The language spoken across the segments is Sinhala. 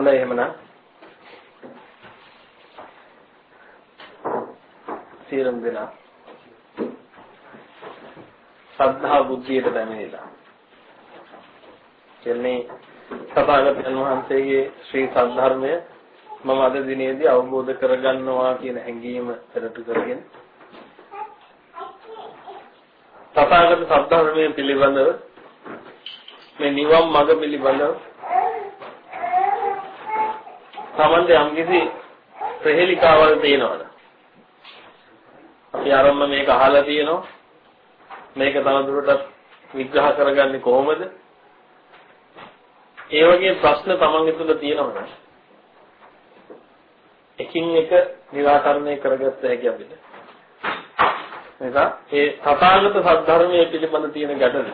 හොඳයි එහෙමනම්. සියලුම දෙනා. සද්ධා බුද්ධියට දැනෙලා කියන්නේ සතාගතයන් වහන්සේගේ ශ්‍රී සද්ධර්මය මම අද දිනේදී අවබෝධ කරගන්නවා කියන හැඟීම පෙරටු කරගෙන තථාගත සද්ධර්මයේ පිළිබඳව මේ නිවන් මඟ පිළිබඳව තමන්ට යම්කිසි ප්‍රහෙලිකාවල් තියෙනවද? අපි ආරම්භ මේක අහලා තියෙනවා. මේක තවදුරටත් විග්‍රහ කරගන්නේ කොහොමද? ඒ වගේ ප්‍රශ්න තමන්ගේ තුල තියෙනවද? එකින් එක निराකරණය කරගත්ත හැකි අපිට. නිසා ඒ තථාගත සද්ධර්මයේ පිළිබඳ තියෙන ගැටලු.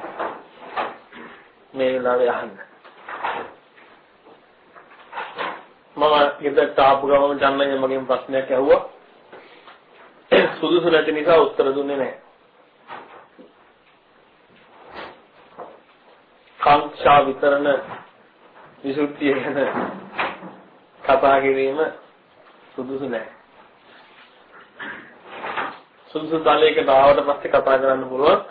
මේ වෙලාවේ අහන්න. මම ගෙදරට ආපු ගමන් ජන්නගේ මගෙන් ප්‍රශ්නයක් ඇහුවා. සුදුසු නැති නිසා උත්තර දුන්නේ නැහැ. කාංක්ෂා විතරණ විසුද්ධිය ගැන කතා කිරීම සුදුසු නැහැ. සුදුසු තලයකට ආවට පස්සේ කතා කරන්න පුළුවන්.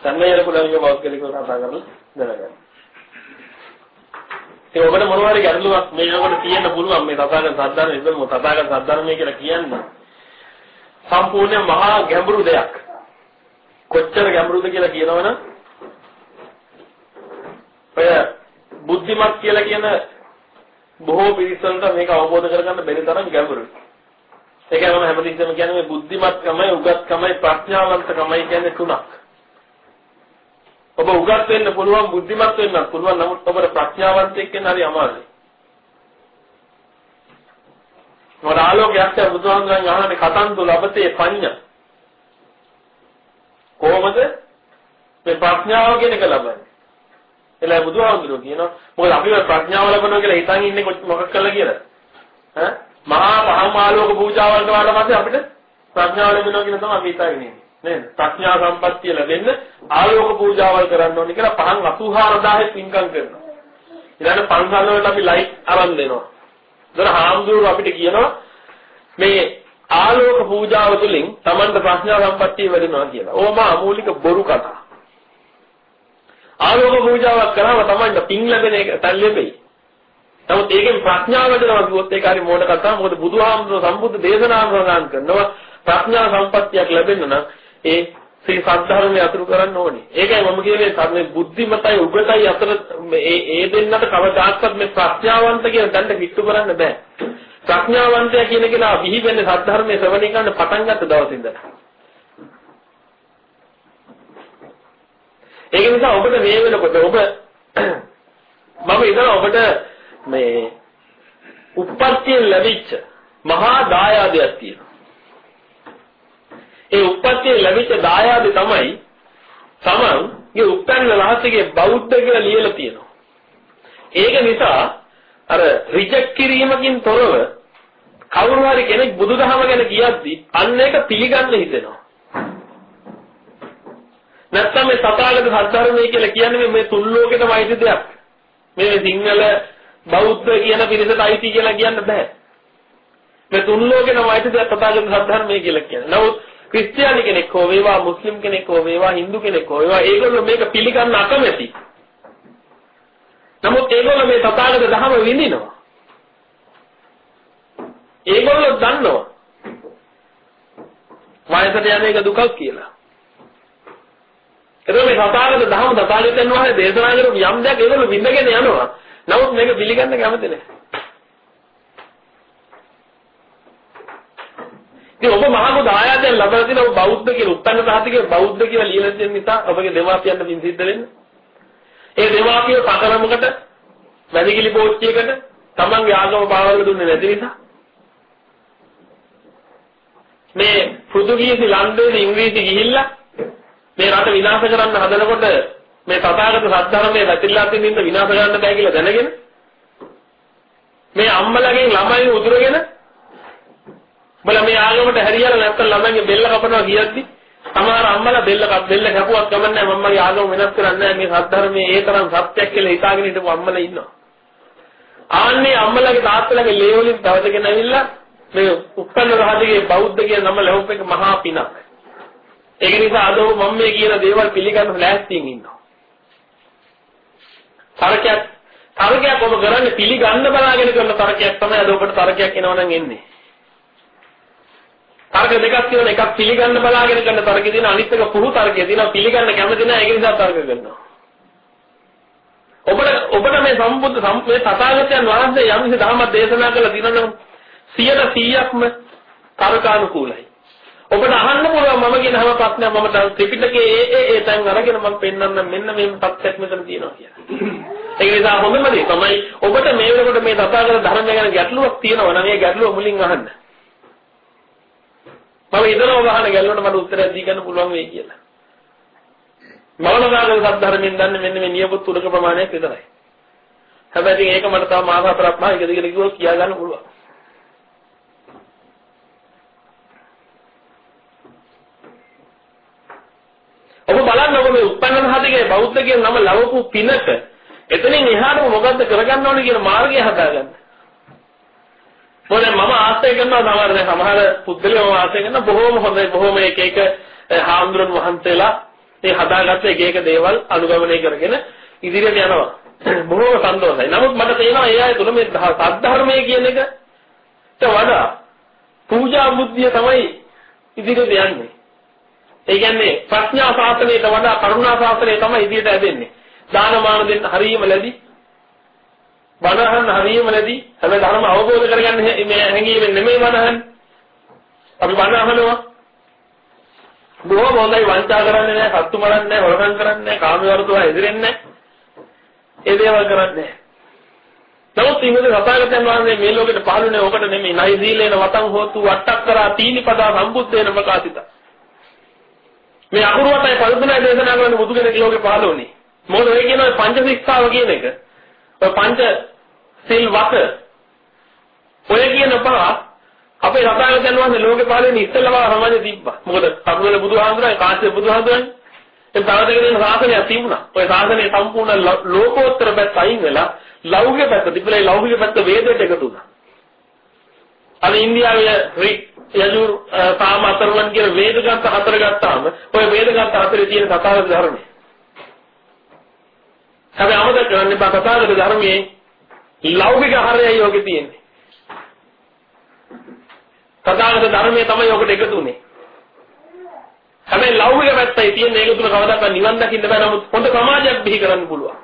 සම්මේලන කුලංග පෞද්ගලිකව කතා කරලා දැනගන්න. ඒ ඔබට මොනවා හරි ගැටලුවක් මේකට තියෙන්න පුළුවන් මේ තථාගත සද්ධර්ම ඉතින් මො තථාගත සද්ධර්මය කියලා කියන්නේ සම්පූර්ණ මහා ගැඹුරු දෙයක්. කොච්චර ගැඹුරුද කියලා කියනවනම් ඔය බුද්ධිමත් කියලා කියන බොහෝ පිරිසකට මේක අවබෝධ කරගන්න බැරි තරම් ගැඹුරුයි. ඒකයි මම හැමතිස්සෙම කියන්නේ මේ බුද්ධිමත්කමයි උගත්කමයි ප්‍රඥාවන්තකමයි කියන්නේ තුනක්. ඔබ උගත් වෙන්න පුළුවන් බුද්ධිමත් වෙන්න පුළුවන් නමුත් ඔබට ප්‍රඥාවන්තයෙක් වෙන්න හරි අමාරුයි. මොකද ආලෝකයක් බුදුහාමුදුරන් අහන්නේ කතන්තු ලබතේ පඤ්ඤා. කොහොමද මේ ප්‍රඥාව කියන එක ලබන්නේ? එලා බුදුහාමුදුරුවෝ කියනවා මොකද අපි ප්‍රඥාව ලබනවා කියලා හිතන් ඉන්නේ මොකක් කළා කියලා. ඈ මහා පහම ආලෝක පූජාවල් කරාට පස්සේ අපිට ප්‍රඥාව ලැබෙනවා කියලා තමයි අපි හිතන්නේ නේද? ප්‍රඥා සම්පත්තිය ලැබෙන්න ආලෝක පූජාවල් කරන්න ඕනේ කියලා පහන් 84000 පින්කම් කරනවා. ඊළඟ පන්සල් වලට අපි ලයිට් අරන් දෙනවා. ඒතර හාමුදුරුවෝ අපිට කියනවා මේ ආලෝක පූජාව තුළින් Tamanta ප්‍රඥා සම්පත්තිය වැඩෙනවා කියලා. ඕම අමූලික බොරු කතා. ආලෝක පූජාවක් කරාම Tamanta පින් ලැබෙන එක තල් ලැබෙයි. නමුත් ඒකෙන් ප්‍රඥාව වැඩෙනවා කිව්වොත් ඒක හරි මෝඩ කතාවක්. මොකද බුදුහාමුදුරුවෝ සම්බුද්ධ දේශනාව ප්‍රදාන කරනවා ප්‍රඥා සම්පත්තියක් ලැබෙන්න නම් ඒ ශ්‍රී සද්ධර්මය අතුරු කරන්න ඕනේ. ඒකයි මම කියන්නේ මේ බුද්ධිමතයි උගතයි අතර මේ ඒ දෙන්නට කවදාකවත් මේ ප්‍රඥාවන්ත කියන දණ්ඩ කිට්ටු කරන්න බෑ. ප්‍රඥාවන්තයා කියන කෙනා බිහි වෙන්නේ සද්ධර්මයේ ශ්‍රවණය කරන්න පටන් ගත්ත දවසින් ඉඳලා. ඒක නිසා ඔබට මේ වෙනකොට ඔබ මම ඉතන ඔබට මේ උප්පත්තියෙන් ලැබිච්ච මහා දායාදයක් තියෙනවා. ඒ උප්පත්තියෙන් ලැබිච්ච දායාද තමයි තමන්ගේ උප්පන්න රහසගේ බෞද්ධ කියලා ලියලා තියෙනවා. ඒක නිසා අර රිජෙක්ට් කිරීමකින් තොරව කවුරු හරි කෙනෙක් බුදුදහම ගැන කියද්දි අන්න ඒක පිළිගන්න හිතෙනවා. නැත්නම් මේ සතාලක සත්‍යධර්මය කියලා කියන්නේ මේ තුන් ලෝකෙටම අයිති දෙයක්. මේ සිංහල බෞද්ධ කියන පිරිසට අයිති කියලා කියන්න බෑ. මේ තුන් ලෝකෙටම අයිති දෙයක් සතාලක සත්‍යධර්මය කියලා කියන්නේ. නමුත් ක්‍රිස්තියානි කෙනෙක් හෝ වේවා මුස්ලිම් කෙනෙක් හෝ වේවා Hindu කෙනෙක් හෝ වේවා ඒගොල්ලෝ මේක පිළිගන්න අකමැති. නමුත් ඒගොල්ලෝ මේ තථාගත ධර්ම විඳිනවා. ඒගොල්ලෝ දන්නවා. වයසට යන එක දුකක් කියලා. එතකොට මේ තථාගත ධර්ම තථාගතයන් වහන්සේ දේශනා කරපු යම් දෙයක් ඒගොල්ලෝ විඳගෙන යනවා. නමුත් මේක පිළිගන්න කැමති නැහැ. ඉතින් ඔබ මහඟු දායාදයන් ලබලා තියෙන ඔබ බෞද්ධ කියලා උත්පන්න සාහිතිකේ බෞද්ධ කියලා ලියලා තියෙන නිසා ඔබගේ දෙමාපියන්ට පින් සිද්ධ වෙන්නේ. ඒ දෙමාපිය පතරමකට වැඩිකිලි පෝච්චියකට තමන්ගේ ආගම පාවල දුන්නේ නැති නිසා මේ පෘතුගීසි ලන්ඩනයේ ඉංග්‍රීසි ගිහිල්ලා මේ රට විනාශ කරන්න හදනකොට මේ තථාගත සත්‍යධර්මයේ වැතිරලා තියෙන ඉන්න විනාශ කරන්න බෑ කියලා දැනගෙන මේ අම්මලගෙන් ළමයි උදුරගෙන බල මේ ආගමට හරියලා නැත්තම් ළමයිගේ බෙල්ල කපනවා කියද්දි සමහර අම්මලා බෙල්ල කප බෙල්ල කැපුවත් කමන්නේ මම්මගේ ආගම වෙනස් කරන්නේ නැහැ මේ සත්‍යධර්මයේ ඒ තරම් සත්‍යයක් කියලා හිතාගෙන හිටපු අම්මලා ඉන්නවා ආන්නේ අම්මලාගේ තාත්තලාගේ ලේ වලින් තවදගෙන ඇවිල්ලා මේ උප්පන්න රහතගේ බෞද්ධ කියන නම ලැබුප එක මහා පිනක්. ඒක නිසා අද මම මේ කියන දේවල් පිළිගන්න ලෑස්තියෙන් ඉන්නවා. තර්කයක් තර්කයක් ඔබ කරන්නේ පිළිගන්න බලාගෙන කරන තර්කයක් තමයි අද ඔබට තර්කයක් එනවනම් එන්නේ. තර්ක දෙකක් තියෙනවා එකක් පිළිගන්න බලාගෙන කරන තර්කය තියෙන අනිත් එක පුරු තර්කය තියෙනවා පිළිගන්න කැමති නැහැ ඒක නිසා තර්ක කරනවා. ඔබට ඔබට මේ සම්බුද්ධ මේ තථාගතයන් වහන්සේ යම් කිසි ධර්ම දේශනා කළ දිනනම් 100%ක්ම තර්කානුකූලයි. ඔබට අහන්න පුළුවන් මම කියන හැම ප්‍රශ්නයක් මම ත්‍රිපිටකයේ ඒ ඒ ඒ තැන් අරගෙන මම පෙන්වන්න මෙන්න මේ තත්ත්වයක් මෙතන තියෙනවා කියලා. ඒක නිසා හොඳම දේ තමයි ඔබට මේ වෙනකොට මේ තථාගත ධර්මය ගැන ගැටලුවක් තියෙනවා නම් ඒ ගැටලුව මුලින් අහන්න. මම ඉදරව අහන ගැටලුවට මට උත්තරයක් දී ගන්න පුළුවන් වෙයි කියලා. මවනගාගල සද්ධර්මයෙන් දන්නේ මෙන්න මේ නියපොත් තුනක ප්‍රමාණයක් විතරයි. හැබැයි ඒක මට තව මාස හතරක් මා එක දිගට කිව්වොත් කියා ගන්න පුළුවන්. ඔබ බලන්න ඔබ මේ උප්පන්න සාධකයේ බෞද්ධ කියන නම ලවපු පිනක එතනින් එහාට මොකද්ද කරගන්න ඕනේ කියන මාර්ගය හදාගන්න. මොකද මම ආශ්‍රය කරනවා සමහර දැන් සමහර පුද්ගලයෝ ආශ්‍රය කරන බොහෝම හොඳයි බොහෝම එක එක හාමුදුරන් වහන්සේලා මේ හදාගත්ත එක එක දේවල් අනුගමනය කරගෙන ඉදිරියට යනවා. බොහෝම සන්තෝෂයි. නමුත් මට තේරෙනවා ඒ අය තුල මේ සද්ධර්මය කියන එකට වඩා පූජා බුද්ධිය තමයි ඉදිරියට යන්නේ. ඒ කියන්නේ ප්‍රඥා ශාසනයට වඩා කරුණා ශාසනය තමයි ඉදිරියට ඇදෙන්නේ. දානමාන දෙන්න හරියම ලැබි. බණහන් හරියම ලැබි. හැබැයි ධර්ම අවබෝධ කරගන්න මේ හැඟීමෙන් නෙමෙයි බණහන්. අපි බණ අහනවා. බොහොම හොඳයි වංචා කරන්නේ නැහැ, සත්තු මරන්නේ නැහැ, හොරකම් කරන්නේ නැහැ, කාම වර්ධව ඉදිරෙන්නේ නැහැ. ඒ දේවල් කරන්නේ නැහැ. නමුත් ඉංග්‍රීසි සතාගතයන් වහන්සේ මේ ලෝකෙට පහළුනේ ඔකට නෙමෙයි. නයි සීලේන වතං හෝතු වට්ටක් කරා තීනිපදා සම්බුද්දේන ප්‍රකාශිතා. මේ අකුරු වටයි පරිපූර්ණයි දේශනා කරන බුදු කෙනෙක් ලෝකේ පහළ වුණේ. මොකද ඔය කියන ඔය පංච ශික්ෂාව කියන එක. ඔය පංච සිල් වත ඔය කියන පහ අපේ රටාගතයන් වහන්සේ ලෝකේ පහළ වෙන ඉස්සෙල්ලම සමාජෙ තිබ්බා. මොකද කපුවල බුදුහාමුදුරයි කාශ්‍යප බුදුහාමුදුරයි ඒ තාවදගෙන ශාසනයක් තිබුණා. ඔය ශාසනය සම්පූර්ණ ලෝකෝත්තර පැත්ත අයින් වෙලා ලෞකික පැත්ත තිබුණා. ලෞකික පැත්ත වේදයට එකතු වුණා. අද ඉන්දියාවේ යජුර් සාම අතරවන් කියන වේද ග්‍රන්ථ හතර ගත්තාම ඔය වේද ග්‍රන්ථ හතරේ තියෙන තථාගත ධර්මය. හැබැයි අමතක කරන්න බා තථාගත ධර්මයේ ලෞකික හරයයි යෝගේ තියෙන්නේ. තථාගත ධර්මයේ තමයි ඔකට එකතු උනේ. හැබැයි ලෞකික පැත්තයි තියෙන ඒක තුන කවදාවත් නිවන් දකින්න බෑ නමුත් හොඳ සමාජයක් බිහි කරන්න පුළුවන්.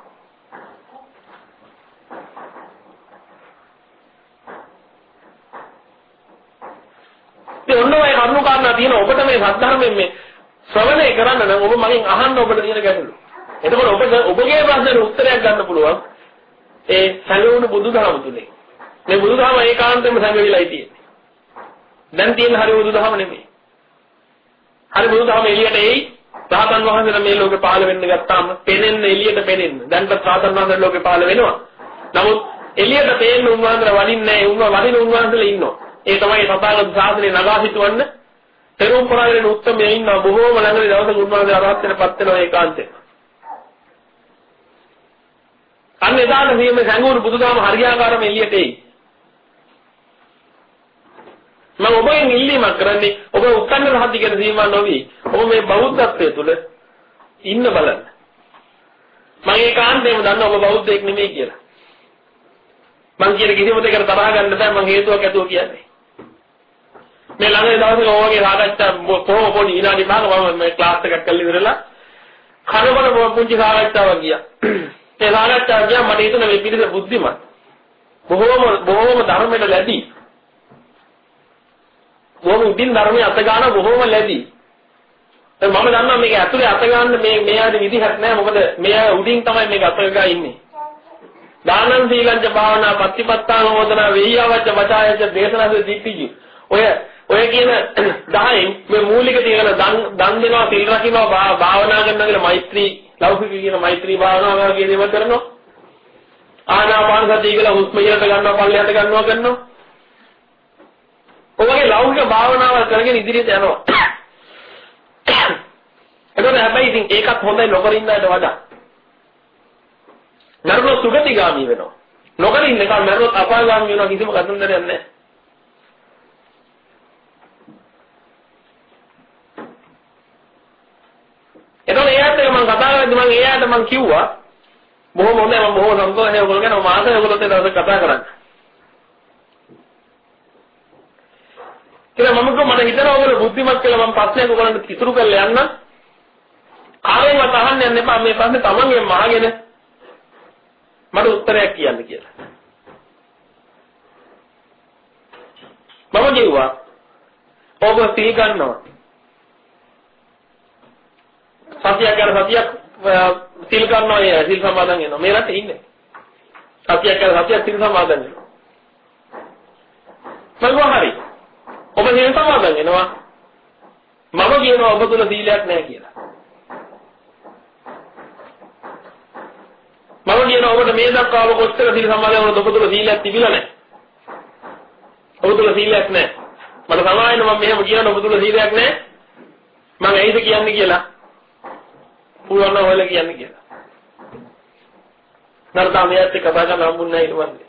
ඉතින් ඔන්න ඔය කරුණු කාරණා තියෙන ඔබට මේ සද්ධර්මයෙන් මේ ශ්‍රවණය කරන්න නම් ඔබ මගෙන් අහන්න ඔබට තියෙන ගැටලු. එතකොට ඔබ ඔබගේ ප්‍රශ්නෙට උත්තරයක් ගන්න පුළුවන් ඒ සංගුණ බුදුදහම තුනේ. මේ බුදුදහම ඒකාන්තයෙන්ම සංගවිලායි තියෙන්නේ. දැන් තියෙන හරි බුදුදහම නෙමෙයි. හරි බුදුදහම එළියට එයි රාතන් වහන්සේලා මේ ලෝකේ පහළ වෙන්න ගත්තාම පෙනෙන්න එළියට පෙනෙන්න. දැන්පත් රාතන් වහන්සේලා ලෝකේ පහළ වෙනවා. නමුත් එළියට පේන්න උන්වහන්සේලා වඩින්නේ නැහැ. උන්ව වඩින උන්වහන්සේලා ඉන්නවා. ඒ තමයි තථාගත ශාසනය නගා සිටවන්න පෙරම් පුරාගෙන උත්තරමයේ ඉන්න බොහෝම ළඟදී දවසක උන්වහන්සේ අරහත් වෙනපත් වෙනවා ඒකාන්තයෙන්. අන්න එදාට මේ සංගුරු බුදුදහම හරියාකාරම එළියට එයි. මම ඔබෙන් ඉල්ලීමක් කරන්නේ ඔබ උත්කන්න රහත් කියන සීමා නොවි. ඔබ මේ බෞද්ධත්වයේ තුල ඉන්න බලන්න. මම ඒකාන්තයෙන්ම දන්නවා ඔබ බෞද්ධයෙක් නෙමෙයි කියලා. මං කියන කිසිම දෙයකට තරහ ගන්න බෑ මං හේතුවක් ඇතුව කියන්නේ. මේ ළඟේ දවසක ඕවගේ සාකච්ඡා කොහොම පොඩි විනාඩි භාග මම මේ ක්ලාස් එකක් කරලා ඉවරලා කනබල පුංචි සාකච්ඡාවක් ගියා. ඒ සාකච්ඡාව ගියා මට හිතුණ මේ පිළිද බුද්ධිමත්. බොහෝම බොහෝම ධර්මයට ලැබි. බොහොම උඩින් ධර්මයේ අත ගන්න බොහෝම ලැබි. මම දන්නවා මේක ඇතුලේ අත ගන්න මේ මෙයාගේ විදිහක් නෑ මොකද මෙයා උඩින් තමයි මේක අත ගා ඉන්නේ. දානං සීලංච භාවනා පත්තිපත්තාන හෝදනා වෙయ్యවච්ච වචායච්ච දේශනාවේ දීපිජි. ඔය ඔය කියන 10න් මේ මූලික තියෙන දන් දන් දෙනවා සිල් රකින්නවා භාවනා කරනවා කියලා මෛත්‍රී ලෞකික කියන මෛත්‍රී භාවනාව වගේ දේවල් කරනවා. ආනාපාන සතිය කියලා හුස්ම ඉහළට ගන්නවා පල්ලයට ගන්නවා කරනවා. ඔයගේ ලෞකික භාවනාවල් කරගෙන ඉදිරියට යනවා. එතකොට හැබැයි ඉතින් ඒකත් හොඳයි නොකර ඉන්නවට වඩා. නරක සුගතිගාමි වෙනවා. නොකර ඉන්න එක මරොත් අපාගාමී වෙනවා කිසිම කතන්දරයක් නැහැ. එතකොට එයාට මම කතා කරද්දි මම එයාට මම කිව්වා බොහොම හොඳයි මම බොහොම සතුටුයි ඔයගොල්ලෝ ගැන මම ආසයි ඔයගොල්ලෝත් දවසක් කතා කරන්න. කියලා මම කිව්වා මට හිතෙනවා ඔයගොල්ලෝ බුද්ධිමත් කියලා මම ප්‍රශ්නයක් ඔයගොල්ලන්ට ඉතුරු කරලා යන්න. කාගෙන්වත් අහන්න යන්න එපා මේ ප්‍රශ්නේ තමන්ගෙන් අහගෙන මට උත්තරයක් කියන්න කියලා. මම කිව්වා ඔබ සිහි ගන්නවා. සතියක් යන සතියක් සිල් ගන්නවා ඒ සිල් සමාදන් වෙනවා. මේ රටේ ඉන්නේ. සතියක් යන සතියක් සිල් සමාදන් වෙනවා. මම හරි. ඔබ සිල් සමාදන් වෙනවා. මම කියනවා ඔබ තුල සීලයක් නැහැ කියලා. මම කියනවා ඔබට මේ දක්වා ඔබ කොච්චර සිල් සමාදන් වුණත් ඔබ තුල සීලයක් තිබිලා නැහැ. ඔබ තුල සීලයක් නැහැ. මට සමාවෙන්න මම මෙහෙම කියනවා ඔබ තුල සීලයක් නැහැ. මම ඇයිද කියන්නේ කියලා. පුළුවන් නම් ඔයාලා කියන්නේ කියලා. නර්තම මෙයත් එක්ක කතා කරන්න හම්බුන්නේ නැහැ ඊට පස්සේ.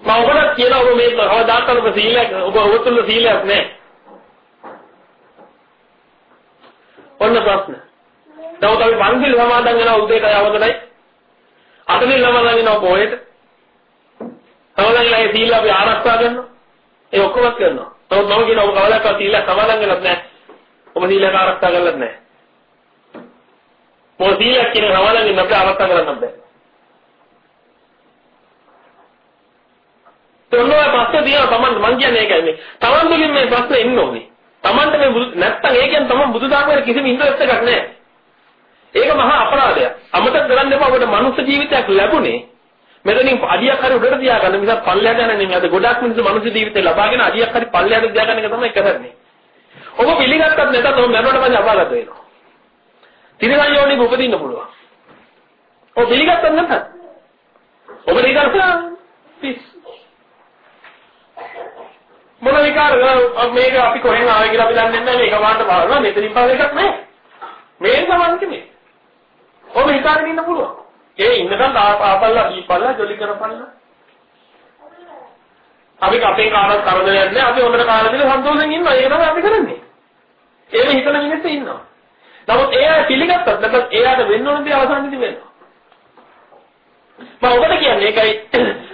මම ඔබට කියනවා ඔබ මේ කවදාකවත් ඔබ සීලයක් ඔබ ඔබ තුල සීලයක් නැහැ. ඔන්න ප්‍රශ්න. නමුත් අපි පන්සිල් සමාදන් වෙනවා උදේට යවගනයි. අටසිල් සමාදන් වෙනවා පොයේට. සමාදන්ලා ඒ සීල අපි ආරක්ෂා කරනවා. ඒ ඔක්කොම කරනවා. නමුත් මම කියන ඔබ කවදාකවත් සීල සමාදන් වෙලත් නැහැ. ඔබ සීලක ආරක්ෂා කරලත් නැහැ. මොකද සීලයක් කියන සමාදන් වෙන්න අපිට ආරක්ෂා කරන්න බෑ. තොන්නෝ ප්‍රශ්න දිහා තමන් මං කියන්නේ ඒකයි මේ. තමන් තුළින් මේ ප්‍රශ්න එන්න ඕනේ. තමන්ට මේ බුදු නැත්තම් ඒ කියන්නේ තමන් බුදුදාමයේ කිසිම ඉන්ට්‍රස්ට් එකක් නැහැ. ඒක මහා අපරාධයක්. අමතක කරන්න එපා ඔබට මනුස්ස ජීවිතයක් ලැබුණේ මෙතනින් අඩියක් හරි උඩට තියාගන්න මිසක් පල්ලයට යන නෙමෙයි. අද ගොඩක් මිනිස්සු මනුස්ස ජීවිතේ ලබාගෙන අඩියක් හරි පල්ලයට තියාගන්න එක තමයි කරන්නේ. ඔබ පිළිගත්තත් නැතත් ඔබ මරණයට පස්සේ අපාගත වෙනවා. තිරසන් යෝනික උපදින්න පුළුවන්. ඔබ පිළිගත්තත් නැතත් ඔබ නිකන් පිස් මොන විකාර මේක අපි කොහෙන් ආවේ කියලා අපි දන්නේ නැහැ මේක වාන්ට බලනවා මෙතනින් පස්සේ එකක් නැහැ. මේ සමන්ති මේ. ඔබ හිතාගෙන ඉන්න පුළුවන්. ඒ ඉන්නකම් ආපල්ලා දීපල්ලා ජොලි කරපල්ලා. අපි අපේ කාටවත් කරදරයක් නැහැ. අපි හොඳට කාලා දීලා සන්තෝෂෙන් ඉන්නවා. ඒක තමයි අපි කරන්නේ. ඒක හිතන මිනිස්සු ඉන්නවා. නමුත් එයා පිළිගත්තත් නැත්නම් එයාට වෙන්න ඕන දේ අවසානයේදී වෙනවා. මම ඔබට කියන්නේ ඒකයි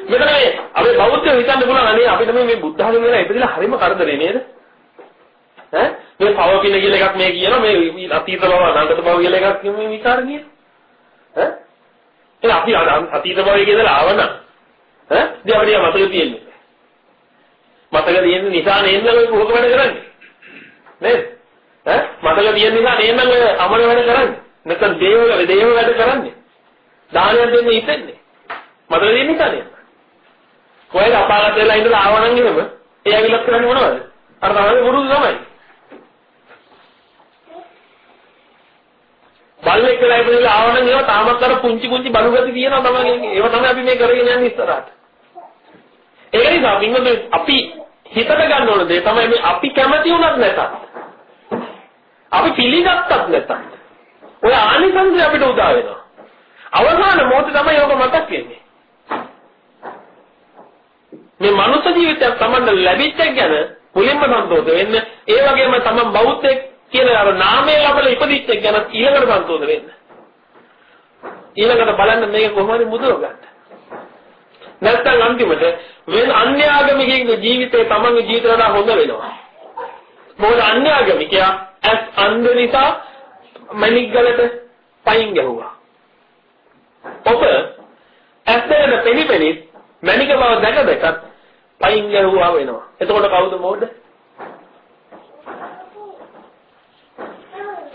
මෙතන මේ අපි බෞද්ධයෝ හිතන්න පුළුවන් අනේ අපිට මේ මේ බුද්ධ ධර්මය නේද ඉපදිලා හරිම කරදරේ නේද? ඈ මේ පව කින කියලා එකක් මේ කියනවා මේ අතීත බව අනාගත බව කියලා එකක් මේ විකාර කියන. ඈ එහෙනම් අපි අතීත භවයේ කියලා ආවනම් ඈ ඉතින් අපිට මතක තියෙන්නේ. මතක තියෙන නිසා නේද ඔය කොහොම වැඩ කරන්නේ? නේද? ඈ මතක තියෙන නිසා නේද ඔය අමර වැඩ කරන්නේ? නැත්නම් දේව දේව වැඩ කරන්නේ? දානයක් දෙන්නේ ඉතින්නේ. මතක තියෙන නිසා නේද? කොහෙද අපාගත වෙලා ඉඳලා ආවනම් එහෙම ඒ ඇවිල්ලා කරන්නේ මොනවද? අර තමයි පුරුදු තමයි. බල්ලෙක් වෙලා ඉපදලා ආවනම් ඒවා තාමත් අර පුංචි පුංචි බලුගති තියෙනවා තමයි. ඒව තමයි අපි මේ කරගෙන යන්නේ ඉස්සරහට. ඒ නිසා වින්නද අපි හිතට ගන්න ඕන දේ තමයි මේ අපි කැමති වුණත් නැතත්. අපි පිළිගත්තත් නැතත්. ඔය ආනිසංසය අපිට උදා වෙනවා. අවසාන මොහොත තමයි ඔබ මතක් වෙන්නේ. මේ මනුෂ්‍ය ජීවිතයක් Tamanne ලැබිච්ච ගැන මුලින්ම සන්තෝෂ වෙන්න. ඒ වගේම Taman බෞද්ධෙක් කියන අර නාමය ලැබලා ඉපදිච්ච ගැන ඊළඟට සන්තෝෂ වෙන්න. ඊළඟට බලන්න මේක කොහොමද මුදව ගන්න. නැත්නම් අන්තිමට වෙන අන්‍යාගමිකයෙකුගේ ජීවිතේ තමන්ගේ ජීවිතයට වඩා හොඳ වෙනවා. මොකද අන්‍යාගමිකයා ඇස් අන්ධ නිසා මණික් ගලට පයින් ගැහුවා. ඔබ ඇස් දෙකට පෙනිපෙනි මණික බව දැක දැකත් පයින් ගැහුවා වෙනවා. එතකොට කවුද මොඩ?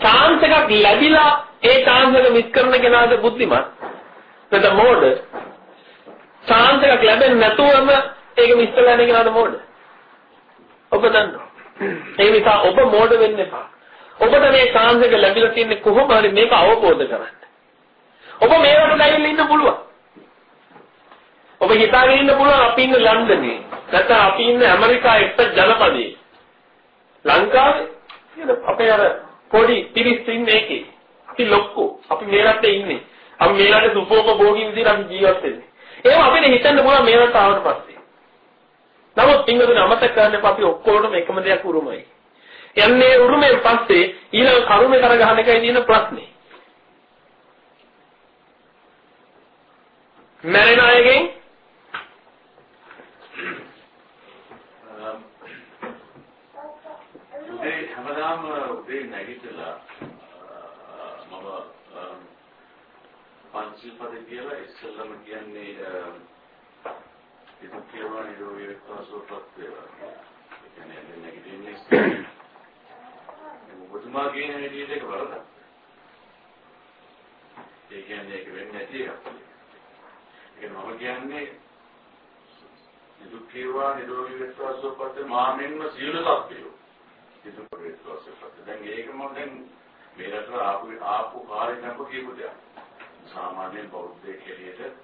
Chance එකක් ලැබිලා ඒ chance එක මිස් කරන කෙනාද බුද්ධිමත්? නැත්නම් මෝඩ? chance එකක් ලැබෙන්නේ නැතුවම ඒක මිස් කරලා යන කෙනාද මෝඩ? ඔබ දන්නවා. ඒ නිසා ඔබ මෝඩ වෙන්න එපා. ඔබට මේ chance එක ලැබිලා තින්නේ කොහොම හරි මේක අවබෝධ කරගන්න. ඔබ මේවට ඇවිල්ලා ඉන්න පුළුවන්. ඔබ හිතාගෙන ඉන්න පුළුවන් අපි ඉන්න ලන්ඩනේ. නැත්නම් අපි ඉන්න ඇමරිකා එක්ක ජනපදයේ. ලංකාවේ අපේ අර පොඩි පිරිස් ඉන්නේ ඒකේ. අපි ලොක්කෝ. අපි මේ රටේ ඉන්නේ. අපි මේ රටේ සුපෝපභෝගී විදිහට අපි ජීවත් වෙන්නේ. ඒව අපිට හිතන්න පුළුවන් මේ රට ආවට පස්සේ. නමුත් පින්වතුනි අමතක කරන්න එපා අපි ඔක්කොටම එකම දෙයක් උරුමයි. යන්නේ උරුමෙන් පස්සේ ඊළඟ කරුමේ කරගහන එකයි තියෙන ප්‍රශ්නේ. මැරෙන අයගෙන් උදේ හැමදාම උදේ නැගිටලා මම පංචිල්පද කියලා ඉස්සෙල්ලම කියන්නේ ඉතින් කියනවා නිරෝගී වෙත්වා සුවපත් වේවා. ඒ කියන්නේ නැගිටින්නේ ඔබතුමා කියන හැටියට ඒක වරදක්. ඒ කියන්නේ ඒක වෙන්නේ නැති එකක්. ඒක මම කියන්නේ දුක් වේවා නිරෝගී වෙත්වා සුවපත් මාමෙන්ම සියලු සත්ත්වයෝ. දුක් වේත්වා සුවපත්. දැන් ඒක මම දැන් මේ රටට ආපු ආපු කාලේ නම් කියපු දෙයක්. සාමාන්‍ය බෞද්ධයෙක් හැටියට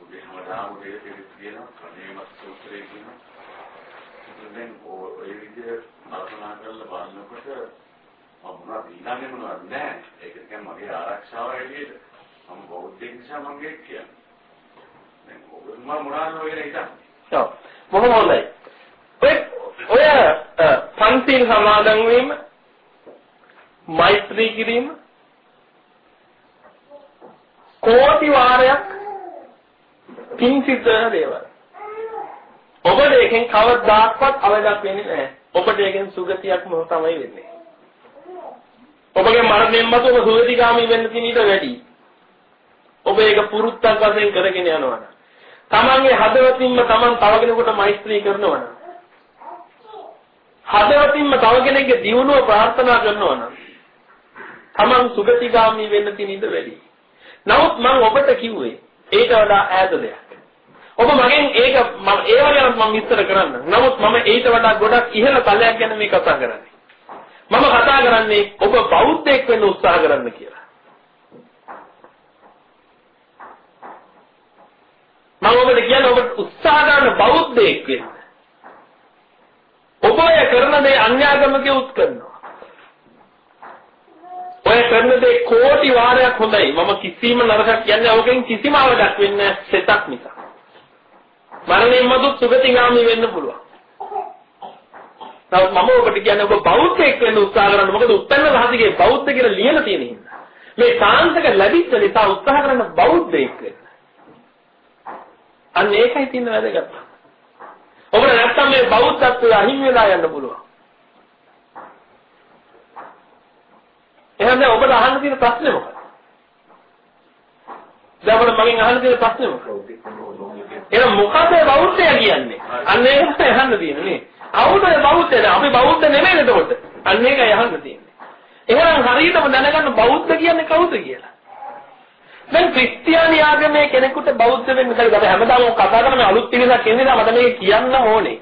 උදේ හැමදාම උදේ පිළිත් කියන කණේමත් සූත්‍රය කියන දැන් ඔය විදිහට කල්පනා කරලා බලනකොට මම මොනවද ඊළඟේ මොනවද නැහැ ඒක කියන්නේ මගේ ආරක්ෂාව හැටියට මම බෞද්ධයෙක් නිසා මම ඒක කියන්නේ දැන් ඔබ මොනවද ඔය හිතන්නේ ඔව් බොහොම හොඳයි ඔය ඔය පන්සිල් සමාදන් වීම මෛත්‍රී කිරීම කෝටි වාරයක් පින් සිද්ධ වෙන දේවල්. ඔබට එකෙන් කවදාවත් අවදක් වෙන්නේ නැහැ. ඔබට එකෙන් සුගතියක් මොහ තමයි වෙන්නේ. ඔබගේ මරණයෙන් මතු ඔබ සුගතිගාමී වෙන්න තියෙන ඊට වැඩි. ඔබ ඒක පුරුද්දක් වශයෙන් කරගෙන යනවා නම් තමන්ගේ හදවතින්ම තමන් තව කෙනෙකුට මෛත්‍රී කරනවා නම් හදවතින්ම තව කෙනෙක්ගේ දියුණුව ප්‍රාර්ථනා කරනවා නම් තමන් සුගතිගාමී වෙන්න තියෙන ඊට වැඩි. නමුත් මම ඔබට කිව්වේ ඊට වඩා ඈත දෙයක්. ඔබ මගෙන් ඒක මම ඒව ගැන මම විස්තර කරන්න. නමුත් මම ඊට වඩා ගොඩක් ඉහළ තලයක් ගැන මේ කතා කරන්නේ. මම කතා කරන්නේ ඔබ බෞද්ධයෙක් වෙන්න උත්සාහ කරන්න කියලා. මම ඔබට කියන්නේ ඔබ උත්සාහ ගන්න බෞද්ධයෙක් වෙන්න. ඔබ ඔය කරන දේ අන්‍යාගමිකයෝ උත් කරනවා. ඔය කරන දේ කෝටි වාරයක් හොඳයි. මම කිසිම නරකක් කියන්නේ ඕකෙන් කිසිම අවඩක් වෙන්නේ සෙතක් නිසා. මරණයෙන් මතු සුගතිගාමි වෙන්න පුළුවන්. නමුත් මම ඔබට කියන්නේ ඔබ බෞද්ධයෙක් වෙන්න උත්සාහ කරන්න. මොකද උත්තරන රහසිගේ බෞද්ධ කියලා ලියලා තියෙන හින්දා. මේ සාන්තක ලැබිච්ච නිසා උත්සාහ කරන්න බෞද්ධයෙක් වෙන්න. අන්න ඒකයි තියෙන වැදගත්. ඔබට නැත්තම් මේ බෞද්ධත්වය අහිමි වෙලා යන්න පුළුවන්. එහෙනම් දැන් ඔබට අහන්න තියෙන ප්‍රශ්නේ මොකක්ද? දැන් ඔබට මගෙන් අහන්න තියෙන ප්‍රශ්නේ මොකක්ද? එහෙනම් මොකද බෞද්ධය කියන්නේ? අන්න ඒක තමයි අහන්න තියෙන්නේ නේ. අවුද බෞද්ධද? අපි බෞද්ධ නෙමෙයි එතකොට. අන්න ඒකයි අහන්න තියෙන්නේ. එහෙනම් හරියටම දැනගන්න බෞද්ධ කියන්නේ කවුද කියලා. දැන් ක්‍රිස්තියානි ආගමේ කෙනෙකුට බෞද්ධ වෙන්න බැරිද? අපි හැමදාම කතා කරන අලුත් පිළිසක් කියන්නේ මට මේක කියන්න ඕනේ.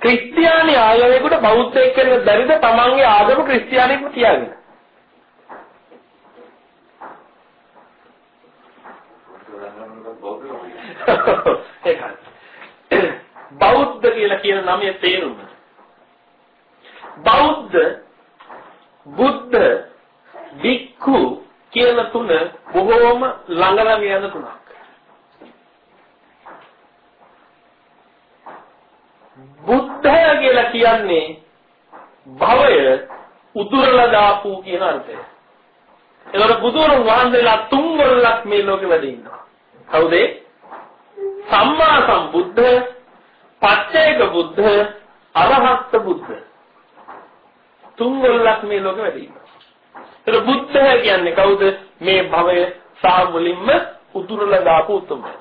ක්‍රිස්තියානි ආගමේකට බෞද්ධයෙක් වෙන්න බැරිද තමන්ගේ ආගම ක්‍රිස්තියානිකම තියාගෙන? ඒකයි. බෞද්ධ කියලා කියන නමේ තේරුම. බෞද්ධ, බුද්ධ, භික්ඛු කියන තුන බොහෝම ළඟ ළඟ යන තුනක්. බුද්ධය කියලා කියන්නේ භවය උදුරලා දාපු කියන අර්ථය. ඒකට බුදුරන් වහන්සේලා තුන් වරක් මේ ලෝකෙ වැඩ ඉන්නවා. කවුද? සම්මා සම්බුද්ධ, පච්චේක බුද්ධ, අරහත් බුද්ධ. තුන් වරක් මේ ලෝකෙ වැඩ ඉන්නවා. ඒක බුද්ධය කියන්නේ කවුද? මේ භවය සා මුලින්ම උදුරලා දාපු උතුමයා.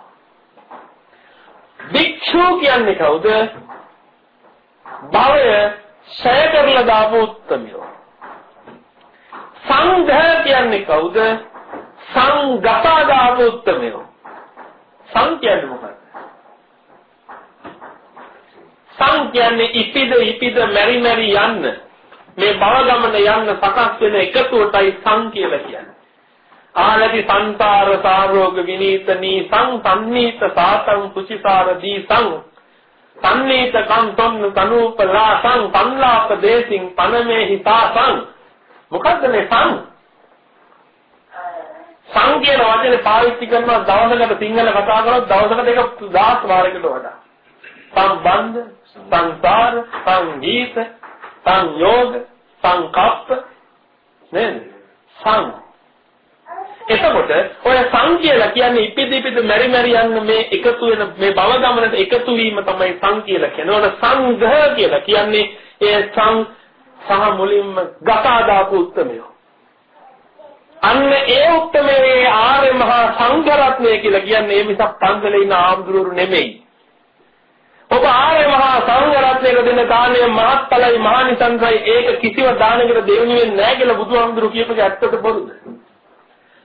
භික්ෂු කියන්නේ කවුද? භවය ඡය කරලා දාපු උත්තමියෝ. සංඝ කියන්නේ කවුද? සංඝතා දාපු උත්තමියෝ. සං කියන්නේ මොකක්ද? සං කියන්නේ ඉපිද ඉපිද මෙරි මෙරි යන්න. මේ භව ගමන යන්න සකස් වෙන එකතුවටයි සං කියලා කියන්නේ. ආලති සංසාර සාරෝග විනීත නීසං සම්නීත සාතං කුචිසාර දීසං. සම්නීත කන්තොන් තනූපලාසං පන්ලාප දේසින් පනමේ හිතාසං මොකද්ද මේ සං? සං කියන වචනේ පාවිච්චි කරනවා දවසකට සිංහල කතා කරොත් දවසකට ඒක 1000 වාරයකට වඩා. සම්බන්ධ සංසාර සංගීත සංයෝග සංකප්ප නේද සං එතකොට ඔය සං කියලා කියන්නේ ඉපිද ඉපිද මෙරි මෙරි යන මේ එකතු වෙන මේ භව ගමනට එකතු වීම තමයි සං කියලා කියන්නේ. ඔන සංඝ කියලා කියන්නේ ඒ සං සහ මුලින්ම ගතා දාපු උත්මය. අන්න ඒ උත්මයේ ආර්ය මහා සංඝ රත්නය කියලා කියන්නේ මේ මිසක් පන්සලේ ඉන්න ආම්දුරු නෙමෙයි. ඔබ ආර්ය මහා සංඝ රත්නයක දෙන දාණය මහත්ඵලයි මහානිසංසයි ඒක කිසිව දානකට දෙවුනේ නැහැ කියලා බුදුහාමුදුරු කියපේක ඇත්තට බොරුද?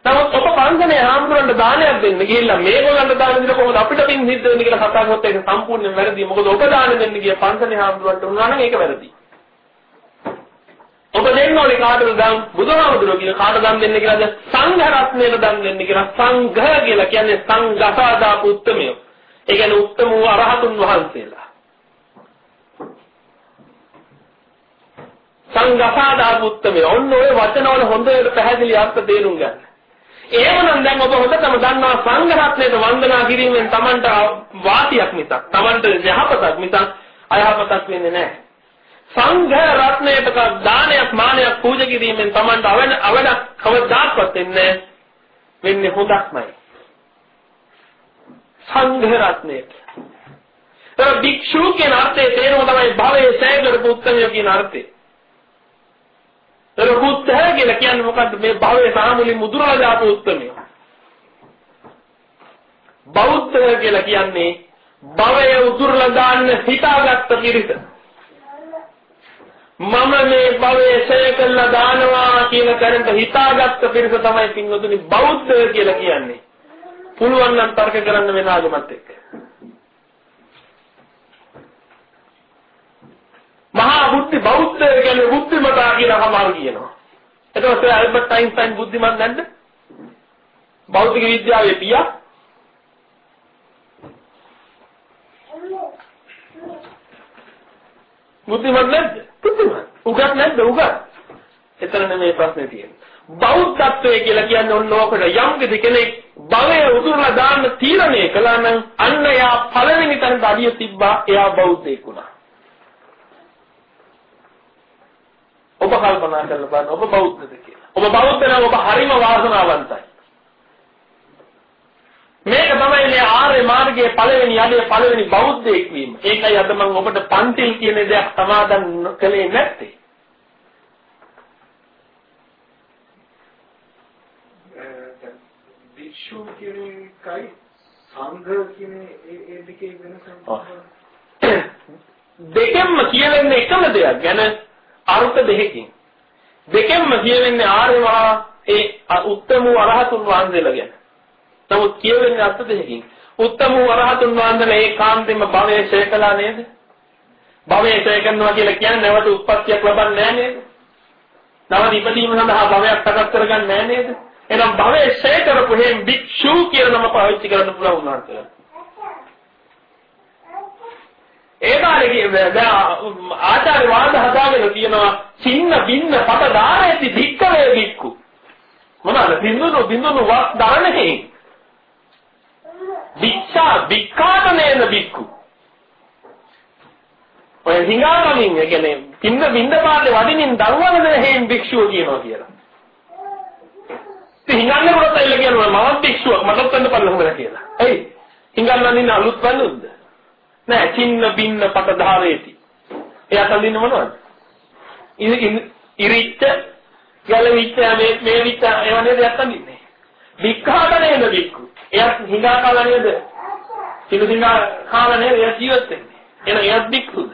නමුත් ඔබ පන්සලේ හාමුදුරන්ට දානයක් දෙන්න ගිහිල්ලා මේගොල්ලන්ට දාන දෙන්න කොහොමද අපිට පින් සිද්ධ වෙන්නේ කියලා කතා කරොත් ඒක සම්පූර්ණයෙන් වැරදි. මොකද ඔබ දාන දෙන්න ගිය පන්සලේ හාමුදුරන්ට උනා නම් ඒක වැරදි. ඔබ දෙන්න ඕනේ කාටද දන් බුදුහාමුදුරුවෝ කියන කාට දන් දෙන්න කියලාද සංඝ රත්නයට දන් දෙන්න කියලා සංඝ කියලා කියන්නේ සංඝසාදා පුත්තමය. ඒ කියන්නේ උත්තම වූ අරහතුන් වහන්සේලා. සංඝසාදා පුත්තමය. ඔන්න ඔය වචනවල හොඳට පැහැදිලි අර්ථ තේරුම් ගන්න. එහෙමනම් දැන් ඔබ හොඳටම දන්නවා සංඝ රත්නයට වන්දනා කිරීමෙන් Tamanට වාසියක් මිසක් Tamanට යහපතක් මිසක් අයහපතක් වෙන්නේ නැහැ. සංඝ රත්නයට දානයක් මානයක් පූජා කිරීමෙන් Tamanට අවන අවඩක් කවදාවත් වෙන්නේ වෙන්නේ හොඳක්මයි. සංඝ රත්නයට. ඒ භික්ෂු කියන අර්ථයේ තේරුම තමයි භවයේ සෑගර පුත්තමිය කියන අර්ථය. ඒක බුද්ධ කියලා කියන්නේ මොකද්ද මේ භවයේ සාමුලින් මුදුරලා දාපු උත්තරමය. බෞද්ධ කියලා කියන්නේ භවයේ උදුරලා දාන්න හිතාගත්ත පිරිස. මම මේ භවයේ ඡය කළා දානවා කියන කරන්ට හිතාගත්ත පිරිස තමයි පින්වතුනි බෞද්ධ කියලා කියන්නේ. පුළුවන් නම් තර්ක කරන්න වෙන ආගමත් එක්ක. මහා බුද්ධි බෞද්ධ කියන්නේ බුද්ධිමතා කියලා හමාරු කියනවා. එතකොට ඇල්බර්ට් අයින්ස්ටයින් බුද්ධිමත් නැද්ද? භෞතික විද්‍යාවේ පියා බුද්ධිමත් නැද්ද? බුද්ධිමත්. උගත් නැද්ද? උගත්. එතන නෙමෙයි ප්‍රශ්නේ තියෙන්නේ. බෞද්ධත්වය කියලා කියන්නේ ඔන්න ඕකට යම් කෙනෙක් භවය උතුරලා දාන්න තීරණය කළා නම් අන්න එයා පළවෙනි තැනට අඩිය තිබ්බා එයා බෞද්ධයෙක් වුණා. ඔබ කල්පනා කරලා බලන්න ඔබ බෞද්ධද කියලා. ඔබ බෞද්ධ නම් ඔබ හරිම වාසනාවන්තයි. මේක තමයි මේ ආර්ය මාර්ගයේ පළවෙනි යන්නේ පළවෙනි බෞද්ධයෙක් වීම. ඒකයි අද මම ඔබට පන්තිල් කියන දේ සමාදන් කළේ නැත්තේ. භික්ෂු කියන එකයි සංඝ කියන ඒ දෙකේ වෙනස දෙකෙන්ම කියවෙන්නේ එකම දෙයක්. ගැන අර්ථ දෙකකින්. දෙකෙන්ම කියවෙන්නේ ආර්ය මහා ඒ උත්තම වූ අරහතුන් වහන්සේලා ගැන. නමුත් කියවෙන්නේ අර්ථ දෙකකින්. උත්තම වූ අරහතුන් වහන්සේලා ඒකාන්තයෙන්ම භවයේ ශේකලා නේද? භවයේ ශේක කරනවා කියලා කියන්නේ නැවත උත්පත්තියක් ලබන්නේ නැහැ නේද? නැවත ඉපදීම සඳහා භවයක් සකස් කරගන්නේ නැහැ නේද? එහෙනම් භවයේ ශේක කරපු හේම් භික්ෂු කියන නම පාවිච්චි කරන්න පුළුවන් උන්වහන්සේලා. ඒ කාලේ ආචාර්ය වාද හදාගෙන කියනවා සින්න බින්න පත දාරේති භික්කවේ භික්ඛු. මොනවාද? බින්දුනු බින්දුනු වක් දාන්නේ භික්ෂා භික්ඛාතනේන භික්ඛු. ඔය හිඟාගමින් ඒ කියන්නේ පින්න බින්ද පාඩේ වදිනින් දරුවන දෙන හේන් භික්ෂුව කියනවා කියලා. ඉතින් හිඟන්නේ කොට එල්ල කියනවා මම භික්ෂුවක් මටත් වෙන්න පල්ලහම කියලා එයි හිඟන්නන් ඉන්න අලුත් වන්නුද්ද නෑ චින්න බින්න පට ධාරේති. එයාට අඳින්න මොනවද? ඉරිච්ච ගැලවිච්ච මේ මේ විච්ච ඒව නේද එයාට අඳින්නේ. වික්ඛාතනේද වික්ඛු. එයාත් හිඟා කාලා නේද? සිළු දිනා කාලා නේද එයා ජීවත් වෙන්නේ. එහෙනම් එයාත් වික්ඛුද?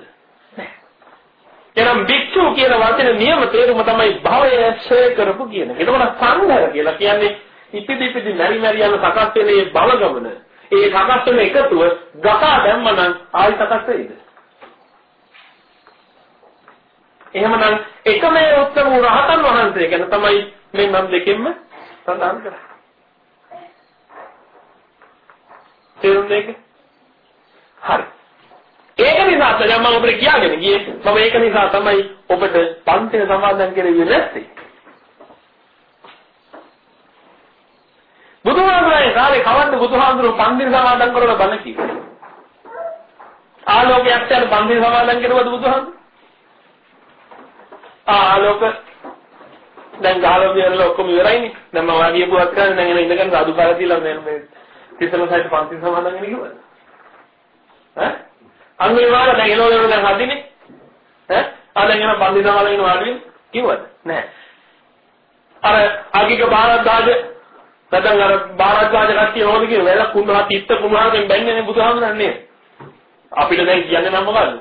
එනම් භික්ෂු කියන වචනේ නියම තේරුම තමයි භවය ඡය කරපු කියන එක. එතකොට සංඝ කියලා කියන්නේ ඉපිදි ඉපිදි මෙරි මෙරි යන සකස් වෙන මේ බල ගමන. ඒ සකස් වෙන එකතුව ගසා දැම්මනම් ආයි සකස් වෙයිද? එහෙමනම් එකම උත්තර වූ රහතන් වහන්සේ ගැන තමයි මේ නම් දෙකෙන්ම සඳහන් කරන්නේ. තේරුණේක? හරි. ඒ තාත්තා දැන් මම ඔබට කියාගෙන ගියේ මම ඒක නිසා තමයි ඔබට පන්තින සමාදන් කෙරෙන්නේ නැත්තේ. බුදුහාමුදුරනේ කාලේ කවන්න බුදුහාමුදුරුවෝ පන්තින සමාදන් කරලා බණ කිව්වා. ආලෝකයක් යන පන්තින සමාදන් කරුවද බුදුහාමුදුරුවෝ? ආලෝක දැන් ගහලා වියරලා ඔක්කොම ඉවරයිනේ. දැන් මම වාගේ පුවත් කරන්නේ දැන් එන ඉඳගෙන සාදු පාර තියලා මේ මේ තිසල සයිඩ් පන්ති සමාදන් වෙන කිව්වද? ඈ? අනිවාර්ය දැන් එනෝනේ දැන් හදිනේ. ඈ? ආ දැන් එන පන්ති සමාදන් වෙන වාඩි කිව්වද? නෑ. අර අගික බාරද්දාජ නැත්නම් අර බාරද්දාජ කට්ටිය ඕනද කියන වෙලාව කුණා තිත්ත කුණාගෙන් බැන්නේ බුදුහාමුදුරන්නේ. අපිට දැන් කියන්නේ නම් මොකද්ද?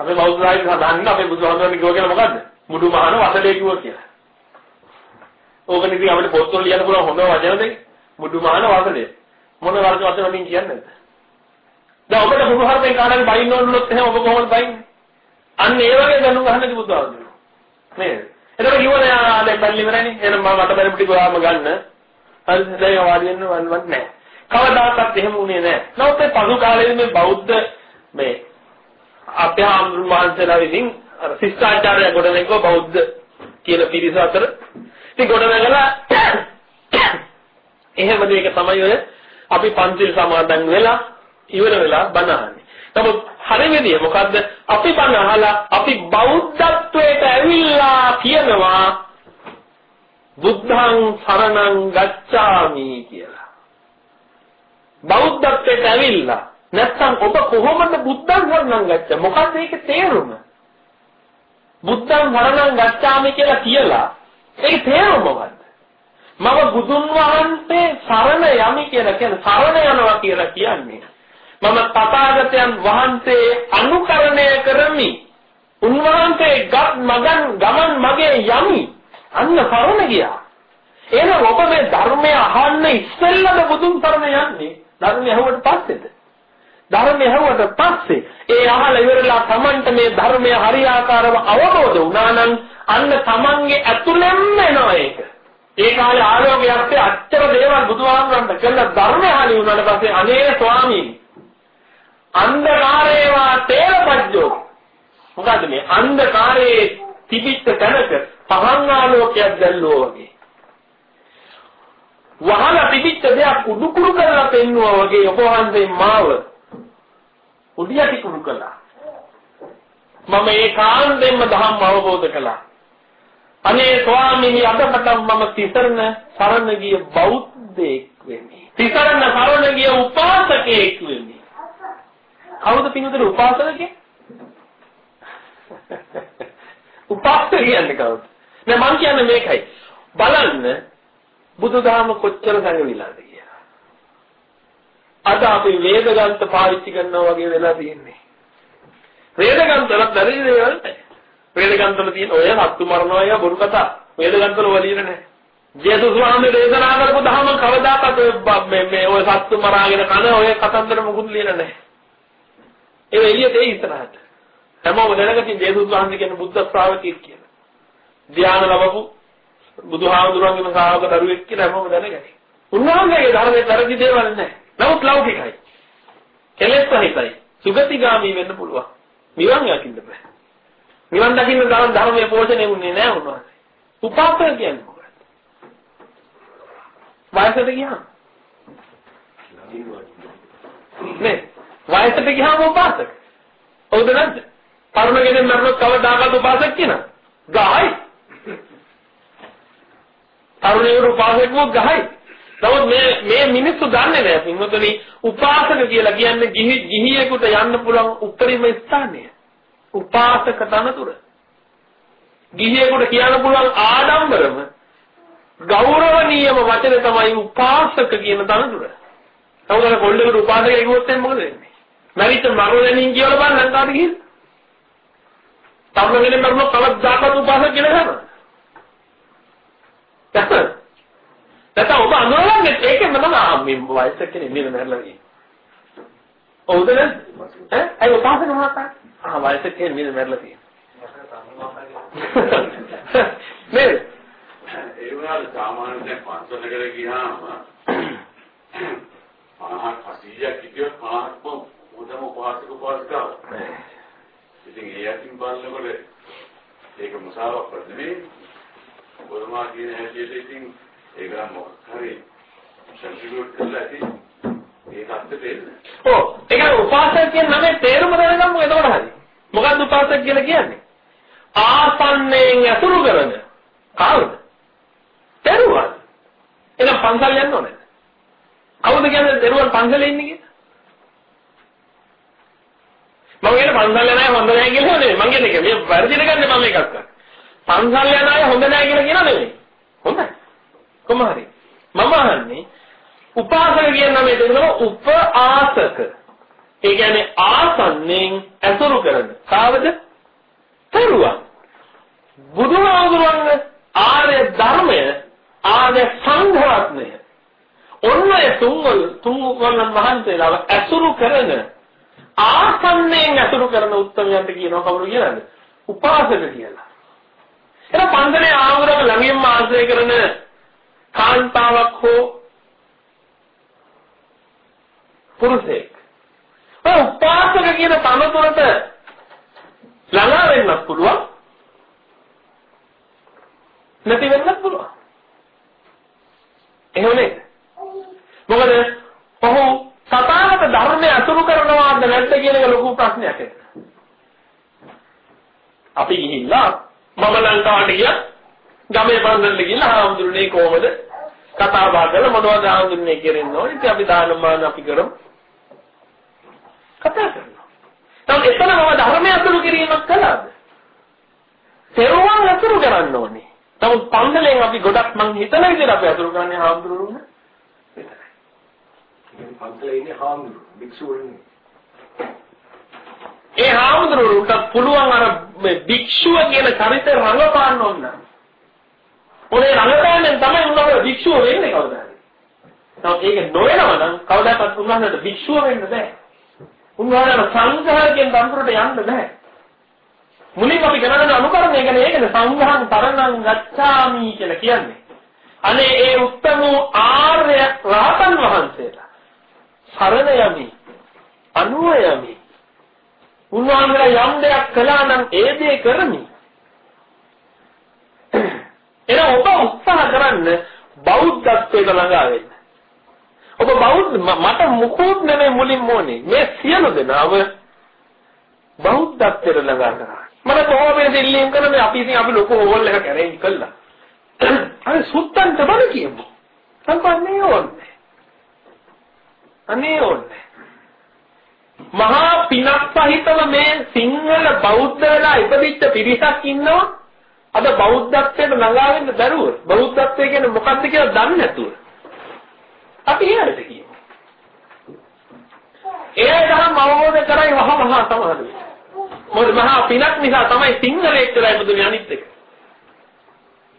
අපේ බෞද්ධ සාහිත්‍ය සඳහන් අපේ බුදුහාමුදුරනේ කිව්ව කියලා මොකද්ද? මුඩු මහන වසලේ කිව්වා කියලා. ඕකනේ ඉතින් අපිට පොත්වල ලියන්න පුළුවන් හොඳ වචන දෙක. මුඩු මහන වසලේ. මොන වර්ග වචන වලින් කියන්නේ නැද්ද? දැන් ඔබට බුදුහාරයෙන් කාටද බයින්න ඕනොත් එහෙනම් ඔබ කොහොමද බයින්නේ? අන්න ඒ වගේ දැනුම් ගන්න බුදුහාමුදුරනේ. නේද? එතකොට කිව්වනේ ආ දැන් බැලි ඉවරනේ. එහෙනම් මම මට බැරි පිටි ගොඩාම ගන්න. හරි දැන් වාඩි වෙන්න වන්වත් නැහැ. කවදාකවත් එහෙම වුණේ නැහැ. නමුත් මේ පසු කාලේදී මේ බෞද්ධ මේ අපේ ආම්රුන් වහන්සේලා විසින් අර ශිෂ්ටාචාරය ගොඩනැගුව බෞද්ධ කියන පිරිස අතර ඉතින් ගොඩනැගලා එහෙම දෙයක තමයි ඔය අපි පන්තිල් සමාදන් වෙලා ඉවර වෙලා බණ අහන්නේ. නමුත් හරියදී මොකද්ද අපි බණ අහලා අපි බෞද්ධත්වයට ඇවිල්ලා කියනවා බුද්ධං සරණං ගච්ඡාමි කියලා. බෞද්ධත්වයට ඇවිල්ලා නැත්තම් ඔබ කොහොමද බුද්ධං සරණං ගච්ඡා මොකක්ද ඒකේ තේරුම? බුද්ධං සරණං ගච්ඡාමි කියලා කියලා ඒකේ තේරුම මොකක්ද? මම බුදුන් වහන්සේ සරණ යමි කියලා කියන්නේ සරණ යනවා කියලා කියන්නේ මම තථාගතයන් වහන්සේ අනුකරණය කරමි. උන්වහන්සේ ගත් මගන් ගමන් මගේ යමි. අන්න සරණ ගියා. එහෙනම් ඔබ මේ ධර්මය අහන්න ඉස්සෙල්ලම බුදුන් සරණ යන්නේ. ධර්මය අහුවට පස්සේද? ධර්මය ඇහුවට පස්සේ ඒ අහල ඉවරලා Tamanට මේ ධර්මය හරියාකාරව අවබෝධ වුණා නම් අන්න Tamanගේ ඇතුළෙන්ම එනවා ඒක. ඒ කාලේ ආලෝකයක් අච්චර දේවල් බුදුහාමුදුරන්ට කළ ධර්මය හරි වුණාට පස්සේ අනේ ස්වාමීනි අන්ධකාරේවා තේරපජ්ජෝ මොකද්ද මේ අන්ධකාරයේ තිබිච්ච තැනක පහන් ආලෝකයක් දැල්ලුවා වගේ වහලා තිබිච්ච දෙයක් උඩුකුරු කරලා පෙන්නුවා වගේ ඔබ වහන්සේ මාව උඩියටි කුරු කළා. මම ඒකාන්තයෙන්ම ධම්ම අවබෝධ කළා. අනේ ස්වාමීනි අදපටන් මම තිසරණ සරණ ගිය බෞද්ධයෙක් වෙමි. තිසරණ සරණ ගිය උපාසකයෙක් වෙමි. කවුද පින්වතුනි උපාසකගේ? උපාසක කියන්නේ කවුද? නෑ මං කියන්නේ මේකයි. බලන්න බුදුදහම කොච්චර සංගවිලාද අද අපි වේද ග්‍රන්ථ පාවිච්චි කරනවා වගේ වෙලා තියෙන්නේ. වේද ග්‍රන්ථවල බැරි දේවල් නැහැ. වේද ග්‍රන්ථවල තියෙන ඔය සත්තු මරනවා අය බොරු කතා. වේද ග්‍රන්ථවල වලියන නැහැ. ජේසුස් වහන්සේ දේශනා කරපු ධර්ම කවදාකවත් මේ මේ ඔය සත්තු මරාගෙන කන ඔය කතන්දර මුකුත් ලියන නැහැ. ඒ එළියට ඒ ඉස්සරහට. හැමෝම දැනගතින් ජේසුස් වහන්සේ කියන බුද්ධ ශ්‍රාවකයෙක් කියලා. ධ්‍යාන ලැබපු බුදුහාමුදුරන්ගේම ශ්‍රාවක දරුවෙක් කියලා හැමෝම දැනගති. උන්වහන්සේගේ ධර්මයේ තරදි දේවල් නැහැ. නමුත් ලෞකිකයි. කෙලෙස් සහිතයි. සුගතිගාමි වෙන්න පුළුවන්. නිවන් යකින්න බෑ. නිවන් දකින්න තරම් ධර්මයේ පෝෂණය වුණේ නෑ උන්වහන්සේ. උපාසක කියන්නේ මොකක්ද? වයසට ගියාම. නේ වයසට ගියාම උපාසක. හවුද නැද්ද? තරුණ කෙනෙක් මරනොත් කවදාකවත් උපාසක කියන. ගහයි. තරුණයෙකු උපාසක වුත් ගහයි. නමුත් මේ මේ මිනිස්සු දන්නේ නැහැ පින්වතුනි උපාසක කියලා කියන්නේ ගිහි ගිහියෙකුට යන්න පුළුවන් උත්තරීම ස්ථානය. උපාසක තනතුර. ගිහියෙකුට කියන්න පුළුවන් ආඩම්බරම ගෞරවනීයම වචන තමයි උපාසක කියන තනතුර. සමහර කොල්ලෙකුට උපාසක කිව්වොත් එන්නේ මොකද වෙන්නේ? මරිච්ච මරණින් කියලා බලන්න ලංකාවට ගිහින්. තවගෙන මරණ කවදාකවත් උපාසක කියලා කරනවා. නැත්නම් ඔබ අඳුරගන්නේ ඒකෙන්ම තමයි මේ වයසක කෙනෙක් නේද මැරලා ඉන්නේ. ඔව්ද නැද්ද? ඈ අය උපාසක මහතා. ආ වයසක කෙනෙක් නේද මැරලා තියෙන්නේ. නේද? ඒ වුණාට සාමාන්‍ය දැන් පන්සලකට ගියාම 50 80ක් හිටියොත් 50ක්ම හොඳම උපාසක උපාසිකාව. ඉතින් ඒ අතින් බලනකොට ඒක මුසාවක් නෙමෙයි. බොරුමා කියන හැටියට ඉතින් ඒක නම් මොකක් හරි සංසිලුත් කළා ඇති. ඒ තත්ත්වෙට එන්න. ඔව් ඒ කියන්නේ උපාසක කියන නමේ තේරුම දැනගමු එතකොට හරි. මොකක්ද උපාසක කියලා කියන්නේ? ආසන්නයෙන් අතුරු කරන කවුද? දරුවන්. එහෙනම් පන්සල් යන්න ඕනේ. කවුද කියන්නේ දරුවන් පන්සලේ ඉන්නේ කියලා? මම කියන පන්සල් යන අය හොඳ නැහැ කියලා නෙමෙයි. මම කියන්නේ මේ වර්ධින ගන්න මම එකක් කරා. පන්සල් යන අය හොඳ නැහැ කියලා කියනවා නෙමෙයි. හොඳයි. කොහොම හරි. මම අහන්නේ උපාසක කියන නමේ දෙනවා උපආසක. ඒ කියන්නේ ආසන්නෙන් ඇසුරු කරන. කාවද? තරුවන්. බුදුහාමුදුරන්ගේ ආර්ය ධර්මය ආර්ය සංඝරත්නය ඔන්න තුන්වල තුන්වල මහන්සේලාව ඇසුරු කරන ආසන්නයෙන් ඇසුරු කරන උත්තරයන්ට කියනවා කවුරු කියලාද? උපාසක කියලා. එහෙනම් පන්සලේ ආවරක ළඟින්ම ආශ්‍රය කරන කාන්තාවක් හෝ පුරුෂයෙක්. ඔය උපාසක කියන තනතුරට ළඟා වෙන්නත් පුළුවන්. නැති වෙන්නත් පුළුවන්. එහෙම නේද? මොකද ඔහු තථාගත ධර්මය අතුරු කරනවාද නැද්ද කියන එක ලොකු ප්‍රශ්නයක් ඒක. අපි ගිහිල්ලා මම ලංකාවට ගියා ගමේ බන්දරට ගිහිල්ලා හාමුදුරනේ කොහමද කතා බහ කරලා මොනවද හාමුදුරනේ කියරෙන්න ඕනේ ඉතින් අපි දානමාන අපි කරමු කතා කරනවා. දැන් එතන මම ධර්මය අතුරු කිරීමක් කළාද? තෙරුවන් අතුරු කරන්න ඕනේ. නමුත් පන්සලෙන් අපි ගොඩක් මං හිතන විදිහට අපි අතුරු කරන්නේ හාමුදුරුවෝ ඉතින් පන්සලේ ඉන්නේ හාමුදුරුවෝ භික්ෂුවෝ ඒ හාමුදුරුවන්ට පුළුවන් අර මේ භික්ෂුව කියන චරිතය රඟපාන්න ඕන. ඔනේ රඟපෑමෙන් තමයි උන්වහන්සේ භික්ෂුව වෙන්නේ කවදාද? නමුත් ඒක නොවනවා නම් කවදාකවත් උන්වහන්සේට භික්ෂුව වෙන්න බෑ. උන්වහන්සේට සංඝහයෙන් දඹුරට යන්න බෑ. මුලින් අපි කරන අනුකරණය කියන්නේ ඒකනේ සංඝහං තරණං ගච්ඡාමි කියලා කියන්නේ. අනේ ඒ උත්තම ආර්ය රහතන් වහන්සේලා සරණ යමි. අනුව යමි. උන්වහන්සේලා යම් දෙයක් කළා නම් ඒ දේ කරමි. එන ඔබ උත්සාහ කරන්න බෞද්ධත්වයට ළඟා වෙන්න. ඔබ බෞද්ධ මට මුකුත් නෙමෙයි මුලින්ම ඕනේ. මේ සියලු දෙනාව බෞද්ධත්වයට ළඟා කරා. මට කොහොමද ඉල්ලීම් කරන්නේ අපි ඉතින් අපි ලොකු හෝල් එකක් arrange කළා. අර සුත්තන්ට බල කියමු. සම්පන්නේ ඕනේ අනේ ඕනේ. මහා පිනක් සහිතව මේ සිංහල බෞද්ධ වෙලා ඉපදිච්ච පිරිසක් ඉන්නවා. අද බෞද්ධත්වයට ළඟා වෙන්න බැරුව. බෞද්ධත්වය කියන්නේ මොකක්ද කියලා දන්නේ නැතුව. අපි එහෙමද කියමු. ඒ තරම් අවබෝධ කරයි වහ මහා සමහරු. මොකද මහා පිනක් නිසා තමයි සිංහලෙක් කියලා ඉපදුනේ අනිත් එක.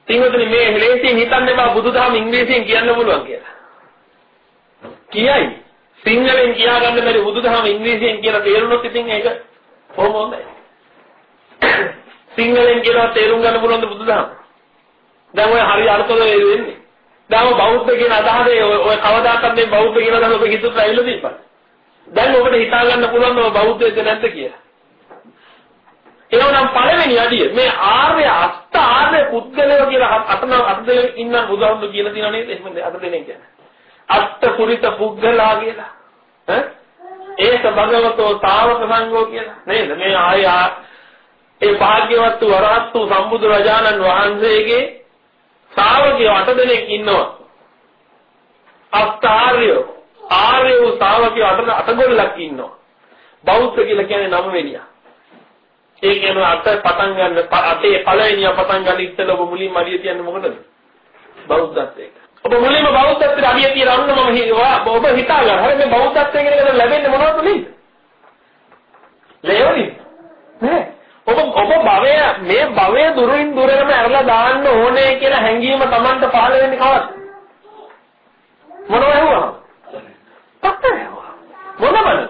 සිංහලෙනි මේ ලේසියෙන් හිතන්න බා බුදුදහම ඉංග්‍රීසියෙන් කියන්න පුළුවන් කියලා. කියයි. සිංහලෙන් කියා ගන්න බැරි බුදුදහම ඉංග්‍රීසියෙන් කියලා තේරුනොත් ඉතින් ඒක කොහොම හොඳයි. සිංහලෙන් කියලා තේරුම් ගන්න පුළුවන් බුදුදහම. දැන් ඔය හරි අර්ථවල වෙන්නේ. දැන් බෞද්ධ කියන අදහසේ ඔය කවදාකවත් මේ බෞද්ධ කියන අදහස ඔබ හිතුවත් ඇවිල්ලා දීපන්. දැන් ඔබට හිතා ගන්න පුළුවන් ඔය බෞද්ධයද නැද්ද කියලා. එවනම් පළවෙනි අඩිය මේ ආර්ය අෂ්ට ආර්ය පුද්ගලයෝ කියලා අතන අත දෙක ඉන්න බුදුහාමුදුරු කියලා තියෙනව නේද? එහෙම අත දෙනෙක් කියන්නේ. අෂ්ට පුරිත පුද්ගලා කියලා. ඈ ඒක භගවතෝ තාවක සංඝෝ කියලා. නේද? මේ ආය ඒ භාග්‍යවත් වරහත්තු සම්බුදු රජාණන් වහන්සේගේ ශ්‍රාවකයෝ අට දෙනෙක් ඉන්නවා. අෂ්ටාර්යෝ ආර්ය වූ ශ්‍රාවකයෝ අට අටගොල්ලක් ඉන්නවා. බෞද්ධ කියලා කියන්නේ නම වෙනියා. ඒ කියන්නේ අට පටන් ගන්න අතේ පළවෙනියා පටන් ගන්න ඉස්සෙල්ලා ඔබ මුලින්ම අඩිය තියන්නේ මොකටද? බෞද්ධත්වයට. ඔබ මුලින්ම බෞද්ධත්වයට අඩිය තියලා අන්න මම ඔබ හිතා ගන්න. හරි මේ බෞද්ධත්වය කියන එකට ලැබෙන්නේ මොනවද නේද? ලේවලි. නේ? ඔබ ඔබ භවය මේ භවය දුරින් දුරටම ඇරලා දාන්න ඕනේ කියලා හැඟීම Tamanට පහළ වෙන්නේ කවද්ද? මොනව ඇහුවා? පත්තර මොන බලද?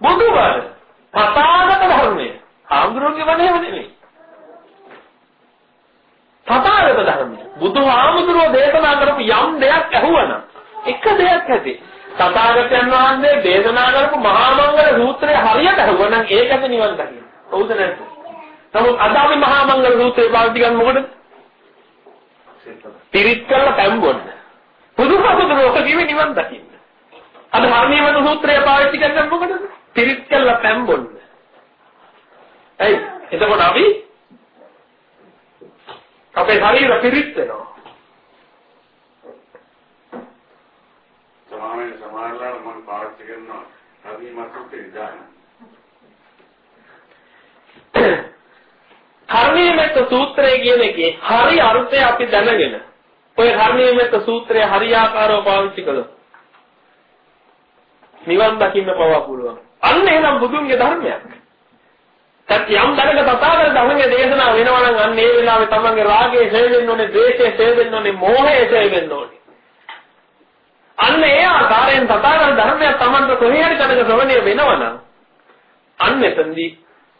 බුදු බල. තථාගත ධර්මය. ආම්දුරුගේ වනේ නෙමෙයි. තථාගත ධර්මය. බුදුහාමුදුරුවෝ දේශනා කරපු යම් දෙයක් ඇහුවනම් එක දෙයක් ඇති. තථාගතයන් වහන්සේ දේශනා කරපු මහා මංගල සූත්‍රය හරියට අහුවනම් ඒකද නිවන් දකින්න. හවුද නැද්ද? නමුත් අද අපි මහා මංගල සූත්‍රය පාවිච්චි කරන්නේ මොකටද? පිරිත් කරලා පැම්බොන්න. බුදුහාමුදුරුවෝ ඔක කිව්වේ නිවන් දකින්න. අද හර්ණීයමත සූත්‍රය පාවිච්චි කරන්නේ මොකටද? පිරිත් කරලා පැම්බොන්න. ඇයි? එතකොට අපි අපේ ශරීර පිරිත් වෙනවා. සමාවෙන් සමානලාට මම පාවිච්චි කරනවා හර්ණීයමත සූත්‍රය කර්ණීයමෙත් සූත්‍රය කියන එකේ හරි අර්ථය අපි දැනගෙන ඔය කර්ණීයමෙත් සූත්‍රය හරියාකාරව පාවිච්චි කළොත් නිවන් දකින්න පවා පුළුවන්. අන්න එහෙනම් බුදුන්ගේ ධර්මයක්. තත් යම් දැනක තථාගත ධර්මයේ දේශනා වෙනවා නම් අන්න ඒ වෙලාවේ තමන්ගේ රාගය ඡය වෙන්න ඕනේ, ද්වේෂය ඡය වෙන්න ඕනේ, මෝහය ඡය වෙන්න ඕනේ. අන්න ඒ ආකාරයෙන් තථාගත ධර්මයක් තමන්ට කොහේ හරි කඩක ශ්‍රවණය වෙනවා නම් අන්න එතෙන්දී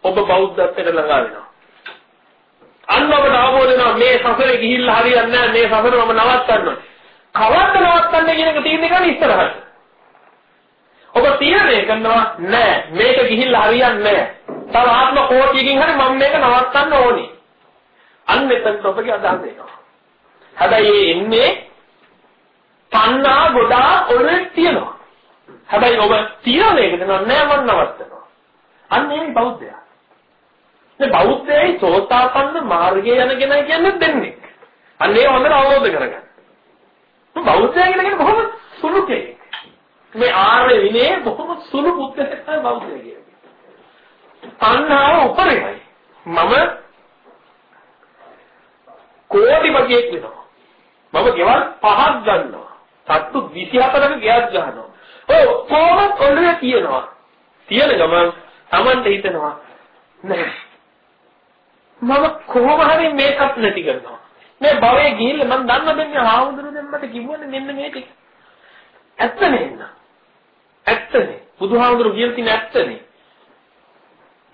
ඔබ බෞද්ධත්වයට ළඟා වෙනවා. අන්න ඔබට අවබෝධ වෙනවා මේ සසරේ ගිහිල්ලා හරියන්නේ නැහැ මේ සසර මම නවත්තන්න ඕනේ. කවද්ද නවත්තන්නේ කියන එක තීරණය කරන්න ඉස්සරහට. ඔබ තීරණය කරනවා නෑ මේක ගිහිල්ලා හරියන්නේ නෑ. තව ආත්ම කෝටියකින් හරි මම මේක නවත්තන්න ඕනේ. අන්න එතනට ඔබගේ අදහස එනවා. හැබැයි එන්නේ තණ්හා ගොඩාක් ඔලේ තියෙනවා. හැබැයි ඔබ තීරණය කරනවා නෑ මම නවත්තනවා. අන්න ඒ බෞද්ධයා. මේ බෞද්ධයයි සෝතාපන්න මාර්ගයේ යන කෙනා කියන්නේ දෙන්නේ. අන්න ඒ හොඳට අවබෝධ කරගන්න. බෞද්ධය කියන්නේ කොහොම සුළු කෙනෙක්. මේ ආර්ය විනය බොහොම සුළු බුද්ධයෙක් තමයි බෞද්ධය කියන්නේ. තණ්හාව උපරිමයි. මම කෝටිපතියෙක් වෙනවා. මම ගෙවල් පහක් ගන්නවා. සත්තු 24ක ගෙයක් ගන්නවා. ඔය කොහොමද ඔළුවේ තියනවා. තියෙන ගමන් Tamanට හිතෙනවා නෑ මම කොහොම හරි මේකත් නැති කරනවා. මේ භවයේ ගිහිල්ලා මම දන්න දෙන්නේ ආවුදුරු දෙන්නට කිව්වනේ මෙන්න මේ ටික. ඇත්ත නේද? ඇත්තනේ. බුදුහාමුදුරු කියලා තියෙන ඇත්තනේ.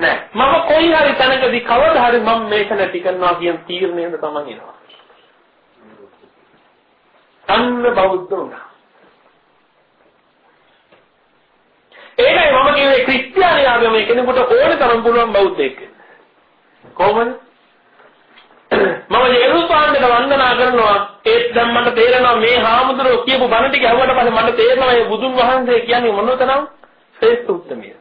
නෑ මම කොයි හරි තැනකදී කවදා හරි මම මේක නැති කරනවා කියන තීරණයද තමයි එනවා. අන්න බෞද්ධ වුණා. ඒකයි මම කියන්නේ ක්‍රිස්තියානි ආගමේ කෙනෙකුට ඕන තරම් පුළුවන් බෞද්ධයෙක් වෙන්න. කොහොමද? මම යේරුසාන්දට වන්දනා කරනවා ඒත් දැන් මට තේරෙනවා මේ හාමුදුරුවෝ කියපු බණ ටික අහුවට පස්සේ මට තේරෙනවා මේ බුදුන් වහන්සේ කියන්නේ මොනතරම් ශ්‍රේෂ්ඨ උත්මයද.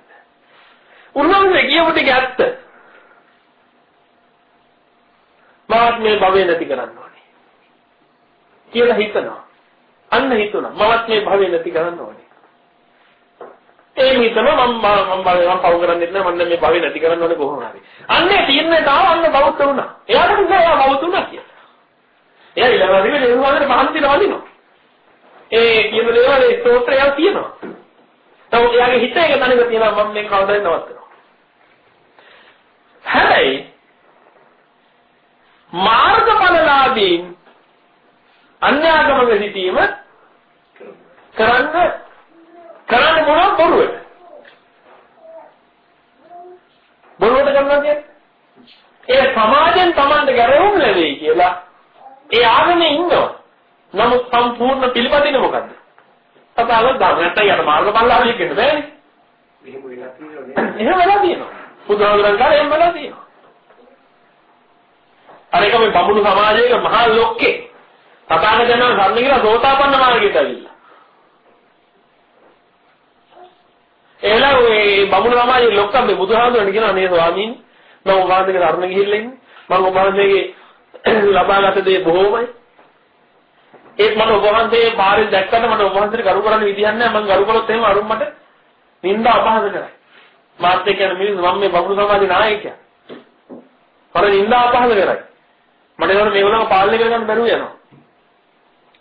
උන්වහන්සේ කියපු ටික ඇත්ත. මාත් මේ භවය නැති කරන්න ඕනේ. කියලා හිතනවා. අන්න හිතුණා. මමත් මේ භවය නැති කරන්න ඕනේ. ඒ හිතම මම මම මම පව කරන්නේ නැහැ මම මේ භවෙ නැති කරන්න ඕනේ කොහොම හරි. අන්නේ තියන්නේ තාම අන්න බෞද්ධ වුණා. එයාට කිව්වා එයා බෞද්ධ වුණා කියලා. එයා ඊළඟට නිර්වාණයට පහන් දින වදිනවා. ඒ කියන දේවල් ඒ ස්තෝත්‍රය තියෙනවා. නමුත් එයාගේ හිත එක තැනක තියෙනවා මම මේක කවදාවත් නවත්තනවා. හැබැයි මාර්ගඵලලාභීන් අන්‍යාගමක සිටීම කරන්න කරන්න මොනවද බොරුවට? බොරුවට කරනවා කියන්නේ ඒ සමාජයෙන් Tamanට ගැරවුම් ලැබෙයි කියලා ඒ ආගමේ ඉන්නවා. නමුත් සම්පූර්ණ පිළිපදින මොකද්ද? ධර්ම නැත්නම් යට මාර්ග බලලාලිය කියන්නේ බෑනේ. එහෙම වෙලා තියෙනවා එහෙම වෙලා තියෙනවා. බුදුහාමුදුරන් කාලේ එහෙම වෙලා තියෙනවා. අර එක මේ බමුණු සමාජයක මහා ලොක්කේ තථාගතයන් වහන්සේ කියලා සෝතාපන්න මාර්ගයට ඇවිල්ලා. එහෙලා ඔය බමුණු සමාජයේ ලොක්කම් මේ බුදුහාමුදුරන් කියනවා නේ ස්වාමීන් මම ඔබ වහන්සේගේ ධර්ම ගිහිල්ලා ඉන්නේ. මම ඔබ වහන්සේගේ ලබාගත දේ බොහෝමයි. ඒත් මම ඔබ වහන්සේ පාරෙන් දැක්කට මට ඔබ වහන්සේට ගරු කරන්න විදිහක් නැහැ. මම ගරු කළොත් එහෙම අරුම් මට නින්දා අපහාස කරයි. මාත් එක්ක යන මිනිස්සු මම මේ බමුණු සමාජයේ නායකයා. මට නින්දා අපහාස කරයි. මට ඒවල මේගොල්ලෝ පාලනය කරගන්න බැරුව යනවා.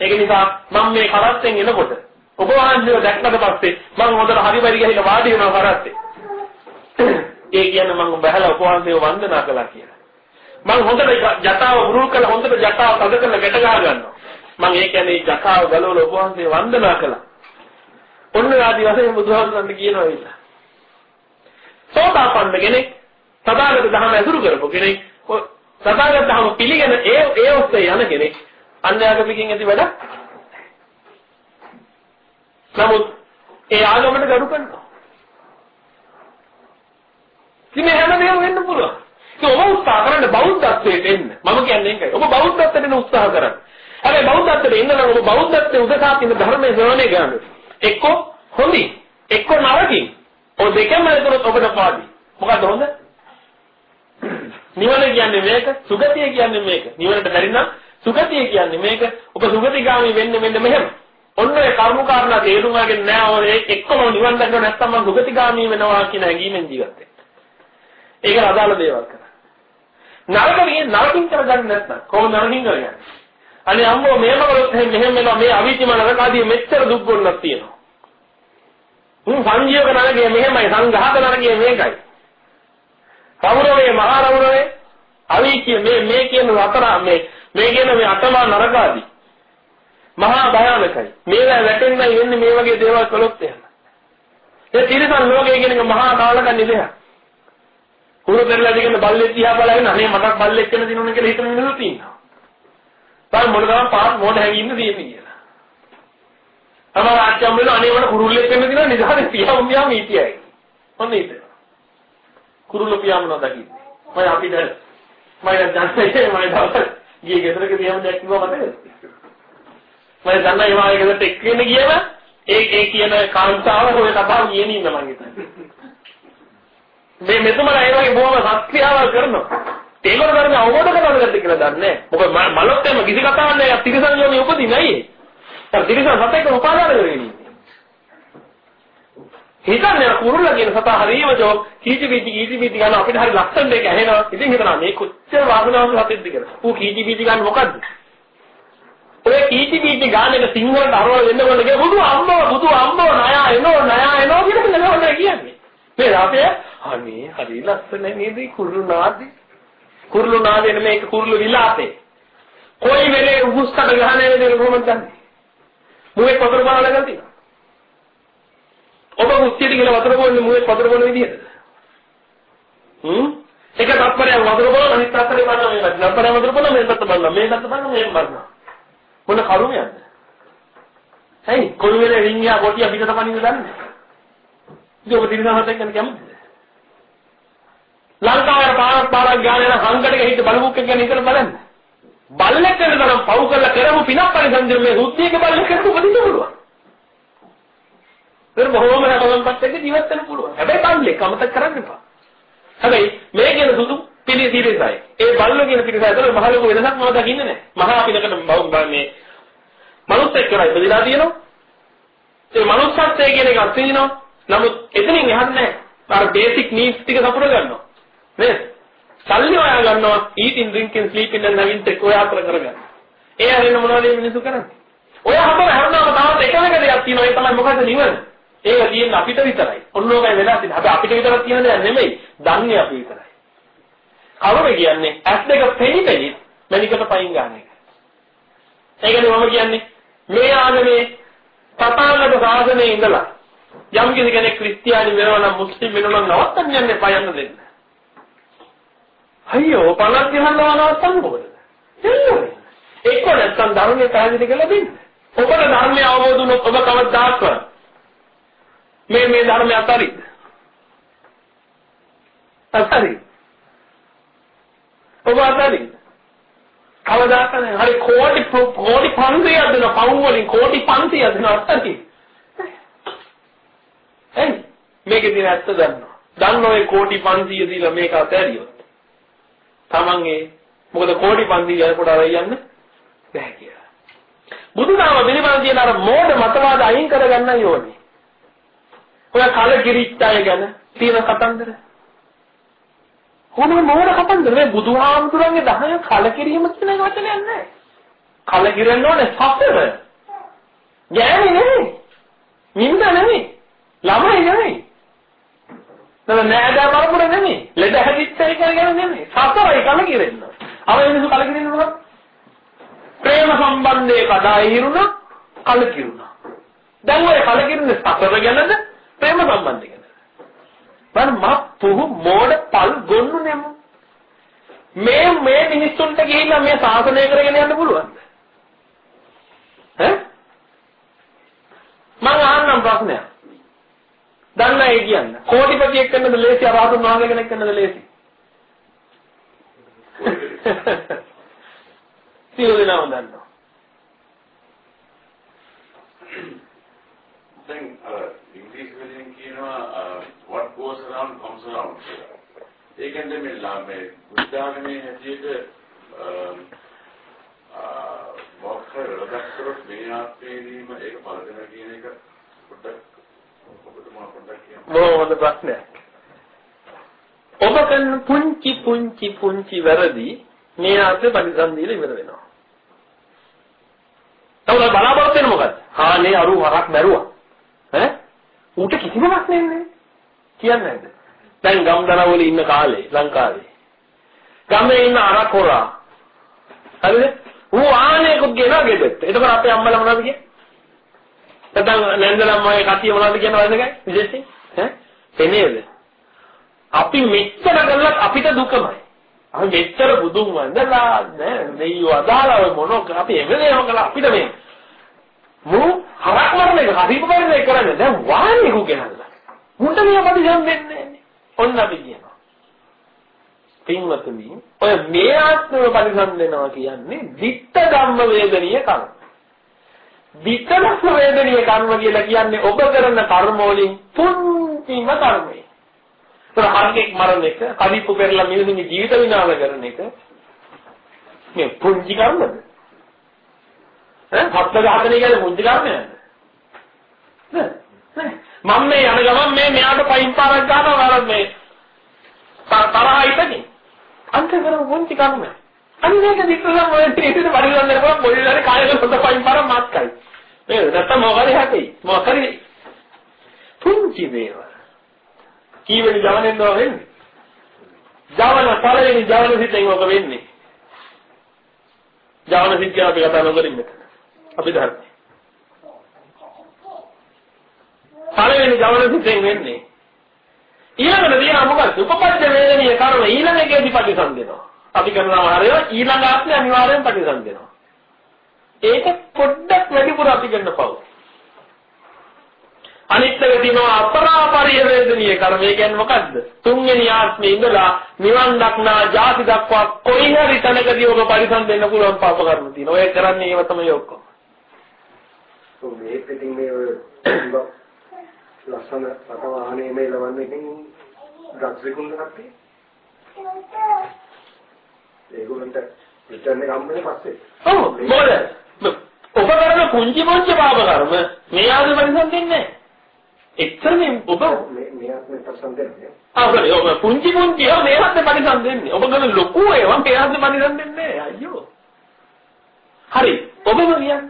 ඒක නිසා මම මේ කරත්තෙන් එනකොට ඔබ වහන්සේව දැක්කට පස්සේ මම හොඳට හරි පරි ගහලා වාඩි වෙනවා කරත්තේ. ඒ කියන්නේ මම බහැලා ඔබ වහන්සේව වන්දනා කළා කියලා. මම හොඳට ජටාව උරුල් කරලා හොඳට ජටාව තද කරලා ගැට ගහ ගන්නවා. මම ඒ කියන්නේ ජටාව ගලවලා ඔබ වහන්සේ වන්දනා කළා. ඔන්න ආදි වශයෙන් බුදුහාමුදුරන්ට කියනවා ඒක. සෝතාපන්න කෙනෙක් සදාගත දහම ඇසුරු කරපු කෙනෙක් සදාගත දහම පිළිගෙන ඒ ඒ ඔස්සේ යන කෙනෙක් අන්‍යාගමිකෙන් ඇති වැඩක් නමුත් ඒ ආගමට ගරු කරනවා. ඉතින් මේ හැමදේම වෙන්න පුළුවන්. ඉතින් ඔබ උත්සාහ කරන්න බෞද්ධත්වයට එන්න. මම කියන්නේ ඒකයි. ඔබ බෞද්ධත්වයට එන්න උත්සාහ කරන්න. හැබැයි බෞද්ධත්වයට එන්න නම් ඔබ බෞද්ධත්වයේ උදසා තියෙන ධර්මයේ ශ්‍රවණය කරන්න. එක්ක හොඳින්, එක්ක නරකින්. ඔය දෙකම එතකොට ඔබට පාඩි. මොකද්ද හොඳ? නිවන කියන්නේ මේක, සුගතිය කියන්නේ මේක. නිවනට බැරි නම් සුගතිය කියන්නේ මේක. ඔබ සුගතිගාමී වෙන්න මෙන්න මෙහෙම. ඔන්න ඒ කර්ම කාරණා තේරුම් ගන්න නෑ ඔය එක්කම නිවන් දක්ව නැත්තම් මම සුගතිගාමී වෙනවා කියන හැඟීමෙන් ජීවත් වෙන්න. ඒක අදාළ දේවල් කරා. නරකමින් නරකින් කරගන්න නැත්නම් කොහොමද නරකින් කරගන්නේ? අනේ අම්මෝ මේම කරොත් මෙහෙම වෙනවා මේ අවිචිම නරකාදී මෙච්චර දුක් ගොන්නක් තියෙනවා. උන් සංජීවක නරකයේ මෙහෙමයි සංඝාත නරකයේ මේකයි. කවුරවේ මහා රවුරවේ අවීචිය මේ මේ කියන හතර මේ මේ කියන මේ අටමා නරකාදී මහා භයානකයි. මේවා වැටෙන්නයි වෙන්නේ මේ වගේ දේවල් කළොත් එහෙම. ඒ තිරසන් ලෝකයේ කියන මහා කාලක නිදයක්. කුරු පෙරලා දිගන බල්ලෙක් දිහා බලගෙන අනේ මටත් බල්ලෙක් වෙන දිනුනේ කියලා හිතන මිනිස්සු ඉන්නවා. බලන්න මොන තරම් පාත් මොඩ හැංගි ඉන්න තියෙන්නේ කියලා. තමයි ආච්චම් වෙන අනේ මට කුරුල්ලෙක් වෙන දිනුනේ නිදානේ පියාම මියාම හිටියයි. ඔන්න ඒක. කුරුල්ල පියාම නොදකින්නේ. මම අපිට මම දැක්කේ මම දවස් ගියේ ගෙදරක දිහාම දැක්කුවා මතකද? මම දන්නා ඒ වගේ ගෙදරට එක්කගෙන ගියම ඒ ඒ කියන කාන්තාව ඔය කතාව කියන්නේ ඉන්න මං හිතන්නේ. මේ මෙතුමලා ඒ වගේ බොහොම සත්‍යාවල් කරනවා. ඒගොල්ලෝ කරන්නේ අවබෝධ කරගන්නද කියලා දන්නේ නැහැ. මොකද මලොත් එම කිසි කතාවක් නැහැ. තිරසන් යෝනි උපදින්නේ නැයි. ඒ තිරසන් සතෙක් උපාදාන කරගෙන ඉන්නේ. හිතන්නේ කුරුල්ලා කියන සතා හරියම ජෝ කීචි බීටි කීචි බීටි ගන්න අපිට හරි ලක්ෂණ දෙක ඇහෙනවා. ඉතින් හිතනවා මේ කොච්චර වාසනාවක සතෙක්ද කියලා. ඌ කීචි බීටි ගන්න මොකද්ද? ඔය කීචි බීටි ගන්න එක සිංහලට අරවල වෙන්න ඕනේ බුදු අම්මෝ බුදු අම්මෝ නයා එනෝ නයා එනෝ කියලා කියන්නේ. මේ රාපේ අනේ හරි ලස්සන නේද කුරුළු නාදේ කුරුළු නාදේ මේක කුරුළු විලාපේ. කොයි වෙලේ උගුස්කට ගහන්නේ නේද කොහොමද දන්නේ? මුවේ වතුර බාලා ගන්න තියෙනවා ඔබ උස්තියට කියලා වතුර බොන්නේ මුවේ වතුර බොන විදිහද හ්ම්? එක තත්පරයක් වතුර බොන අනිත් තත්පරේ බලන්න මේ පැත්ත තත්පරයක් වතුර බොන මේ පැත්ත බලන්න මේ පැත්ත බලන්න මේ බලන්න මොන කරුමයක්ද ඇයි? කොයි වෙලේ රින්ගියා කොටිය පිටත පනින්න දන්නේ? ඉතින් ඔබ දිනනහට එක්කන කැමතිද? ලංකාවේ පාරක් පාරක් ගානේ යන හංගඩක හිට බලමුක් ගැන හිතලා බලන්න. බල්ලෙක් වෙන තරම් පව් කරලා කරමු පිනක් පරිසන්දෙ මේ රුද්ධියක බල්ලෙක් කරපු උපදින්න පුළුවන්. ඒක බොහොම හැමෝමපත් එක්ක ජීවත් වෙන්න පුළුවන්. හැබැයි බල්ලෙක් අමතක කරන්න එපා. හැබැයි මේ කියන සුදු පිළි සිරිසයි. ඒ බල්ලෝ කියන පිරිසයි අතර මහ ලොකු වෙනසක් මම දකින්නේ නැහැ. මහා පිනකට මේ මනුස්සෙක් කරා ඉපදිලා තියෙනවා. ඒ මනුස්සත්වයේ කියන එක අත්විඳිනවා. නමුත් එතනින් එහාට නැහැ. අර බේසික් නීඩ්ස් ටික සපුර ගන්නවා. නේද? සල්ලි හොයා ගන්නවා eating drinking sleeping and having sex ඔය අතර කරගන්න. ඒ හරින මොනවද මේ මිනිස්සු කරන්නේ? ඔය හතර හැමදාම තවත් එකම එක දෙයක් තියෙනවා ඒ තමයි මොකද නිවන. ඒක තියෙන්නේ අපිට විතරයි. ඔන්නෝගයි වෙලා තියෙන්නේ. හැබැයි අපිට විතරක් තියෙන දෙයක් නෙමෙයි. දන්නේ අපි විතරයි. කවුරු කියන්නේ ඇස් දෙක පෙනි පෙනි මැනිකට පයින් ගන්න එක. ඒකනේ මම කියන්නේ මේ ආගමේ තථාගත ශාසනයේ ඉඳලා යම් කෙනෙක් ක්‍රිස්තියානි වෙනවා නම් මුස්ලිම් වෙනවා නම් නවත්තන්න යන්නේ පයන්න දෙන්න. අයියෝ පණක් ගහනවා නවත්තන්න මොකද? දෙන්නේ. එක්ක නැත්තම් ධර්මයේ පැහැදිලි කරලා දෙන්න. ඔබට ධර්මය අවබෝධ වුණොත් ඔබ කවදාවත් මේ මේ ධර්මය අතරින් අතරින් ඔබ අතරින් කවදාක නැහැ. හරි කෝටි කෝටි 500ක් දෙන පවුම් වලින් කෝටි 500ක් දෙන අතරින්. එයි මේකේ දින ඇත්ත දන්නවා. දන්න ඔය කෝටි 500 දීලා මේක අතහැරියොත් තමන්ගේ මොකද කෝටි 500 යනකොට අර යන්න බැහැ කියලා. බුදුනාම පිළිබඳ තියෙන අර මෝඩ මතවාද අයින් කරගන්නයි ඕනේ. ඔය කල කිරිච්චය ගැන තියෙන කතන්දර. කොහොමද මෝඩ කතන්දර මේ බුදුහාමුදුරන්ගේ දහය කල කිරීම කියන වචනයක් නැහැ. කල කිරෙන්න ඕනේ සසර. ගෑණි නෙමෙයි. නින්ද නෙමෙයි. ළමයි නෙමෙයි. නේද නෑදෑ මරපුර නෙමෙයි. ලෙඩ හැදිච්ච එක ගැන නෙමෙයි. සතරයි කලකිරෙන්න. අර මිනිස්සු කලකිරෙන්නේ මොකක්ද? ප්‍රේම සම්බන්ධයේ කඩා ඉහිරුණා කලකිරුණා. දැන් ඔය කලකිරෙන්නේ සතර ගැනද ප්‍රේම සම්බන්ධය ගැනද? මම මප්පු මෝඩ පල් ගොන්නු නෙමු. මේ මේ මිනිස්සුන්ට ගිහිල්ලා මේ සාසනය කරගෙන යන්න පුළුවන්ද? ඈ? මම අහන්නම් ප්‍රශ්නයක්. දන්න අය කියන්න. කෝටිපතියෙක් වෙන්නද ලේසි අරහතුන් වහන්සේ කෙනෙක් වෙන්නද ලේසි? සියලු දෙනාම දන්නවා. දැන් ඉංග්‍රීසි වලින් කියනවා what goes around comes around කියලා. ඒ කියන්නේ මේ ලාමේ බුද්ධාගමේ හැටියට මොකක්ද රදක්තරොත් මේ ආත්මේදීම ඒක පළදෙන කියන එක පොඩ්ඩක් ඔබට මම පොඩ්ඩක් කියන්න. මොනවද ප්‍රශ්නයක්? ඔබ කරන පුංචි පුංචි පුංචි වැරදි මේ ආත්මේ පරිසම්දීලා ඉවර වෙනවා. තවද බලාපොරොත්තු වෙන මොකද? හානේ අරු හරක් මැරුවා. ඈ? ඌට කිසිම ප්‍රශ්නයක් නැහැ. කියන්නේ නැද්ද? දැන් ගම්දරවල ඉන්න කාලේ ලංකාවේ. ගමේ ඉන්න අරක් හොරා. හරිද? ඌ ආනේකුත් ගෙනා ගෙදෙට්ට. එතකොට අපේ අම්මලා මොනවද කියන්නේ? නැත්නම් නැන්දලම් මගේ කතිය මොනවද කියනවද නේද? විශේෂයෙන්? ඈ? එනේද? අපි මෙච්චර කළත් අපිට දුකමයි. අපි මෙච්චර බුදුන් වන්දලා නෑ දෙයියෝ අදාළව මොනක අපි එවෙලේම කළා අපිට මේ මු හරක් මරන එක හරිම පරිදි කරන්නේ දැන් වාන්නේ කු ගෙනල්ලා. මුන්ට මේ අපදිසම් වෙන්නේ නෑනේ. ඔන්න අපි කියනවා. පින්වතුනි ඔය මේ ආත්මව පරිසම් වෙනවා කියන්නේ ditta ධම්ම වේදනීය කර්ම. Ditta ධම්ම වේදනීය කර්ම කියලා කියන්නේ ඔබ කරන කර්ම වලින් පුංචිම කර්මය. ඒතර හරකෙක් මරන එක, කඩිප්පු පෙරලා මිනිසුන්ගේ ජීවිත විනාශ කරන එක මේ පුංචි කර්මද? ඈ හත්ත ගහගෙන කියන්නේ පුංචි කර්මයක්ද? නෑ. මම මේ යන ගමන් මේ මෙයාට පයින් පාරක් ගන්නවා වරක් මේ තරහා ඉපදී. අන්ත කරන පුංචි කර්මයක්. අනිත් එක විකලම් වල තියෙන පරිවර්තන කරලා පොඩිලානේ කායක හොඳ පයින් පාරක් මාත්කයි. නේද? නැත්තම් මොකද හැටි? මොකද පුංචි මේවා. කීවෙනි ජවනෙන්ද වෙන්නේ? ජවන පළවෙනි ජවන සිතෙන් ඔක වෙන්නේ. ජවන සිත් කියලා අපි කතා නොකරින් මෙතන. අපි ධර්මයේ. පළවෙනි ජවන සිතෙන් වෙන්නේ. ඊළඟට දිහා මොකද? උපපද්ද වේදනීය කර්ම ඊළඟ එකේදී ප්‍රතිසන්දෙනවා. අපි කරනවා හරිය ඊළඟ ආත්මය අනිවාර්යෙන් ප්‍රතිසන්දෙනවා. ඒක පොඩ්ඩක් වැඩිපුර අපි කරන්න පව්. අනිත් එක තියෙනවා අපරාපරිය වේදනීය කර්ම. ඒ කියන්නේ මොකද්ද? තුන්වෙනි ආත්මේ ඉඳලා නිවන් දක්නා ජාති දක්වා කොයි හරි තැනකදී ඔබ පරිසම් දෙන්න පුළුවන් පාප කර්ම තියෙනවා. ඔය කරන්නේ ඒව තමයි ඔක්කොම. මේ පිටින් මේ ලස්සන රට වාහනේ මේ ලවන්නේ ඉතින් ඩ්‍රග්ස් විකුණන කට්ටිය. ඒගොල්ලන්ට රිටර්න් එක හම්බෙන්නේ පස්සේ. ඔව් මොකද? ඔබ කරන පුංචි පුංචි පාප කර්ම මේ ආදී පරිසම් දෙන්නේ නැහැ. එච්චරනේ ඔබ මේ මේ ආත්මේ පරිසම් දෙන්නේ. ආවනේ ඔබ පුංචි පුංචි ඒවා මේවත් පරිසම් දෙන්නේ. ඔබ කරන ලොකු ඒවා මේවත් පරිසම් දෙන්නේ නැහැ. අයියෝ. හරි. ඔබම කියන්නේ.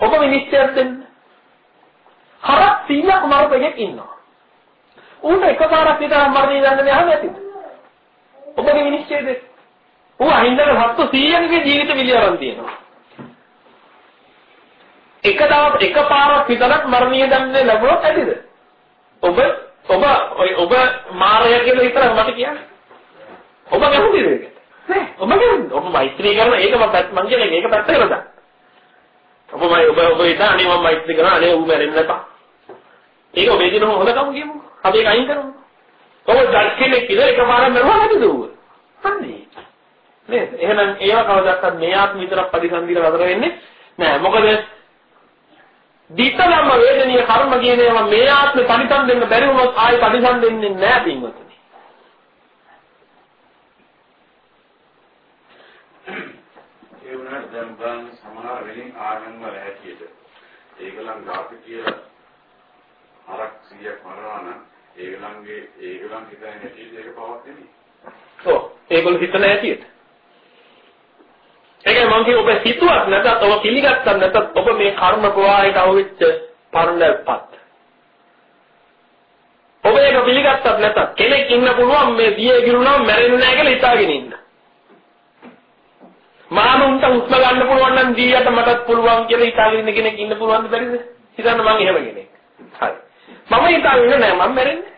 ඔබ විනිශ්චයක් දෙන්න. හරක් 100ක් මරපෙක් ඉන්නවා. ඌට එකපාරක් විතර මරණය ගන්න දෙයක් නැතිද? ඔබගේ විනිශ්චය දෙන්න. ඌ අහින්දර සත්තු 100කගේ ජීවිත විලියරන් තියෙනවා. එක දවස් එකපාරක් විතරක් මරණීය දන්නේ ලැබුණොත් ඇතිද? ඔබ ඔබ ඔබ මාරය කියලා විතරක් මට කියන්නේ. ඔබ කැමතිද ඒකට? නෑ ඔබ කැමතිද? ඔබ මෛත්‍රී කරන ඒක මම මං කියන්නේ මේක පැත්තකට දාන්න. ඔබ මයි ඔබ ඔබ හිතා අනේ මම මෛත්‍රී කරනවා අනේ ඌ මැරෙන්න නැපා. ඒක ඔබේ දින හොඳකම කියමුකෝ. අපි ඒක අයින් කරමු. ඔබ ජඩ් කෙනෙක් ඉතින් එකපාරක් මරුවා නැතිද ඌ? හරි. නේද? එහෙනම් ඒව කවදාවත් මේ ආත්ම විතරක් පරිසන්දිල නතර වෙන්නේ නෑ. මොකද දිත්තලම්ම වේදනීය කර්ම කියන ඒවා මේ ආත්මේ පරිසම් දෙන්න බැරි වුණොත් ආයෙ පරිසම් දෙන්නේ නෑ පින්වතුනි. ඒ වුණාට දැන් බලන්න සමහර වෙලින් ආගම් වල හැටියට ඒගොල්ලන් ගාපි කියලා හරක් 100ක් මරනවා නම් ඒගොල්ලන්ගේ ඒගොල්ලන් හිතන හැටියට ඒක පවත්න්නේ. ඔව් ඒගොල්ලෝ හිතන හැටියට. ඒකයි මම කිය ඔබ හිතුවත් නැතත් ඔබ පිළිගත්තත් නැතත් ඔබ මේ කර්ම ප්‍රවාහයට අවුච්ච පරණපත්. ඔබ ඒක පිළිගත්තත් නැතත් කෙනෙක් ඉන්න පුළුවන් මේ දියේ ගිරුණාම මැරෙන්නේ නැහැ කියලා හිතාගෙන ඉන්න. මානුන්ට උස්ම ගන්න පුළුවන් නම් දීයට මටත් පුළුවන් කියලා හිතාගෙන ඉන්න කෙනෙක් ඉන්න පුළුවන්ද බැරිද? හිතන්න මං එහෙම කෙනෙක්. හරි. මම හිතාගෙන නෑ මම මැරෙන්නේ.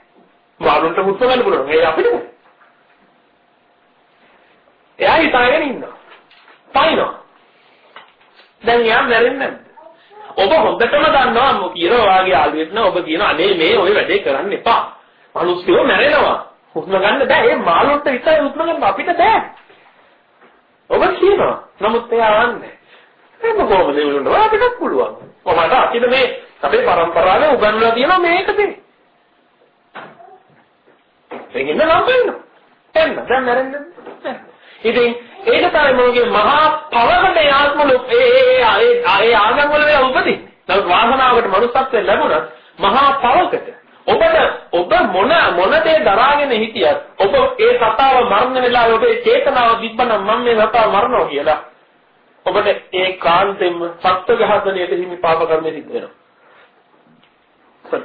මානුන්ට උස්ම ගන්න පුළුවන්. ඒ අපිට. එයා හිතාගෙන ඉන්නවා. පයින්නවා. දැන් යා මැරෙන්නේ නැද්ද? ඔබ හොඳටම දන්නවා කියන ඔයාගේ යාළුවෙක් න ඔබ කියන අනේ මේ ඔය වැඩේ කරන්න එපා. මිනිස්සුયો මැරෙනවා. හුස්ම ගන්න බෑ. ඒ මාළුන්ට විතරයි හුස්ම ගන්න අපිට බෑ. ඔබ කියනවා. නමුත් එයා යන්නේ. ඒක කොහොමද වෙන්නේ? අපිට පුළුවන්. කොහමද අපිට මේ අපේ પરම්පරාවේ උගන්වලා තියෙන මේකද? ඒකෙන් නම් වෙන්න. එන්න දැන් මැරෙන්නේ. ඉතින් ඒක තමයි මොකගේ මහා පවකට ආත්මලු ඒ ඒ ඒ ආගම් වල වෙලා උපදින්නේ. නමුත් වාසනාවකට මනුස්සත්වයෙන් ලැබුණත් මහා පවකට ඔබට ඔබ මොන මොන දේ දරාගෙන හිටියත් ඔබ ඒ සතාව මරණ වෙලාවේ ඔබේ චේතනාව තිබ්බනම් මම මේ සතාව මරනවා කියලා ඔබට ඒ කාන්තෙන්ම සත්ත්ව ඝාතනයට හිමි පාප කර්ම සිද්ධ වෙනවා.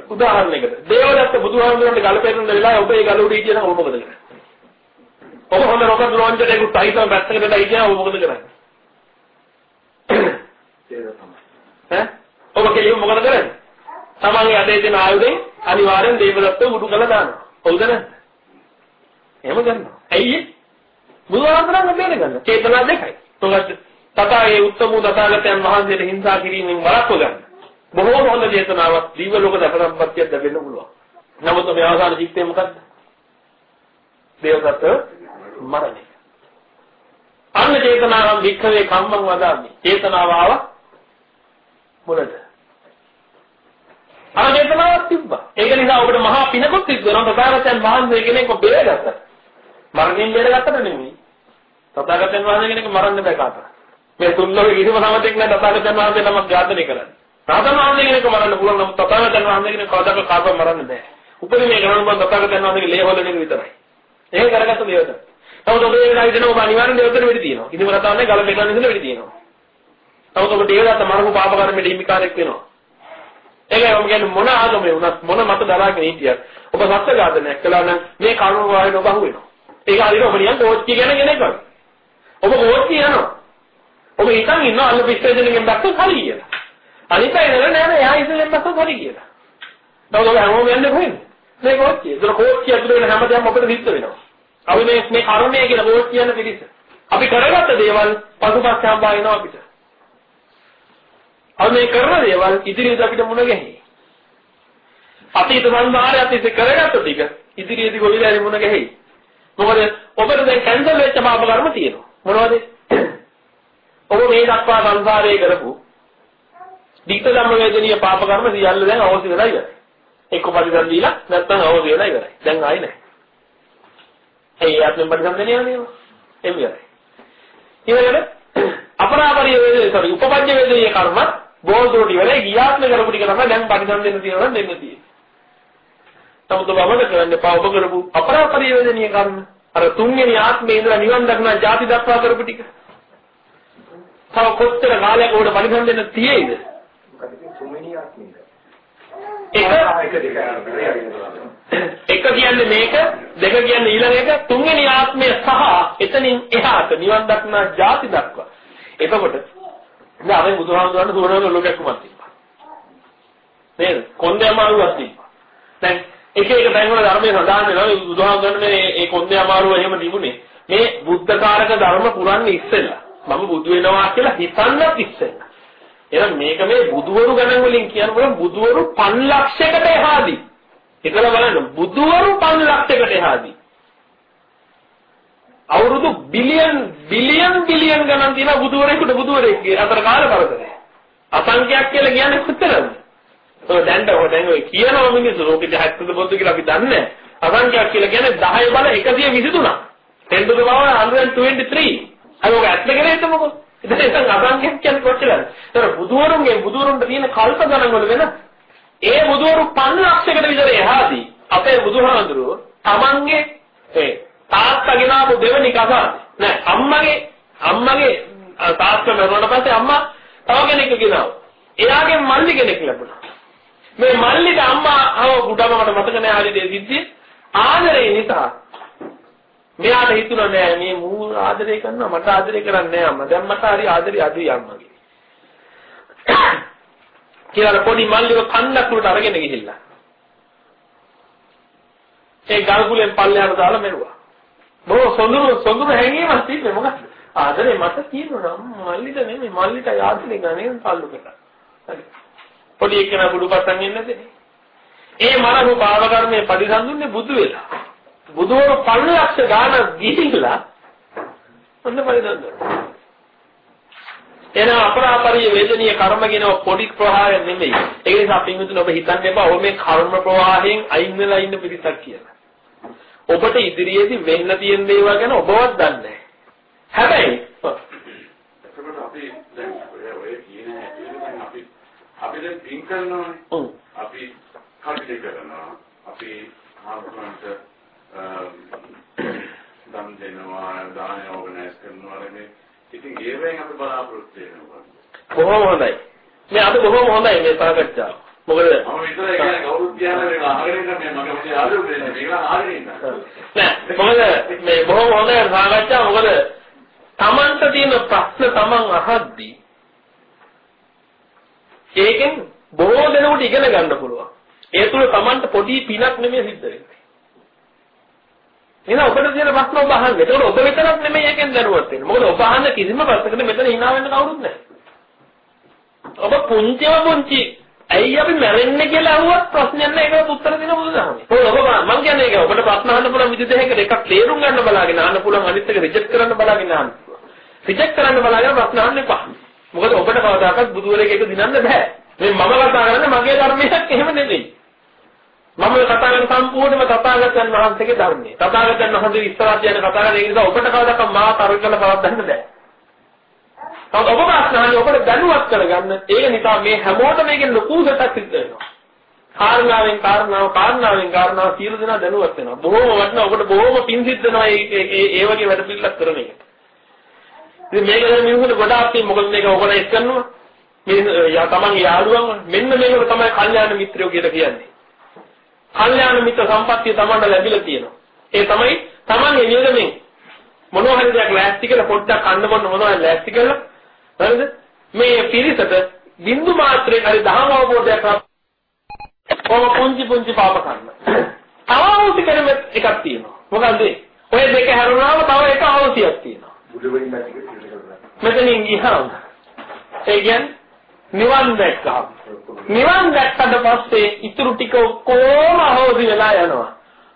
උදාහරණයකට දේවදත්ත බුදුහාමුදුරන්ට ගල පෙරන වෙලාවේ ඔබ ඒ ගල උඩ හිටියනම් ඔබ මොකද කරන්නේ? ඔබ හොඳ රොකට් ලොන්චර් එකක් තයිතම පැත්තකට දාලා හිටියනම් ඔබ මොකද කරන්නේ? ඈ ඔබ කෙලියු මොකද කරන්නේ? තමන්ගේ අතේ තියෙන ආයුධෙන් අනිවාර්යෙන් දේවදත්ත උඩු කළා දානවා. හවුද නැද්ද? එහෙම කරනවා. ඇයි? බුදුහාමුදුරන් මෙන්න ගන්න. චේතනා දෙකයි. තොගත් තථාගේ උත්තම තථාගතයන් වහන්සේට හිංසා කිරීමෙන් වළක්ව ගන්න. බොහෝම හොඳ චේතනාවක් දීව ලෝක දසනම්පත්තියක් ලැබෙන්න පුළුවන්. නමුත් මේ අවසාන ජීවිතේ මොකද්ද? දේවදත්ත මරණය. අන්න චේතනාවන් වික්ඛවේ කම්මං වදාමි. චේතනාව ආව මුලට. අර චේතනාවක් තිබ්බා. ඒක නිසා ඔබට මහා පිනකුත් සිද්ධ වෙනවා. තථාගතයන් වහන්සේ කෙනෙක් ඔබ බේරගත්තා. මරණයෙන් බේරගත්තට නෙමෙයි. තථාගතයන් වහන්සේ කෙනෙක් මරන්න බෑ කාටවත්. මේ තුන්ලෝකේ කිසිම සමතෙක් නැහැ තථාගතයන් වහන්සේ නමක් ඝාතනය කරන්නේ. රහතන් වහන්සේ කෙනෙක් මරන්න පුළුවන් නමුත් තථාගතයන් වහන්සේ කෙනෙක් කවදාක කාටවත් මරන්න බෑ. උපරිමයේ ගණන් බඳ තථාගතයන් වහන්සේගේ ලේ හොලන විතරයි. ඒක කරගත්ත දේවද. නමුත් ඔබ ඒ වෙලාවේ දෙනවා ඔබ අනිවාර්යෙන් දේවතර වෙඩි තියෙනවා. කිසිම කතාවක් නැහැ ගල පෙන්නන්න ඉඳලා වෙඩි තියෙනවා. නමුත් ඔබ දේවදත්ත මරපු පාප කර්මෙට හිමිකාරයෙක් වෙනවා. ඒකයි ඔබ කියන්නේ මොන ආගමේ වුණත් මොන මත දරාගෙන හිටියත් ඔබ සත්‍ය ඝාතනයක් කළා නම් මේ කරුණ වායන ඔබ අහුවෙනවා. ඒක හරියට ඔබ නිකන් කෝච්චිය ගැන කෙනෙක් වගේ. ඔබ කෝච්චිය යනවා. ඔබ හිතන් ඉන්නවා අල්ල පිස්ටේෂන් එකෙන් දැක්කත් හරි කියලා. අනිත් අය නේද නෑ එයා ඉස්සෙල්ලෙන් දැක්කත් හරි කියලා. තවද ඔබ හැමෝම යන්නේ කොහෙන්ද? මේ කෝච්චිය. ඒක කෝච්චිය ඇතුලේ වෙන හැමදේම අපිට සිද්ධ වෙනවා. අපි මේ මේ කර්මය කියලා කෝච්චිය යන පිළිස. අපි කරගත්ත දේවල් පසුපස්සේ හම්බා වෙනවා අපිට. අපි මේ කරන දේවල් ඉදිරියට අපිට මුණ ගැහෙයි. අතීත සංසාරය අතීත කරගත්ත ටික ඉදිරියේදී ගොවිලාරි මුණ ගැහෙයි. මොකද ඔබට දැන් කැන්සල් වෙච්ච පාප කර්ම තියෙනවා. මොනවද? ඔබ මේ දක්වා සංසාරයේ කරපු දීත ධම්ම වේදනීය පාප කර්ම සියල්ල දැන් අවශ්‍ය වෙලා ඉවරයි. එක්ක පරිදන් දීලා නැත්නම් අවශ්‍ය වෙලා ඉවරයි. දැන් ආයි නැහැ. ඒ ආත්මෙන් දෙන්නේ නේද? එම් ඉවරයි. ඊළඟට අපරාපරිය වේදේ සෝරි උපපජ්ජ වේදනීය කර්ම බෝධුරට ඉවරයි ගියාත්ම කරපු ටික තමයි දැන් පරිදන් දෙන්න තියෙනවා දෙන්න තියෙන්නේ. නමුත් ඔබ අවද කරන්න එපා ඔබ කරපු අපරාපරිය වේදනීය කර්ම අර තුන්වෙනි ආත්මේ ඉඳලා නිවන් දක්නා ಜಾති දක්වා කරපු ටික. තව කොච්චර කාලයක් උඩ පරිසම් දෙන්න තියෙයිද? එක කියන්නේ මේක දෙක කියන්නේ ඊළඟ එක තුන්වෙනි ආත්මය සහ එතනින් එහාට නිවන් දක්නා ಜಾති දක්වා. එතකොට දැන් අපි බුදුහාමුදුරන් සුවරන ලෝකයක්මත් තිබ්බා. නේද? කොන්දේ අමාරුවක් තිබ්බා. දැන් එක එක තැන්වල ධර්මයේ සඳහන් වෙනවා බුදුහාමුදුරන් මේ ඒ කොන්දේ අමාරුව එහෙම තිබුණේ මේ බුද්ධකාරක ධර්ම පුරන්නේ ඉස්සෙල්ලා. මම බුදු වෙනවා කියලා හිතන්නත් ඉස්සෙල්ලා. එහෙනම් මේක මේ බුදුවරු ගණන් වලින් කියනකොට බුදුවරු 5 ලක්ෂයකට එහාදී. හිතලා බලන්න බුදුවරු 5 ලක්ෂයකට එහාදී. අවුරුදු බිලියන් බිලියන් බිලියන් ගණන් තියෙන බුදුවරයෙකුට බුදුවරයෙක්ගේ අතර කාල කරදරය. අසංඛ්‍යක් කියලා කියන්නේ කොතරම්ද? ඔය දැන් දැන් ඔය කියනවා මිනිස්සු ලෝකෙ 70 බොද්ද කියලා අපි දන්නේ නැහැ. අසංඛ්‍යක් කියලා කියන්නේ 10 බල 123. 10 to the power 123. අර ඔක ඇත්ත කියලා හිතමුකෝ. ඉතින් ඒක අසංඛ්‍යක් කියන්නේ කොච්චරද? ඒතර බුදුවරුන්ගේ බුදුවරුන්ට තියෙන කල්ප ගණන් වල වෙන ඒ බුදුවරු 5 ලක්ෂයකට විතර එහාදී අපේ බුදුහාඳුරෝ තමන්ගේ ඒ තාත්තගෙන ආපු දෙවෙනි කතාව නෑ අම්මගේ අම්මගේ තාත්තා මරුණාට පස්සේ අම්මා තව කෙනෙක් ගෙනාවා. එයාගේ මල්ලි කෙනෙක් ලැබුණා. මේ මල්ලිට අම්මා අව බුඩම මට මතක නෑ ආදී දේ සිද්ධිය ආදරේ නිසා මෙයාට හිතුණා නෑ මේ මූ ආදරය කරනවා මට ආදරය කරන්නේ නෑ අම්මා. දැන් මට හරි ආදරේ අඩුයි අම්මගේ. කියලා පොඩි මල්ලිව කන්නක් උඩට අරගෙන ගිහිල්ලා. ඒ ගල්කුලෙන් පල්ලෙහාට දාලා මෙරුවා. බොහෝ සොඳුරු සොඳුරු හැංගීමක් තිබ්බේ මොකක්ද? ආදරේ මට තියෙනවා මල්ලිට නෙමෙයි මල්ලිට ආදරේ ගන්නේ තල්ලු කරා. පොඩි එකන බුදු පස්සන් ඉන්නේ නැතේ. ඒ මරණු පාව කර්මයේ පරිසම්දුන්නේ බුදු වෙලා. බුදුවරු 5 ලක්ෂ ගාන ගිහිල්ලා ඔන්න පරිසම්දුන්නේ. එන අපරාපරිය වේදනීය කර්ම කියන පොඩි ප්‍රවාහයක් නෙමෙයි. ඒ නිසා පින්විතුනි ඔබ හිතන්න එපා ඔබ මේ කර්ම ප්‍රවාහයෙන් අයින් වෙලා ඉන්න පිරිසක් කියලා. ඔබට ඉදිරියේදී වෙන්න තියෙන දේවල් ගැන ඔබවත් දන්නේ නැහැ. හැබැයි එතකොට අපි දැන් ඔය කියන අපි අපි දැන් පින් කරනවානේ. ඔව්. අපි කල්පිත කරනවා. අපි ආත්මන්ත දම් දෙනවා, දාන ඕගනයිස් කරනවා මේ ඉතින් ඒවෙන් අපි බලාපොරොත්තු වෙනවා. බොහොම හොඳයි. මේ අද බොහොම හොඳයි මේ සාකච්ඡාව. මොකද මම විතරයි කියන්නේ කවුරුත් කියන්නේ මේක අහගෙන ඉන්න මේ මගේ මොකද ආදරේ දෙන්නේ මේක අහගෙන ඉන්න. නෑ මොකද මේ බොහොම හොඳයි සාකච්ඡාව මොකද Tamanට තියෙන ප්‍රශ්න Taman අහද්දී ඒකෙන් බොහෝ දෙනෙකුට ඉගෙන ගන්න පුළුවන්. ඒ තුල Tamanට පොඩි පිනක් නෙමෙයි සිද්ධ වෙන්නේ. එහෙනම් ඔබට තියෙන ප්‍රශ්න ඔබ අහන්න. ඒකෝට ඔබ විතරක් නෙමෙයි ඒකෙන් දැනුවත් වෙන්නේ. මොකද ඔබ අහන්න කිසිම ප්‍රශ්නකට මෙතන hina වෙන්න කවුරුත් නැහැ. ඔබ පුංචිව පුංචි ඇයි අපි මැරෙන්නේ කියලා අහුවත් ප්‍රශ්නයක් නැහැ ඒකට උත්තර දෙන බුදුදහමේ. ඔව් ඔබ මම කියන්නේ ඒක ඔබට ප්‍රශ්න අහන්න පුළුවන් විදිහ දෙකකට එකක් තේරුම් ගන්න බලාගෙන අහන්න පුළුවන් අනිත් එක රිජෙක්ට් කරන්න බලාගෙන අහන්න. රිජෙක්ට් කරන්න බලාගෙන ප්‍රශ්න අහන්න එපා. මොකද ඔබට කවදාකවත් බුදුවරයෙක් එක දිනන්න බෑ. මේ මම කතා කරන්නේ මගේ ධර්මයක් එහෙම නෙමෙයි. මම කතා කරන සම්පූර්ණම තථාගතයන් වහන්සේගේ ධර්මය. තථාගතයන් වහන්සේ ඉස්සරහට යන කතා කරන ඒ නිසා ඔබට කවදාකවත් මා තර්ක කළ බවක් ගන්න බෑ. තවත් ඔබ ප්‍රශ්නහන්නේ ඔබට දැනුවත් කරගන්න. ඒක නිසා මේ හැමෝටම මේකෙන් ලොකු සැටක් සිද්ධ වෙනවා. කාරණාවෙන් කාරණාව කාරණාවෙන් කාරණාව සියලු දෙනා දැනුවත් වෙනවා. බොහෝම වටිනවා ඔබට බොහෝම පිං සිද්ධ වෙනවා මේ ඒ වගේ වැඩ පිළිලක් කරන එක. ඉතින් මේක දැන් මිනිස්සුන්ට ගොඩාක් තියෙන මොකද මේක ඕගනයිස් කරනවා. මේ යා තමන්ගේ යාළුවන් මෙන්න මේක තමයි කල්යාණ මිත්‍රයෝ කියලා කියන්නේ. කල්යාණ මිත්‍ර සම්පත්තිය තමන්ට ලැබිලා තියෙනවා. ඒ තමයි තමන්ගේ නියමයෙන් මොනවා හරි දෙයක් ලෑස්ති කරලා පොඩ්ඩක් කන්න බොන්න මොනවා හරි ලෑස්ති කරලා හරිද? මේ පිරිසට බින්දු මාත්‍රේ හරි දහම අවබෝධයක් කොහොම පුංචි පුංචි පාප කරන්න. අවශ්‍ය කරන එකක් තියෙනවා. මොකන්ද? ඔය දෙක හැරුණාම තව එක අවශ්‍යයක් තියෙනවා. මෙතනින් ගියාම ඒ කියන්නේ නිවන් දැක්කා. නිවන් දැක්කට පස්සේ ඊටු ටික කොහොම හොසි වෙලා යනවා.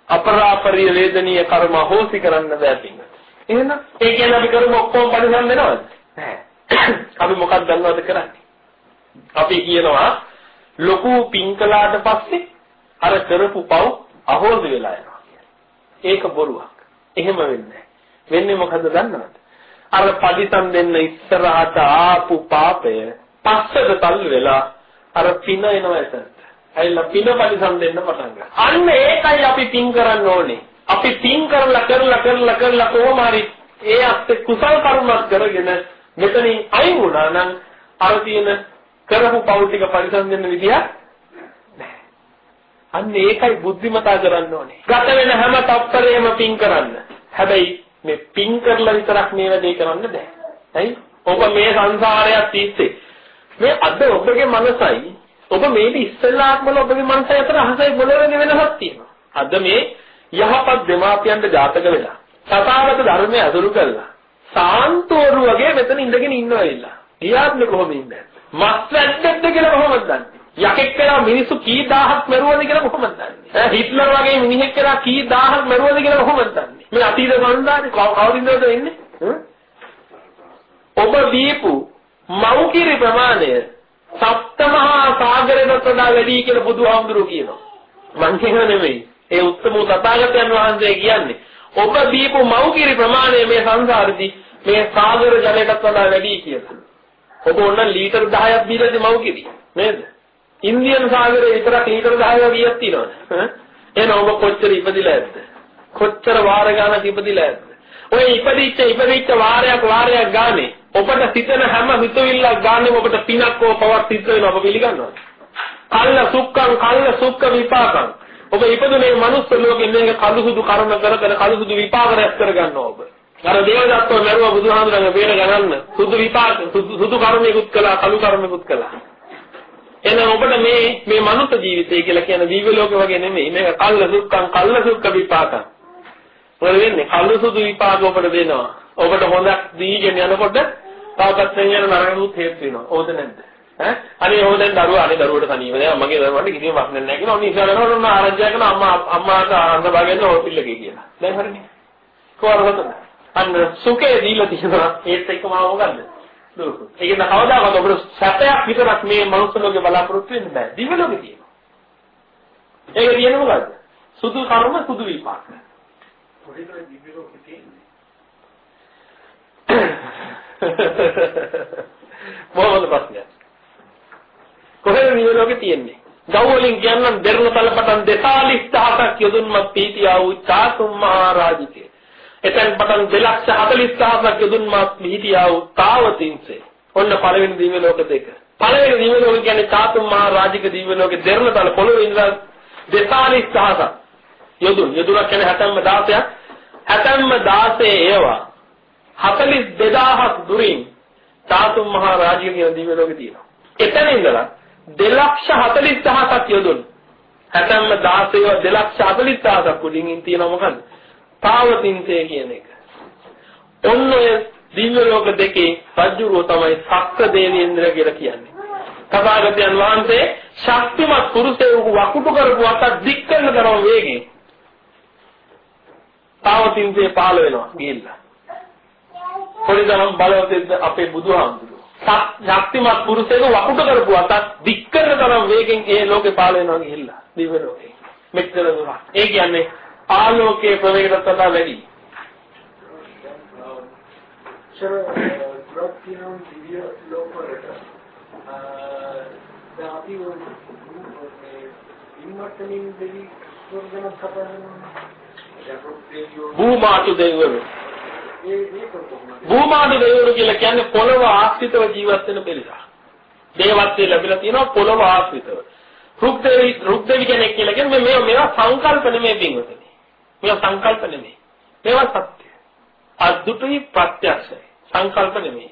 අපරාපරිය වේදනීය කර්ම හොසි කරන්න බෑ පින්න. එහෙනම් ඒ කියන්නේ අපි කරමු ඔක්කොම පරිසම් වෙනවද? නැහැ. අපි මොකක්ද දන්නවද කරන්නේ? අපි කියනවා ලොකු පින්කලාට පස්සේ අර කරපු පව් අහෝසි වෙලා යනවා ඒක බොරුවක්. එහෙම වෙන්නේ වෙන්නේ මොකද්ද දන්නවද? අර පරිසම් දෙන්න ඉස්සරහට ආපු පාපය පස්සට තල්ලු වෙලා අර පින එනවා එතනට. ඇයිලා පින පරිසම් දෙන්න පටන් ගන්නවා. අන්න ඒකයි අපි පින් කරන්න ඕනේ. අපි පින් කරලා කරලා කරලා කරලා කොහොම හරි ඒ අත්ේ කුසල් කර්මයක් කරගෙන මෙතනින් අයින් වුණා නම් අර තියෙන කරපු පව් ටික පරිසම් දෙන්න විදියක් නැහැ. අන්න ඒකයි බුද්ධිමතා කරන්න ඕනේ. ගත වෙන හැම තප්පරේම පින් කරන්න. හැබැයි මේ පින් කරලා විතරක් මේ වැඩේ කරන්න බෑ. ඇයි? ඔබ මේ සංසාරයක් තිස්සේ මේ අද ඔබගේ මනසයි ඔබ මේක ඉස්සෙල්ලාත්මල ඔබගේ මනසයි අතර අහසයි පොළොවේ වෙනසක් තියෙනවා. අද මේ යහපත් දෙමාපියන්ට ජාතක වෙලා තථාගත ධර්මයේ අසුරු කළා. සාන්තෝරු වගේ මෙතන ඉඳගෙන ඉන්නවා ඉල්ලා. ගියාත්ම කොහොමද ඉන්නේ? මස් වැද්දෙක්ද කියලා කොහොමද දන්නේ? යකෙක් කියලා මිනිස්සු කී දහහක් මරුවද කියලා කොහොමද දන්නේ? හිට්ලර් වගේ මිනිහෙක් කියලා කී දහහක් මරුවද කියලා කොහොමද දන්නේ? මේ අතීත සංදානේ කවුරින්දද එන්නේ? ඔබ දීපු මෞකිරි ප්‍රමාණය සප්තමහා සාගරයට වඩා වැඩි කියලා බුදුහාමුදුරුවෝ කියනවා. මං කියනවා නෙමෙයි. ඒ උත්තම තථාගතයන් වහන්සේ කියන්නේ ඔබ දීපු මෞකිරි ප්‍රමාණය මේ සංසාරෙදී මේ සාගර ජලයටත් වඩා වැඩි කියලා. ඔබ ඕන ලීටර් 10ක් බීලාද මෞකිරි නේද? ඉන්දියන් සාගරේ විතරක් ලීටර් 10ක් වියක් තියෙනවනේ. එහෙනම් ඔබ කොච්චර ඉපදිලා ඇද්ද? කොච්චර වාර ගානක් ඉපදිලා ඇද්ද? ඔය ඉපදිච්ච ඉපදිච්ච වාරයක් වාරයක් ගානේ ඔබට සිතන හැම හිතවිල්ලක් ගානේ ඔබට පිනක් හෝ පවක් සිද්ධ වෙනවා ඔබ පිළිගන්නවද? කල්ල සුක්ඛං කල්ල සුක්ඛ විපාකං. ඔබ ඉපදුනේ මනුස්ස ලෝකෙ මේක කළු සුදු කර්ම කර කර කළු සුදු විපාක රැස් කර ගන්නවා ඔබ. අර දේවදත්තෝ මරුව බුදුහාමුදුරන්ගේ වේල ගණන්න සුදු විපාක සුදු කර්මයකුත් කළා කළු කර්මයකුත් කළා. එහෙනම් ඔබට මේ මේ මනුස්ස ජීවිතය කියලා කියන දිව්‍ය ලෝක වගේ නෙමෙයි මේක කල්ල සුක්ඛං කල්ල සුක්ඛ විපාකං. මොකද වෙන්නේ? කළු සුදු විපාක ඔබට දෙනවා. ඔබට හොඳක් දීගෙන යනකොට තාපත්යෙන් යන නරකුත් හේතු වෙනවා. ඕද නැද්ද? ඈ අනේ ඕ දැන් දරුවා අනේ දරුවට තනියම දැන් මගේ දරුවාට කිසිම ප්‍රශ්නයක් නැහැ කියලා ඔන්න ඉස්සර යනකොට ඔන්න ආරංචි කරන අම්මා අම්මාට අන්ත භාගෙන්න ඕ පිල්ලකේ කියලා. දැන් හරිනේ. කොහොමද? අන්න සුඛේ දීලා තියෙනවා ඒත් එක්කම මොකද්ද? දුක. ඒක න කවදාකවත් ඔබට සැපයක් විතරක් මේ මනුස්ස ලෝකේ බලාපොරොත්තු වෙන්න බෑ. දිව්‍ය ලෝකේ තියෙනවා. ඒක කියන්නේ මොකද්ද? සුදු කර්ම සුදු විපාක. කොහෙද දිව්‍ය ලෝකේ තියෙන්නේ? මොකද ප්‍රශ්නය? කොහෙද දිව්‍ය ලෝකේ තියෙන්නේ? ගව් වලින් කියන්නම් දෙරණ තලපටන් 42000ක් යොදුන්මත් පීතියා වූ චාතුම් මහරජිකේ. එතෙන් පටන් 240000ක් යොදුන්මත් පීතියා වූ තාවතින්සේ. ඔන්න පළවෙනි දිව්‍ය ලෝක දෙක. පළවෙනි දිව්‍ය ලෝක කියන්නේ චාතුම් මහරජික දිව්‍ය ලෝකේ දෙරණ තල පොළොවේ ඉඳලා 42000ක් යොදුන් යොදුනක් කියන්නේ හැතැම්ම 16ක් හැතැම්ම 16 ඒවා 42000ක් දුරින් ධාතුන් මහා රාජ්‍ය කියන දිව්‍ය ලෝකේ තියෙනවා. එතන ඉඳලා 240000ක් යොදුන්. හැතැම්ම 16 240000ක් උඩින් තියෙනවා මොකද්ද? පාවතින්සේ කියන එක. ඔන්න ඔය දිව්‍ය ලෝක දෙකේ රජුරෝ තමයි සක්‍ර දේවේන්ද්‍ර කියලා කියන්නේ. තථාගතයන් වහන්සේ ශක්තිමත් පුරුෂයෙකු වකුටු කරපු අත දික් කරන තරම් වේගෙන් පාවතින්සේ පහළ වෙනවා ගිහිල්ලා. පොඩි තරම් බලවතෙක්ද අපේ බුදුහාමුදුරුවෝ. ශක්තිමත් පුරුෂයෙකු වකුට කරපු අතක් දික් කරන තරම් වේගෙන් ඒ ලෝකේ පාල වෙනවා ගිහිල්ලා දිව්‍ය ලෝකේ. මෙච්චර දුරක්. ඒ කියන්නේ ආලෝකයේ ප්‍රවේගයට වඩා වැඩි. සර ප්‍රොක්තිනම් දිව්‍ය ලෝකවලට දැන් අපි මේ ඉන්නටමින් දෙවි ස්වර්ගන සපයනවා. භූමාතු දෙවිවරු භූමාද දෙවිවරු කියලා කියන්නේ පොළව ආශ්‍රිතව ජීවත් වෙන පිරිසක්. දේවත්වයේ ලැබිලා තියෙනවා පොළව ආශ්‍රිතව. රුක්දේවි රුක්දේවි කෙනෙක් කියලා කියන්නේ මේ මේවා සංකල්ප නෙමෙයි පින්වතුනි. මේවා සංකල්ප නෙමෙයි. මේවා සත්‍ය. අද්දුටුයි ප්‍රත්‍යක්ෂයි. සංකල්ප නෙමෙයි.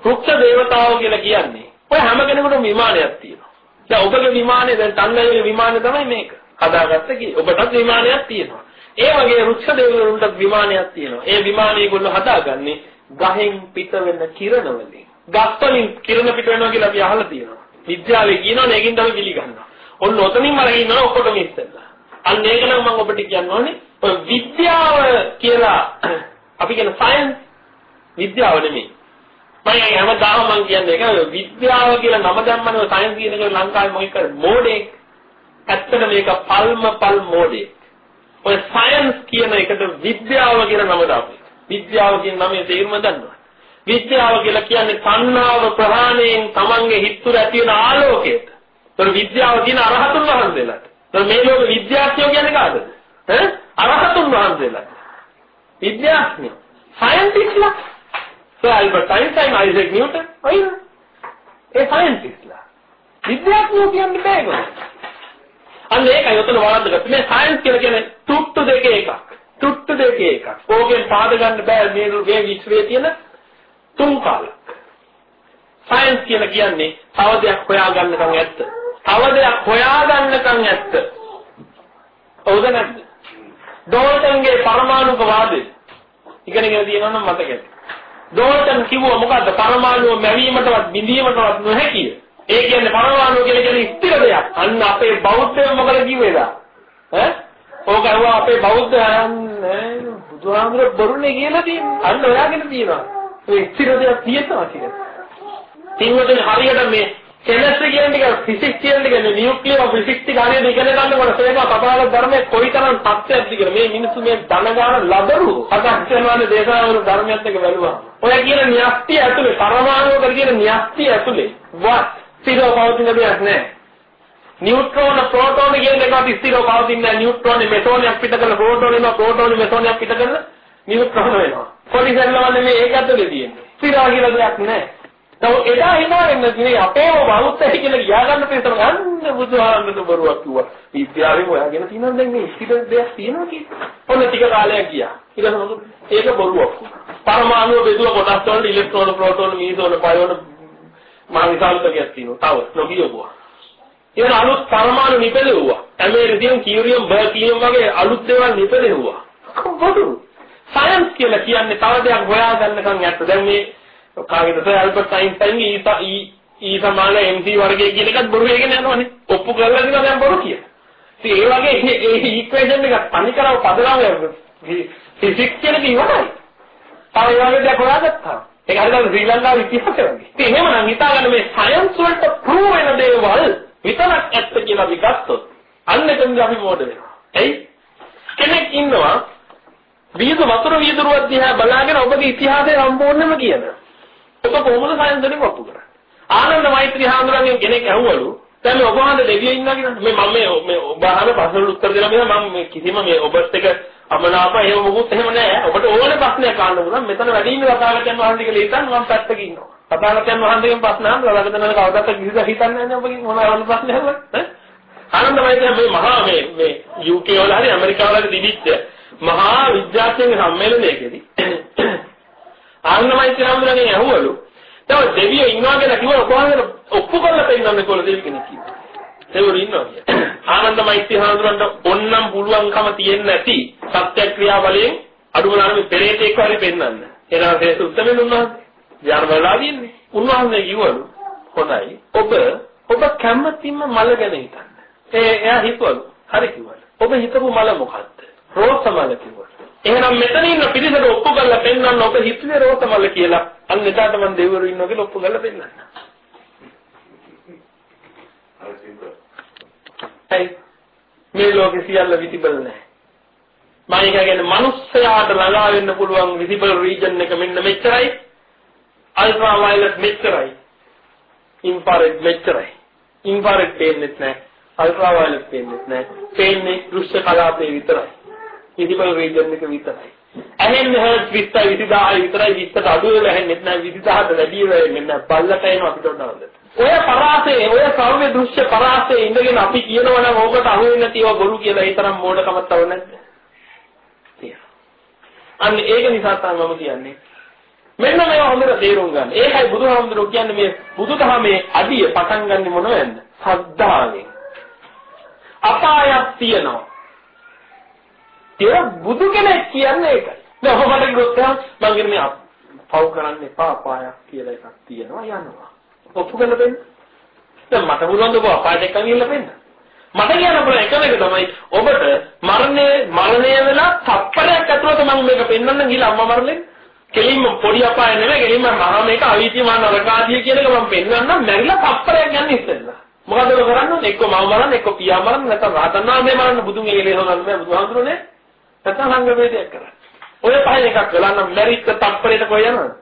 රුක්ෂ දේවතාවෝ කියලා කියන්නේ ඔය හැම කෙනෙකුටම විමානයක් තියෙනවා. දැන් ඔබගේ විමානේ දැන් තන්නගේ විමානේ තමයි මේක. හදාගත්ත කි. ඔබටත් විමානයක් තියෙනවා. ඒ වගේ රුක්ෂ දෙවිවරුන්ට විමානයක් තියෙනවා. ඒ විමානය ඒගොල්ලෝ හදාගන්නේ ගහෙන් පිට වෙන කිරණ වලින්. ගස් වලින් කිරණ පිට වෙනවා කියලා අපි අහලා තියෙනවා. විද්‍යාවේ කියනවනේ ඒකින් තමයි පිළිගන්නවා. ඔන්න ඔතනින්ම අරගෙන ඉන්නවා ඔක්කොටම ඉස්සෙල්ලා. අන්න ඒක නම් මම ඔබට කියන්න ඕනේ. ඔය විද්‍යාව කියලා අපි කියන සයන්ස් විද්‍යාව නෙමෙයි. මම හැමදාම මම කියන්නේ ඒක විද්‍යාව කියලා නම දැම්මම සයන්ස් කියන එක ලංකාවේ මොකක් කර මෝඩේ. ඇත්තට මේක පල්ම පල් මෝඩේ. ඔය සයන්ස් කියන එකට විද්‍යාව කියන නම දාපු. විද්‍යාව කියන නමේ තේරුම දන්නවා. විද්‍යාව කියලා කියන්නේ තණ්හාව ප්‍රහාණයෙන් Tamange හිතුර ඇති වෙන ආලෝකයට. ඒතර විද්‍යාව කියන අරහතුන් වහන්සේලාට. ඒතර මේ ලෝක විද්‍යාඥයෝ කියන්නේ කාටද? ඈ අරහතුන් වහන්සේලාට. විද්‍යාඥයෝ. සයන්ටිස්ට්ලා. Sir Albert Einstein Isaac Newton අයින. ඒ සයන්ටිස්ට්ලා. විද්‍යාඥයෝ කියන්නේ බෑ ඒගොල්ලෝ. අන්න ඒකයි උතන වරද්දගත්ත. මේ සයන්ස් කියලා කියන්නේ තුට්ටු දෙකේ එකක්. තුට්ටු දෙකේ එකක්. ඕකෙන් පාද ගන්න බෑ මේ මේ විශ්වයේ තියෙන තුන් කාලක්. සයන්ස් කියලා කියන්නේ තව දෙයක් හොයාගන්නකම් ඇත්ත. තව දෙයක් හොයාගන්නකම් ඇත්ත. හවුද නැද්ද? ඩෝල්ටන්ගේ පරමාණුක වාදය. ඉගෙනගෙන තියෙනවා නම් මතකයි. ඩෝල්ටන් කිව්වා මොකද්ද? පරමාණුව මැවීමටවත් බිඳීමටවත් නොහැකිය. ඒ කියන්නේ පරමාණු කියලා කියන්නේ ස්ථිර දෙයක්. අන්න අපේ බෞද්ධයෝ මොකද කිව්වේද? ඈ? ඕක අහුවා අපේ බෞද්ධයන් බුදුහාමුදුර බොරුනේ කියලා තියෙන්නේ. අන්න ඔයාගෙන තියෙනවා. ඒ ස්ථිර දෙයක් තියෙනවා කියලා. තින්වතුනි හරියට මේ කෙලස්ට්‍රි කියන්නේ ෆිසික්ස් කියන්නේ නියුක්ලියර් ෆිසික්ස් ටික හරියට ඉගෙන ගන්නකොට තේරෙනවා කතාවල ධර්මයේ කොයිතරම් තත්ත්වයක්ද කියලා. මේ මිනිස්සු මේ ධනගාන ලබරු අදහස්වන්නේ දේශනාවල ධර්මයත් එක්ක බැලුවා. ඔය කියන න්‍යෂ්ටි ඇතුලේ පරමාණුවක කියන න්‍යෂ්ටි ඇතුලේ what ස්ථිරව පවතින දෙයක් නැහැ. නියුට්‍රෝන ප්‍රෝටෝන කියන එක අපි ස්ථිරව පවතින්නේ නැහැ. නියුට්‍රෝනේ මෙටෝනියක් පිට කරලා ප්‍රෝටෝන වෙනවා. ප්‍රෝටෝනේ මෙටෝනියක් පිට කරලා නියුට්‍රෝන වෙනවා. පොඩි සෙල්ලමන්නේ මේ ඒක ඇතුලේ තියෙන්නේ. ස්ථිරව කියලා දෙයක් නැහැ. තව එදා එනවා එන්නේ අපේම බෞද්ධය කියලා කියා ගන්න පිටතම අන්න බුදුහාමුදුරු බරුවක් කිව්වා. විද්‍යාවෙන් හොයාගෙන තියෙනවා දැන් මේ ස්ථිර දෙයක් තියෙනවා කියලා. ඔන්න ටික කාලයක් ගියා. ඊට පස්සේ ඒක බොරුවක්. පරමාණු බෙදුව කොටස් වලට ඉලෙක්ට්‍රෝන, ප්‍රෝටෝන, මීසෝන, පයෝන මා විශාලකයක් තියෙනවා. තව නොකියවුවා. ඊට අලුත් පරමාණු නිපදෙව්වා. ඇමෙරිසියම්, කියුරියම්, බර්කියම් වගේ අලුත් දේවල් නිපදෙව්වා. කොහොමද? සයන්ස් කියලා කියන්නේ තව දෙයක් හොයාගන්නකම් ඇත්ත. දැන් මේ කාගේද සර් ඇල්බර්ට් අයින්ස්ටයින්ගේ E සමාන MC වර්ගය කියන එකත් බොරු වෙගෙන යනවනේ. ඔප්පු කරලා දිනවා දැන් බොරු කියන. ඉතින් ඒ වගේ ඒ ඉක්වේෂන් එක තනිකරව පදනම ෆිසික්ස් කියන එක ඉවරයි. තව ඒ වගේ දෙයක් හොයාගත්තා. ඒක හරියට ශ්‍රී ලංකාවේ ඉතිහාසය වගේ. ඉතින් එහෙමනම් හිතාගන්න මේ සයන්ස් වලට ප්‍රූව් වෙන දේවල් විතරක් ඇත්ත කියලා අපි ගත්තොත් අන්න එතනදී අපි මොඩ වෙනවා. එයි කෙනෙක් ඉන්නවා විදුර වතුර විදුරුවක් දිහා බලාගෙන ඔබගේ ඉතිහාසය සම්පූර්ණයෙන්ම කියන. ඔබ කොහොමද සයන්ස් වලින් ඔප්පු කරන්නේ? ආනන්ද මෛත්‍රී හාමුදුරන්ගෙන් කෙනෙක් ඇහුවලු දැන් මේ ඔබ වහන්සේ දෙවියෝ ඉන්නවා කියනවා මේ මම මේ මේ ඔබ අහන ප්‍රශ්නවලට උත්තර දෙලා මේ මම මේ කිසිම මේ ඔබත් එක අමනාප එහෙම මොකුත් එහෙම නැහැ. ඔබට ඕනේ ප්‍රශ්නයක් අහන්න පුළුවන්. මෙතන වැඩි ඉන්න කතාවකයන් වහන්සේ කියලා හිතන්න මම පැත්තක ඉන්නවා. කතාවකයන් වහන්සේගෙන් ප්‍රශ්න අහන්න ළඟදන කවදාවත් කිසිද හිතන්නේ නැහැ ඔබගෙන් මොන අහන්න ප්‍රශ්න ඇහුවා ඈ? ආනන්ද මෛත්‍රී මේ මහා මේ මේ UK වල හරි ඇමරිකාව වල තිබිච්ච මහා විද්‍යාඥයන් සම්මේලනයකදී ආනන්ද මෛත්‍රී හාමුදුරන්ගෙන් ඇහුවලු. තව දෙවියෝ ඉන්නවා කියලා කිව්වොත් කොහොමද ඔප්පු කරලා පෙන්නන්නේ කොළ දෙවි කෙනෙක් කිව්වා. දෙවියෝ ඉන්නවා කියලා. ආනන්ද මෛත්‍රී හාමුදුරන්ට ඕන්නම් පුළුවන්කම තියෙන්නේ නැති සත්‍යක්‍රියා වලින් අඩුවලාන මේ පෙරේතෙක් හරි පෙන්නන්න. එනවා ඒ උත්තරෙන් උන්වහන්සේ. ඥාන බලලා දින්නේ. උන්වහන්සේ කිව්වලු හොඳයි. ඔබ ඔබ කැමැතිම මල ගැන හිතන්න. ඒ එයා හිතුවලු. හරි කිව්වලු. ඔබ හිතපු මල මොකද්ද? රෝස මල කිව්වා. එහෙනම් මෙතන ඉන්න පිරිසට ඔප්පු කරලා පෙන්වන්න ඔබ හිතුවේ රෝස මල කියලා. අන්න එදාට මම දෙවිවරු ඉන්නවා කියලා ඔප්පු කරලා පෙන්නන්න. හරි මේ ලෝකේ සියල්ල විසිබල් නැහැ. මම එක කියන්නේ මිනිස්සයාට ළඟා වෙන්න පුළුවන් විසිබල් රීජන් එක මෙන්න මෙච්චරයි. අල්ට්‍රා වයලට් මෙච්චරයි. ඉන්ෆ්‍රාරෙඩ් මෙච්චරයි. ඉන්ෆ්‍රාරෙඩ් පේන්නේ නැහැ. අල්ට්‍රා වයලට් පේන්නේ නැහැ. පේන්නේ දෘශ්‍ය කලාපේ විතරයි. විසිබල් රීජන් එක විතරයි. ඇහෙන්නේ හර්ට් 20 20000 විතරයි 20ට අඩු වෙලා ඇහෙන්නේ නැහැ 20000ට වැඩි වෙලා එන්නේ නැහැ. පල්ලට එනවා අපිට උඩ ඔය පරාසයේ ඔය සෞම්‍ය දෘශ්‍ය පරාසයේ ඉඳගෙන අපි කියනවා නම් ඕකට අහු වෙන්නේ නැතිව බොරු කියලා ඒ තරම් මෝඩකමක් තව නැද්ද? අන්න ඒක නිසා තමයි මම කියන්නේ. මෙන්න මේවා හොඳට තේරුම් ගන්න. ඒකයි බුදුහාමුදුරුවෝ කියන්නේ මේ බුදුදහමේ අඩිය පටන් ගන්නෙ මොනවෙන්ද? සද්ධාවෙන්. අපායක් තියෙනවා. ඒක බුදු කෙනෙක් කියන්නේ ඒකයි. දැන් ඔබට කිව්වොත් මම කියන්නේ මේ පව් කරන්න එපා අපායක් කියලා එකක් තියෙනවා යනවා. ඔප්පු කරලා දෙන්න. දැන් මට පුළුවන් ඔබ අපායට එක්කන් ගිහිල්ලා දෙන්න. මට කියන්න පුළුවන් එකම එක තමයි ඔබට මරණය මරණය වෙලා තප්පරයක් ඇතුළත මම මේක පෙන්වන්න ගිහලා අම්මා මරලේ. කෙලින්ම පොඩි අපාය නෙමෙයි කෙලින්ම මහා මේක අවීචි මාන නරකාදිය කියන එක මම පෙන්වන්නම් මැරිලා තප්පරයක් යන්න ඉස්සෙල්ලා. මොකද ඔබ කරන්නේ? එක්ක මම මරන්න, එක්ක පියා මරන්න, නැත්නම් රහතන් වහන්සේ මරන්න බුදුන් එලේ හොගන්න බෑ බුදුහාමුදුරනේ. නැත්නම් සංඝ වේදයක් කරන්නේ. ඔය පහෙන් එකක් කළා නම් මැරිච්ච තප්පරයට කොහෙ යනවද?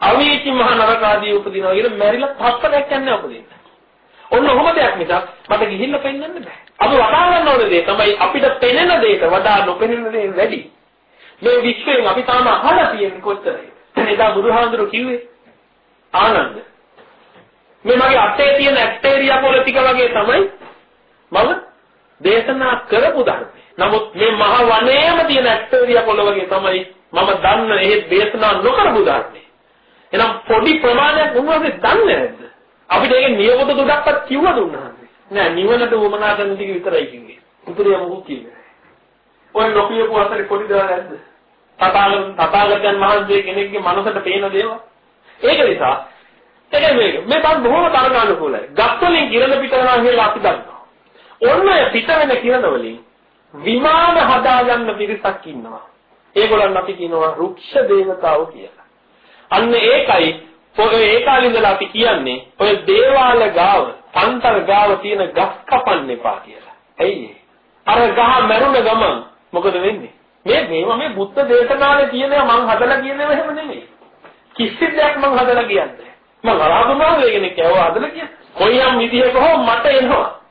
අවීචි මහ නරක ආදී උපදිනවා කියලා මැරිලා තප්පරයක් යන්නේ උපදින්න. ඔන්න ඔහොම දෙයක් නිසා මට ගිහිල්ලා පෙන්වන්න බෑ. අපි වඩා ගන්න ඕනේ දේ තමයි අපිට පෙනෙන දේට වඩා නොපෙනෙන දේ වැඩි. මේ විශ්වයෙන් අපි තාම අහලා තියෙන්නේ කොච්චරද? එදා බුදුහාඳුරු කිව්වේ ආනන්ද. මේ මගේ අතේ තියෙන ඇක්ටේරියා පොළ ටික වගේ තමයි මම දේශනා කරපු ධර්මය. නමුත් මේ මහ වනයේම තියෙන ඇක්ටේරියා පොළ වගේ තමයි මම දන්න ඒ දේශනා නොකරපු ධර්මය. එහෙනම් පොඩි ප්‍රමාණයක් උන්වහන්සේ දන්නේ නැද්ද? අපිට ඒක නියපොත දුඩක්වත් කිව්වද උන්වහන්සේ? නෑ නිවනට උවමනා කරන ටික විතරයි කිව්වේ. උතුරිය මොකක් කිව්වේ? ඔය නොකියපු අතරේ පොඩි දා නැද්ද? තථාගත තථාගතයන් වහන්සේ කෙනෙක්ගේ මනසට පේන දේවල්. ඒක නිසා ඒක මේ මේ බන් බොහොම තරගානුකූලයි. ගස්වලින් කිරණ පිට වෙනවා කියලා අපි දන්නවා. ඔන්න ඔය පිට වෙන කිරණ වලින් විමාන හදාගන්න පිරිසක් ඉන්නවා. ඒගොල්ලන් අපි කියනවා රුක්ෂ දේවතාවෝ කියලා. අන්න ඒකයි ඔය ඒ කාලේ ඉඳලා අපි කියන්නේ ඔය දේවාල ගාව, පන්තර ගාව තියෙන ගස් කපන්න එපා කියලා. ඇයි අර ගහ මැරුණ ගමන් මොකද වෙන්නේ? මේ මේවා මේ බුද්ධ දේශනාවේ තියෙනවා මං හදලා කියනවා එහෙම නෙමෙයි. කිසි දෙයක් මං හදලා කියන්නේ. මං අරාදුනා වෙගෙන කියව හදලා කියන්නේ. කොයියම් විදිහක හෝ මට එනවා.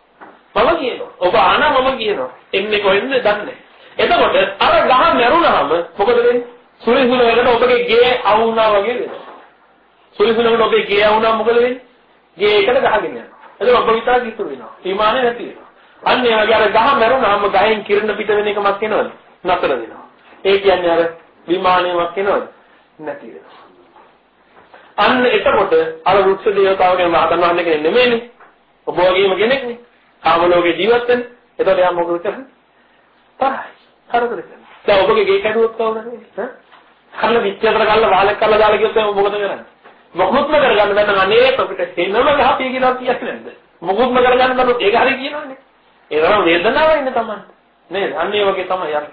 මම කියනවා. ඔබ ආන මම කියනවා. එන්නේ කොහෙන්ද දන්නේ. එතකොට අර ගහ මැරුණාම මොකද වෙන්නේ? සුලිසුලකට ඔබගේ ගේ අවුනා වගේ වෙනවා. සුලිසුලකට ඔබේ ගේ අවුනා මොකද වෙන්නේ? ගේ එකට ගහගෙන යනවා. එතකොට ඔබ විතරක් ඉතුරු වෙනවා. ඊමානේ නැති වෙනවා. අන්න ඒ වගේ අර ගහ මැරුණාම ගහෙන් කිරණ පිට වෙන එකමක් වෙනවද? නතර වෙනවා. ඒ කියන්නේ අර විමානයමක් වෙනවද? නැති වෙනවා. අන්න එතකොට අර වෘක්ෂ දේවතාවගේ රහතන් වහන්සේ කෙනෙක් නෙමෙයිනේ. ඔබ වගේම කෙනෙක්නේ. කාම ලෝකේ ජීවත් වෙන. එතකොට යා මොකද කරන්නේ? තරහයි. හරදද කරන්නේ. දැන් ඔබගේ ගේ කැඩුවොත් කවුද කරන්නේ? කරලා විච්ඡේදන කරලා වාලක් කරලා දාලා ගියොත් එහෙනම් මොකද කරන්නේ? මොකුත්ම කරගන්න බැන්න අනේ අපිට එනම ගහපිය කියලා කියන්නේ නැද්ද? මොකුත්ම කරගන්න බැලුවොත් ඒක හරි කියනවනේ. ඒ තරම් වේදනාවක් ඉන්න තමයි. නේද? අන්න ඒ වගේ තමයි යන්න.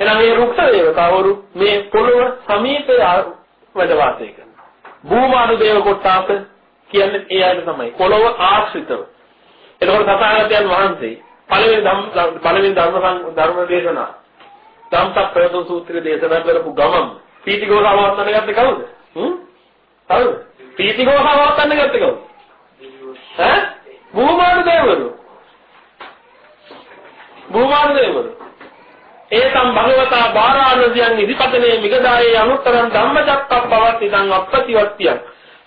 එහෙනම් මේ රුක්ෂ දේවතාවරු මේ පොළොව සමීපයේ වැඩ වාසය කරනවා. භූමානු දේව කොටස කියන්නේ ඒ අයට තමයි. පොළොව ආශ්‍රිතව. එතකොට තථාගතයන් වහන්සේ පළවෙනි ධම්ම පළවෙනි ධර්ම ධර්ම දේශනා ධම්සක් ප්‍රයෝජන සූත්‍රය දේශනා කරපු ගමන් පීතිගෝසාව වත්තන්න ගත්තේ කවුද? හ්ම්? කවුද? පීතිගෝසාව වත්තන්න ගත්තේ කවුද? ඈ? භූමානු දේවරු. භූමානු දේවරු. ඒතම් භගවතා බාරාණසියන් ඉදිපතනේ මිගදායේ අනුත්තරං ධම්මචක්කප්පවත්තිදං අප්පතිවත්තියං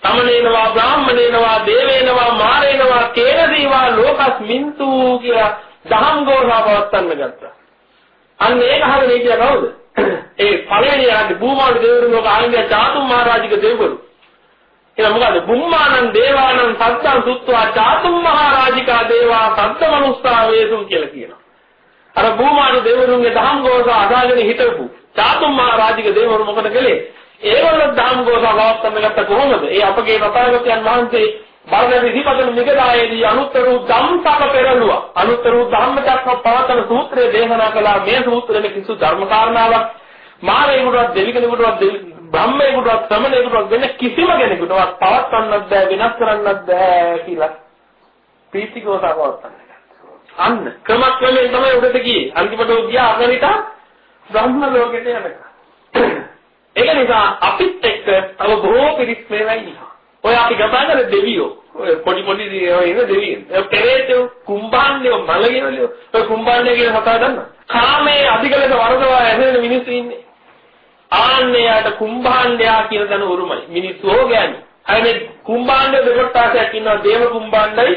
තමනේනවා බ්‍රාහ්මණේනවා දේවේනවා මාරේනවා කේනදීවා ලෝකස්මින්තු කියලා දහම් ගෝසාව වත්තන්න ගත්තා. අන්න ඒක අහගෙන හිටියා කවුද? ඒ පළවෙනි ආදී භූමාන දෙවිවරුන්ගේ ආන්දිය චාතුම් මහරජික දෙවිවරු. එහෙනම් මොකද? බුම්මානං දේවානං සද්දං සුත්වා චාතුම් මහරජිකා දේවා සද්ද මනුස්සා වේසු කියලා කියනවා. අර භූමාන දෙවිවරුන්ගේ දහම් ගෝස අදාගෙන හිටපු චාතුම් මහරජික දෙවිවරු මොකද කළේ? ඒගොල්ලෝ දහම් ගෝස පවත්තන්න ගත්ත කොහොමද? ඒ අපගේ තථාගතයන් වහන්සේ බලන විදිපතන නිගදායේදී අනුත්තර වූ ධම්සක පෙරළුවා. අනුත්තර වූ ධම්මචක්ක පවතන සූත්‍රය දේශනා කළා. මේ සූත්‍රයේ කිසි ධර්ම කාරණාවක් මාරේකටවත් දෙවි කෙනෙකුටවත් බ්‍රහ්මයෙකුටවත් ශ්‍රමණයෙකුටවත් වෙන කිසිම කෙනෙකුටවත් පවත්වන්නත් බෑ වෙනස් කරන්නත් බෑ කියලා ප්‍රීතිකෝසාව පවත්වන්න. අන්න ක්‍රමක්‍රමයෙන් තමයි උඩට ගියේ. අන්තිමට ගියා අගනිට බ්‍රහ්ම ලෝකෙට යනකම්. ඒක නිසා අපිත් එක්ක තව බොහෝ පිරිස් මේවා ඉන්නවා. ඔය අපි කතා කරේ දෙවියෝ. ඔය පොඩි පොඩි ඒවා ඉන්න දෙවියන්. ඒ පෙරේතෝ කුම්භාණ්ඩයෝ මලගෙනලියෝ. ඔය කුම්භාණ්ඩය කියන කතාව දන්නා. කාමයේ අධිකලක වරදවා ඇදෙන මිනිස්සු ඉන්නේ. ආන්නේයට කුම්භාණ්ඩයා කියන දන උරුමයි. මිනිස්සු හොගෑනි. අය මේ කුම්භාණ්ඩ දෙකොට්ටාසයක් ඉන්නවා දේව කුම්භාණ්ඩයි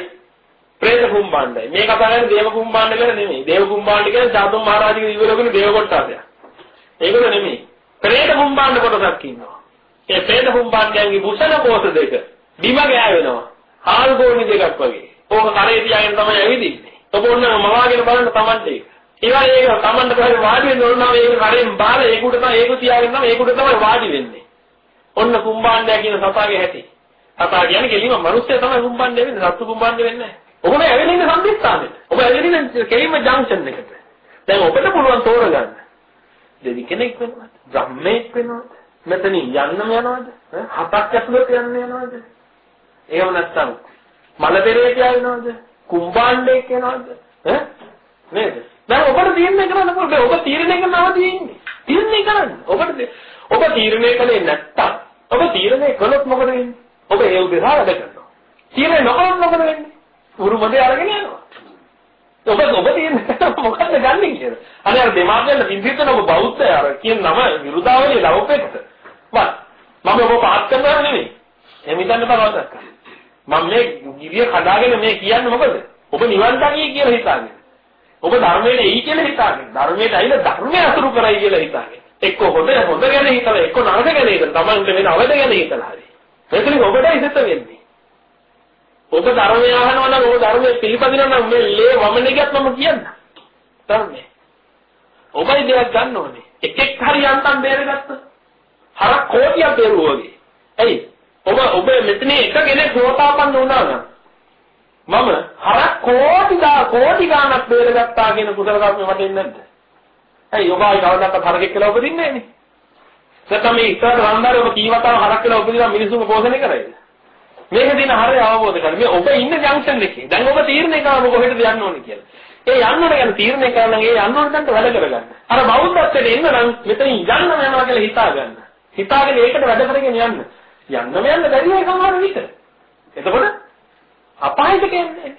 ප්‍රේත කුම්භාණ්ඩයි. මේ කතා කරන්නේ දේව කුම්භාණ්ඩ කියලා නෙමෙයි. දේව කුම්භාණ්ඩ කියන්නේ චාතුම් මහරජාගේ ඉවරගෙන දේව කොට්ටාසයක්. ඒකද නෙමෙයි. ප්‍රේත කුම්භාණ්ඩ කොටසක් ඉන්නවා. ඒ ප්‍රේත කුම්භාණ්ඩයන්ගේ බුසන කෝෂ දෙක බිම ගෑවෙනවා. හාල් ගෝණි දෙකක් වගේ. ඕක කරේ තියාගෙන තමයි ඇවිදින්නේ. ඔබ ඔන්න මවාගෙන බලන්න Tamante ඒක. ඒවා ඒක Tamante කොහෙද වාඩි වෙන්න ඕන නම් ඒක කරෙන් බාල ඒකට තමයි ඒක තියාගෙන තමයි ඒකට තමයි වාඩි වෙන්නේ. ඔන්න කුම්භාණ්ඩය කියන සතාගේ හැටි. සතා කියන්නේ කෙලිම මිනිස්සු තමයි කුම්භාණ්ඩය වෙන්නේ. සත්තු කුම්භාණ්ඩය වෙන්නේ නැහැ. ඔබ මේ ඇවිදින්න සම්දිස්ථානෙට. ඔබ ඇවිදින්න කෙලිම ජංක්ෂන් එකට. දැන් ඔබට පුළුවන් තෝරගන්න. දෙවි කෙනෙක් වෙනවද? බ්‍රහ්මෙක් වෙනවද? මෙතනින් යන්නම යනවද? හතක් ඇතුළට යන්න යනවද? එහෙම නැත්නම් මල පෙරේතයා වෙනවද? කුම්භාණ්ඩයක් වෙනවද? ඈ නේද? දැන් ඔබට තීරණය කරන්න පුළුවන්. ඔබ තීරණය කරනවා තියෙන්නේ. තීරණය කරන්න. ඔබට ඔබ තීරණය කළේ නැත්තම් ඔබ තීරණය කළොත් මොකද වෙන්නේ? ඔබ ඒ උදෙසා වැඩ කරනවා. තීරණය නොකළොත් මොකද වෙන්නේ? උරුමදේ අරගෙන යනවා. ඔබ ඔබ තීරණය මොකද්ද ගන්නෙ කියලා. අනේ අර දෙමාපියන් පින්සිතන ඔබ බෞද්ධය අර කියන නම විරුදාවලිය ලවපෙකට. වත් මම ඔබ පාත් කරනවා නෙමෙයි. එහෙම හිතන්න බෑ මම මේ ගිරිය කඩාගෙන මේ කියන්නේ මොකද? ඔබ නිවන් දකිය කියලා හිතාගෙන. ඔබ ධර්මයට එයි කියලා හිතාගෙන. ධර්මයට ඇවිල්ලා ධර්මය අසුරු කරයි කියලා හිතාගෙන. එක්ක හොඳ හොඳ ගැන හිතලා එක්ක නරක ගැන හිතලා Tamanට වෙන අවද ගැන හිතලා හරි. මෙතන ඔබටයි සිත වෙන්නේ. ඔබ ධර්මය අහනවා නම් ඔබ ධර්මයේ පිළිපදිනවා නම් මේ ලේ වමනේ ගියත් මම කියන්න. ධර්මයේ. ඔබයි දෙයක් ගන්න ඕනේ. එකෙක් හරි යන්තම් බේරගත්තා. හරක් කෝටියක් බේරුවා වගේ. ඇයි? ඔබ ඔබ මෙතන එක කෙනෙක් සෝතාපන්න වුණා නම් මම හරක් කෝටි දා කෝටි ගාණක් බේරගත්තා කියන කුසල කර්ම මට එන්නේ නැද්ද? ඇයි ඔබ ආයි කවදාවත් හරකෙක් කියලා උපදින්නේ නැන්නේ? නැත්නම් මේ ඉස්සරහ රන්දාරේ ඔබ කීවතාව හරක් කියලා උපදිනා මිනිස්සුම පෝෂණය කරයිද? මේක දින හරිය අවබෝධ කරගන්න. මේ ඔබ ඉන්න ජංක්ෂන් එකේ. දැන් ඔබ තීරණය කරනවා ඔබ කොහෙටද යන්න ඕනේ කියලා. ඒ යන්න ඕන ගැන තීරණය කරලා ඒ යන්න ඕන තැනට වැඩ කරගන්න. අර බෞද්ධත්වයට එන්න නම් මෙතන යන්නම යනවා කියලා හිතා ගන්න. හිතාගෙන ඒකට වැඩ කරගෙන යන්න. යන්නම යන්න බැරි අය සමහර විට. එතකොට අපායට කියන්නේ.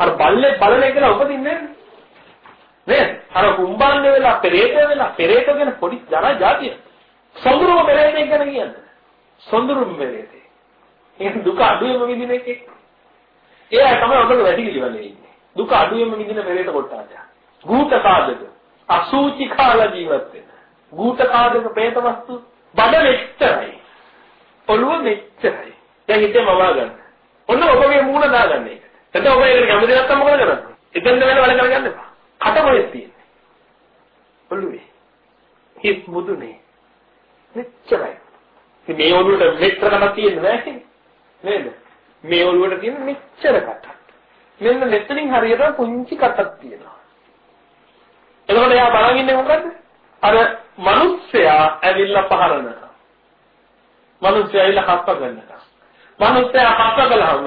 අර බල්ලේ බලන එක උපදින්නේ නේද? අර කුම්බාන්නේ වෙලා පෙරේත වෙලා පෙරේත ගැන පොඩි ජරා જાතිය. සොඳුරුම පෙරේතෙක් ගැන කියන්නේ. සොඳුරුම පෙරේතේ. ඒක දුක අඩුවෙම විඳින එකෙක්. එයා තමයි ඔබට වැඩි පිළිවෙලේ ඉන්නේ. දුක අඩුවෙම විඳින පෙරේත කොටාට. භූත කාදක අසූචි කාලා ජීවත් වෙන. භූත කාදක പ്രേත වස්තු බඩ මෙච්චරයි. ඔළුව මෙච්චරයි. දැන් හිතේ මවා ගන්න. ඔන්න ඔබගේ මූණ දාගන්න ඒක. එතකොට ඔබ ඒකට කැමති නැත්නම් මොකද කරන්නේ? එතෙන්ද වෙන වැඩ කරගන්න එපා. කටමලේ තියෙන්නේ. ඔළුවේ. හිස් මුදුනේ. මෙච්චරයි. ඉතින් මේ ඔළුවට මෙච්චර කටක් තියෙන්නේ නැහැ නේද? මේ ඔළුවට තියෙන මෙච්චර කටක්. මෙන්න මෙතනින් හරියට පුංචි කටක් තියෙනවා. එතකොට එයා බලන් ඉන්නේ මොකද්ද? අර මිනිස්සයා ඇවිල්ලා පහරනවා. මිනිස්සයා ඇවිල්ලා හප්ප ගන්නවා. මිනිස්සයා හප්ප කළාම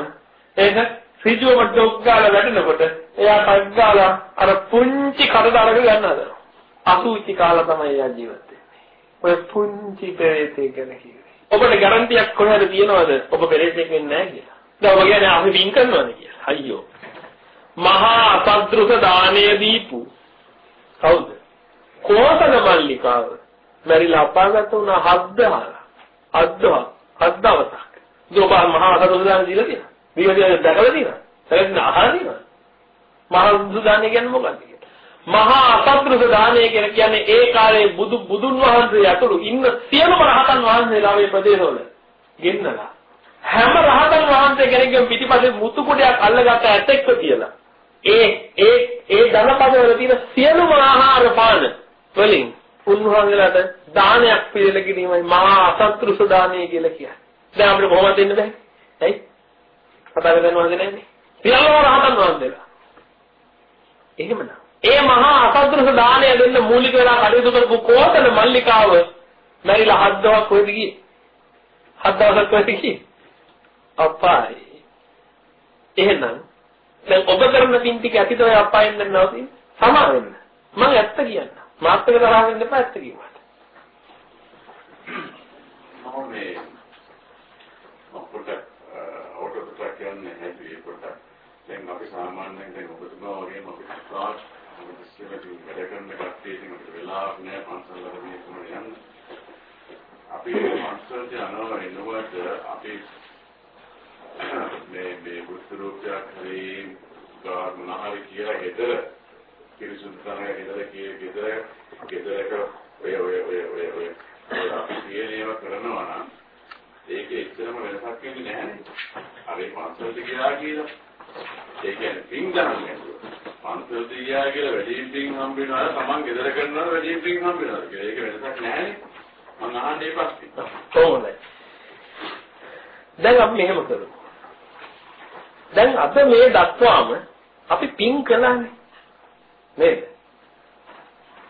ඒක ඍජුවම ඩොක් ගාලා වැටෙනකොට එයා ටක් ගාලා අර පුංචි කඩ අරගෙන ගන්න හදනවා. අසුචි කාලා තමයි එයා ජීවත් වෙන්නේ. ඔය පුංචි පෙරේතේ ගැන කිව්වේ. ඔබට ගැරන්ටියක් කොහෙද තියනවද? ඔබ පෙරේතෙක් වෙන්නේ නැහැ කියලා. දැන් ඔබ කියන්නේ අපි වින් කරනවද කියලා. අයියෝ. මහා අසද්දෘස දානය දීපු කවුද? කෝසල මල්ලිකාව. මැරිලා අපාගත වුණා හද්දහලා. අද්දව අද්දවතක්. ඒක මහා අසද්දෘස දානය දීලා තියෙනවා. දීලා දැකලා තියෙනවා. දැකලා අහලා තියෙනවා. මහා අසද්දෘස දානය කියන්නේ මොකක්ද? මහා අසද්දෘස දානය කියලා කියන්නේ ඒ කාලේ බුදු බුදුන් වහන්සේ ඇතුළු ඉන්න සියලුම රහතන් වහන්සේලා මේ ප්‍රදේශවල ගෙන්නලා හැම රහතන් වහන්සේ කෙනෙක්ගේ පිටිපස්සේ මුතු කුඩයක් අල්ලගත්ත ඇතෙක්ව කියලා ඒ ඒ ඒ ධනපදවල තියෙන සියලුම ආහාර පාන වලින් උන්වහන්සේලාට දානයක් පිළිල කිරීමයි මහා අසත්‍රුස දානය කියලා කියන්නේ. දැන් අපිට කොහොමද දෙන්න බෑ? ඇයි? කතා කරන්නේ නැන්නේ. සියලුම රහතන් වහන්සේලා. එහෙමනම් ඒ මහා අසත්‍රුස දානය දෙන්න මූලික වෙලා කටයුතු කරපු කෝතන මල්ලිකාව මැරිලා හත් දවස් කොහෙද ගියේ? හත් දවසක් කොහෙද ගියේ? අපායි. එහෙනම් දැන් ඔබ කරන පින් ටික ඇතිද ඔය අපායෙන් දැන් නවතින්නේ? සමා වෙන්න. මම ඇත්ත කියන්න. මාත් එක තරහ වෙන්න එපා ඇත්ත කිව්වට. මම මේ මොකට අවුට් ඔෆ් කියන්නේ හැදුවේ කොට දැන් අපි සාමාන්‍යයෙන් දැන් ඔබතුමා වගේම අපි ස්ටාර්ට් අපිට ඉස්සෙල්ලා වැඩ කරන කට්ටිය ඉතින් අපිට වෙලාවක් නෑ පන්සල් වල මේ කොහොමද යන්නේ. අපි පන්සල් යනවා එනකොට අපි මේ මේ බුද්ධ රූපයක් හරි ගාමනහරි කියලා හෙදර පිරිසුදු කරන හෙදර කිය ගෙදර ගෙදරක ඔය ඔය ඔය ඔය ඔය සියලේව කරනවා නම් ඒක එච්චරම වෙනසක් වෙන්නේ නැහැනේ. අර ඒ පන්සලට ගියා කියලා ඒ කියන්නේ පින් ගන්න පන්සලට ගියා කියලා වැඩි පින් හම්බ වෙනවා තමන් ගෙදර කරනවා වැඩි පින් හම්බ වෙනවා කියලා. ඒක වෙනසක් නැහැනේ. මම අහන්නේ පස්සේ. කොහොමද? දැන් අපි මෙහෙම කරමු. දැන් අද මේ දක්වාම අපි පින් කළානේ. නේද?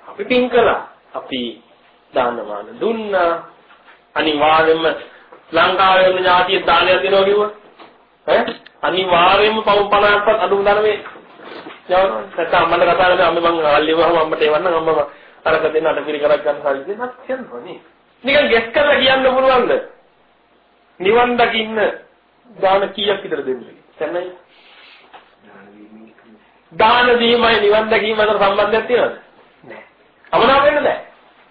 අපි පින් කළා. අපි දානමාන දුන්නා. අනිවාර්යයෙන්ම ලංකාවේ ඉන්න ඥාතිය දානයක් දෙනවා කිව්වා. ඈ අනිවාර්යයෙන්ම පවු 50ක්වත් අඩු දානමේ යවනවා. නැත්නම් අම්මට කතා කරලා අම්ම මං අල්ලිවම අම්මට එවන්නම් අම්මම අරක දෙන්න අට පිළි කරක් ගන්න හරි දෙන්නත් කියනවා නේ. නිකන් ගෙස් කරලා කියන්න පුළුවන්ද? නිවන් දකින්න දාන කීයක් විතර දෙන්නේ? දැන්නයි. දාන දීමයි නිවන් දැකීම අතර සම්බන්ධයක් තියෙනවද? නැහැ. අමනා වෙන්න බෑ.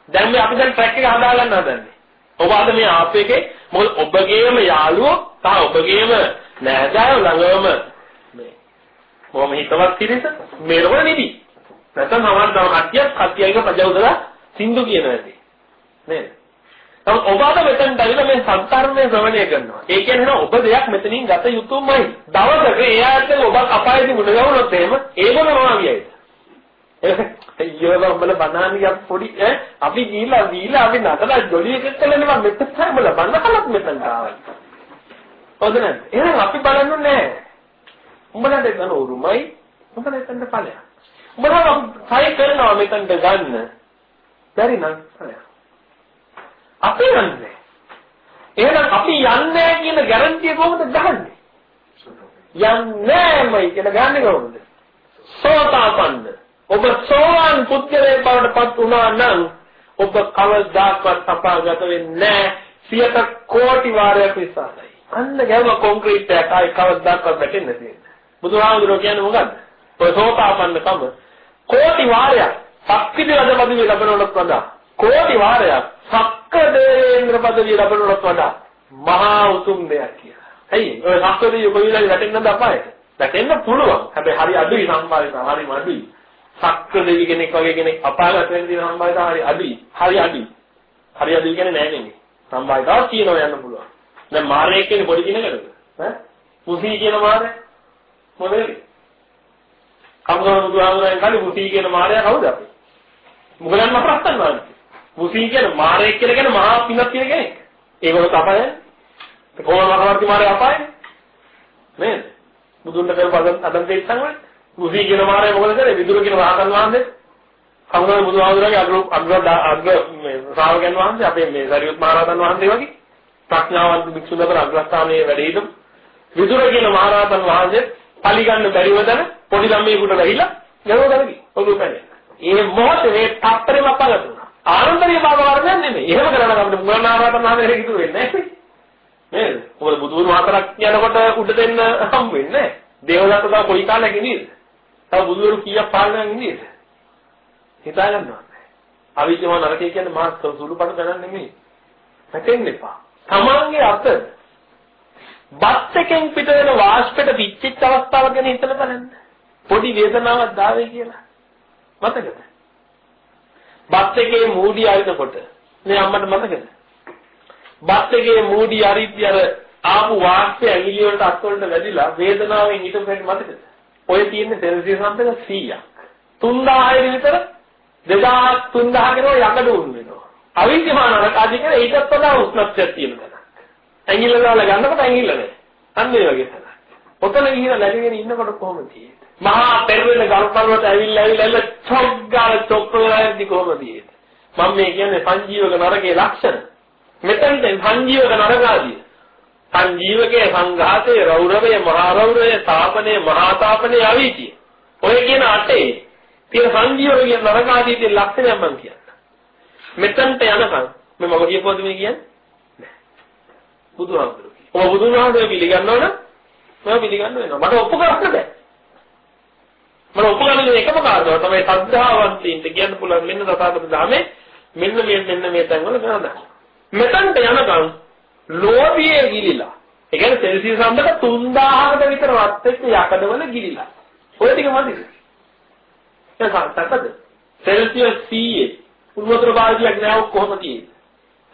දැන් මේ අපි දැන් ට්‍රැක් එක හදා ගන්න හදන්නේ. ඔබ අද මේ ආප් එකේ මොකද ඔබගේම යාළුවෝ සහ ඔබගේම නෑදෑයෝ ළඟම මේ මොම හිතවත් පිරිස මෙරව නෙවි. නැත්නම් සමහර තව කට්ටියක් කට්ටියක ප්‍රජවුදලා සින්දු කියන ඇති. නේද? නමුත් ඔබ අද මෙතෙන් දැවිලා මේ සත්‍ධර්මයේ ශ්‍රවණය කරනවා. ඒ කියන්නේ ඔබ දෙයක් මෙතනින් ගත යුතුමයි. දවසක එයාට ඔබ අපායේදී මුණ ගැහුනොත් එහෙම ඒගොල්ලෝ මොනවා කියයිද? අයියෝ උඹල බනානියක් පොඩි ඈ අපි ගිහිල්ලා දීලා අපි නටලා ජොලිය එකක් කළනේ මම මෙතන උඹල බන්න කලක් මෙතන ආවා. හොඳ නැද්ද? එහෙනම් අපි බලන්නේ නැහැ. උඹලට ගන්න උරුමයි. උඹලට එතනට ඵලයක්. උඹලා ට්‍රයි කරනවා මෙතනට ගන්න. බැරි නම් ඵලයක්. අපි යන්නේ. එහෙනම් අපි යන්නේ කියන ගැරන්ටිය කොහොමද ගහන්නේ? යන්නේමයි කියලා ගන්නේ කොහොමද? සෝතාපන්න. ඔබ සෝවාන් පුද්ගලයෙක් බවට පත් වුණා නම් ඔබ කවදාකවත් අපාගත වෙන්නේ නැහැ. සියත කෝටි වාරයක් විශ්වාසයි. අන්න ගැව කොන්ක්‍රීට් එකක් ආයි කවදාකවත් වැටෙන්නේ නැහැ. බුදුහාමුදුරුවෝ කියන්නේ මොකද්ද? ඔය සෝතාපන්න කම කෝටි වාරයක් සක්විති රජපදවිය ලැබනවට වඩා කෝටි වාරයක් සක්කදේන්ද්‍ර පදවිය ලැබනවට වඩා මහා උතුම් දෙයක් කියලා. ඇයි? ඔය සක්කදේය කොවිලයි වැටෙන්නද අපායට? වැටෙන්න පුළුවන්. හැබැයි හරි අඩුයි සම්භාවිතාව. හරිම අඩුයි. සක්කදේවි කෙනෙක් වගේ කෙනෙක් අපාගත වෙන්න තියෙන සම්භාවිතාව හරි අඩුයි. හරි අඩුයි. හරි අඩුයි කියන්නේ නෑ නෙමෙයි. සම්භාවිතාව තියෙනවා යන්න පුළුවන්. දැන් මාරේ කියන්නේ පොඩි කෙනෙක්ද? ඈ? මුසී කියන මාරේ මොකද? කම්ගම බුදුහාමුදුරන් කලි මුසී කියන මාරයා කවුද අපි? මුගලන් මහරහතන් වහන්සේ. මුසී කියන මාරයෙක් කියලා කියන්නේ මහා පිනක් කියන කෙනෙක්. ඒගොල්ලෝ අපායයි. කොහොම මකවර්ති මාරේ අපායයි. නේද? බුදුන්ට කරපු අදන් දෙයිස්සන් වල මුසී කියන මාරේ මොකද කරේ? විදුර කියන රහතන් වහන්සේ කවුරුහරි බුදුහාමුදුරගේ අග්‍ර අග්‍ර අග්‍ර මේ ශ්‍රාවකයන් වහන්සේ අපේ මේ සරියුත් මහ රහතන් වහන්සේ වගේ ප්‍රඥාවන්ත භික්ෂුණවර අග්‍රස්ථානයේ වැඩ හිටු විදුර කියන මහ රහතන් වහන්සේ පරිගන්න බැරිව දන පොඩි ළමයෙකුට වැහිලා ගලව ගලවි. ඔළුව පැනේ. ඒ මොහොතේ මේ තත්තරේම අපලතු වුණා. ආනන්දරිය බව වර්ණයක් නෙමෙයි. එහෙම කරලා අපිට මුලනාරාතන් වහන්සේ හිතුව වෙන්නේ නැහැ. නේද? මොකද බුදුරුව හතරක් යනකොට උඩ දෙන්න හම් වෙන්නේ නැහැ. දේවදත්ත තව කොයි කාලෙක ඉඳීද? තව බුදුරුව කීයක් පාලනයක් ඉඳීද? හිතා ගන්නවා. අවිජ්ජමන නරකය කියන්නේ මහත් සුළුපට දැනන්නේ නෙමෙයි. පැටෙන්න එපා. තමන්ගේ අත බත් එකෙන් පිට වෙන වාෂ්පයට පිච්චිච්ච අවස්ථාව ගැන හිතලා බලන්න. පොඩි වේදනාවක් දාවේ කියලා. මතකද? බත් එකේ මූඩි අරිනකොට මේ අම්මට මතකද? බත් එකේ මූඩි අරිද්දි අර ආපු වාක්‍ය ඇඟිලි වලට අත් වලට වැදිලා වේදනාවෙන් හිටපු හැටි මතකද? ඔය තියෙන සෙල්සියස් අන්තක 100ක්. 3000 විතර 2000 3000 කෙනා යකඩ උන් වෙනවා. අවිද්‍යමාන රකාදී කියන ඊටත් වඩා උෂ්ණත්වයක් තියෙන තැන. ඇඟිල්ල දාලා ගන්නකොට ඇඟිල්ල නැහැ. අන්න ඒ වගේ තැන. ඔතන ගිහින් läගගෙන ඉන්නකොට කොහොමද තියෙන්නේ? මහා පෙරවෙන ගල් පර්වත ඇවිල්ලා ඇවිල්ලා චොක් ගාලා චොක් වෙලා යද්දි කොහොමද තියෙන්නේ? මම මේ කියන්නේ සංජීවක නරකයේ ලක්ෂණ. මෙතෙන්ද සංජීවක නරකාදී. සංජීවකයේ සංඝාතයේ රෞරවයේ මහා රෞරවයේ තාපනයේ මහා තාපනයේ අවීතිය. ඔය කියන අටේ තියෙන සංජීවකයේ නරකාදී තියෙන ලක්ෂණය මම කියන්න. මෙතෙන්ට යනකම් මේ මම කියපුවද මේ කියන්නේ? නෑ. බුදුහාමුදුරුවෝ. ඔබ බුදුහාමුදුරුවෝ පිළිගන්නවනම් මම පිළිගන්න වෙනවා. මට ඔප්පු කරන්න බෑ. මම ඔප්පු කරන්නේ එකම කාරණාව තමයි සද්ධාවන්තින්ට කියන්න පුළුවන් මෙන්න තථාගත ධර්මයේ මෙන්න මේ මෙන්න මේ තැන් වල ගන්නවා. මෙතනට යනකම් ලෝභයේ ගිලිලා. ඒ කියන්නේ සෙල්සියස් අන්දක 3000කට විතර වත් එක්ක යකඩවල ගිලිලා. ඔය ටික මදිද? ඒක සත්‍යද? සෙල්සියස් 100 උන්වතර භාගයක් නෑ කොහොම තියෙන්නේ.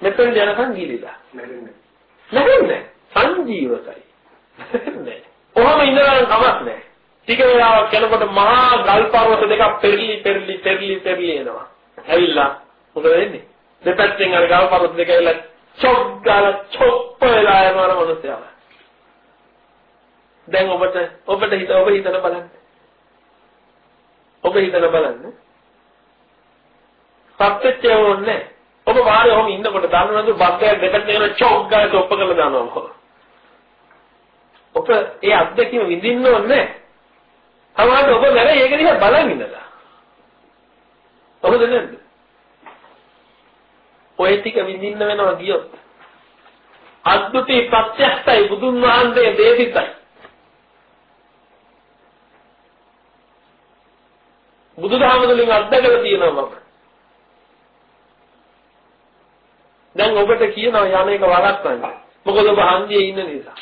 මෙතන යනකම් ගිලිලා. නැගෙන්නේ. නැගෙන්නේ. සංජීවකයි. නෑ. කොහොම ඉඳලා කමක් නෑ. ටික වෙලාවක් යනකොට මහා ගල් පර්වත දෙකක් පෙරලි පෙරලි පෙරලි පෙරලි එනවා. ඇවිල්ලා මොකද වෙන්නේ? දෙපැත්තෙන් අර ගල් පර්වත දෙක ඇවිල්ලා චොක් ගාලා චොප්ප වෙලා යනවා මොනසයාව. දැන් ඔබට ඔබට හිත ඔබ හිතන බලන්න. ඔබ හිතන බලන්න. සත්‍යච්චය ඕනේ. ඔබ වාරේ ඔහොම ඉන්නකොට දන්නවද බක්කයක් දෙපැත්තෙන් චොක් ගාලා චොප්ප කරලා දානවා මොකද? ඔබ ඒ අත්දැකීම විඳින්න ඕනේ නැහැ. ඔබ නැර ඒක දිහා බලන් ඉඳලා. ඔබද නැද්ද? ඔය ටික විඳින්න වෙනවා ගියොත්. අද්දුතී ප්‍රත්‍යක්ෂයි බුදුන් වහන්සේ දේශිතයි. බුදුදහම වලින් අත්දැකලා තියෙනවා මම. දැන් ඔබට කියනවා යන්නේක වරක්වන්න. මොකද ඔබ හන්දියේ ඉන්න නිසා.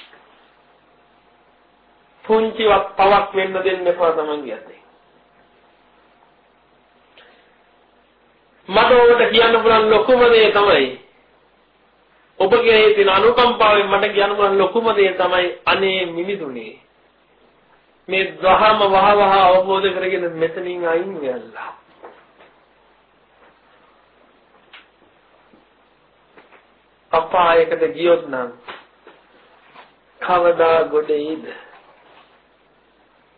පුංචිවක් පවක් වෙන්න දෙන්න එපා තමන් කියන්නේ. මට ඔබට කියන්න පුළුවන් ලොකුම දේ තමයි ඔබගේ තියෙන අනුකම්පාවෙන් මට කියන්න පුළුවන් ලොකුම දේ තමයි අනේ මිනිදුනේ මේ ධහම වහ වහ අවබෝධ කරගෙන මෙතනින් අයින් වෙලා අපායකට ගියොත් නම් කවදා ගොඩේද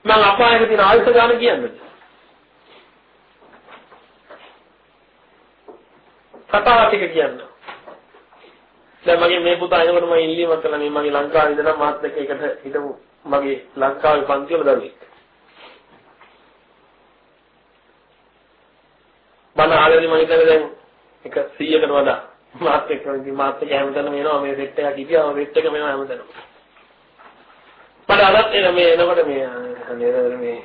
මම අපායට තියෙන ආයුෂ ගාන කියන්නද? කතාව ටික කියන්න. දැන් මගේ මේ පුතා එනකොට මම ඉල්ලීමක් කළා මේ මගේ ලංකාවේ ඉඳලා මාත් එක්ක එකට හිටපු මගේ ලංකාවේ පන්ති වල දරුවෙක්. බණ ආලේ මම හිතන්නේ දැන් එක 100කට වඩා මාත් එක්ක මාත් එක්ක හැමතැනම එනවා මේ සෙට් එකක් හිටියා සෙට් එක මෙනවා හැමතැනම. මට අදත් එන මේ එනකොට මේ නේද මේ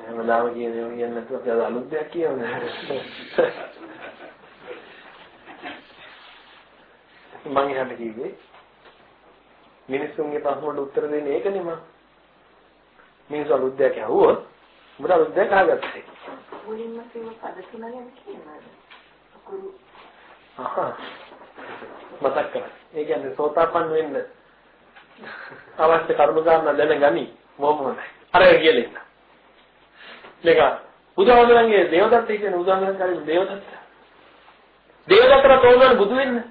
හැමදාම කියන ඒවා කියන්නේ නැතුව අපි අද අලුත් දෙයක් කියවනේ. මම එහාට කිව්වේ මිනිස්සුන්ගේ ප්‍රශ්න වලට උත්තර දෙන්නේ ඒකනේ මම. මිනිස්සු අලුත් දෙයක් අහුවොත් උඹට අලුත් දෙයක් අහගත්තේ. මුලින්ම කියන පද තුන ගැන කියනවා. අකුරු අහහ මතක් කරගන්න. ඒ කියන්නේ සෝතාපන්න වෙන්න අවශ්‍ය කරුණු ගන්න දැනගනි බොහොම හොඳයි. අර කියලා ඉන්න. මේක බුදුහාමුදුරන්ගේ දේවදත්ත කියන බුදුහාමුදුරන් කාලේ දේවදත්ත. දේවදත්තට කොහොමද බුදු වෙන්නේ?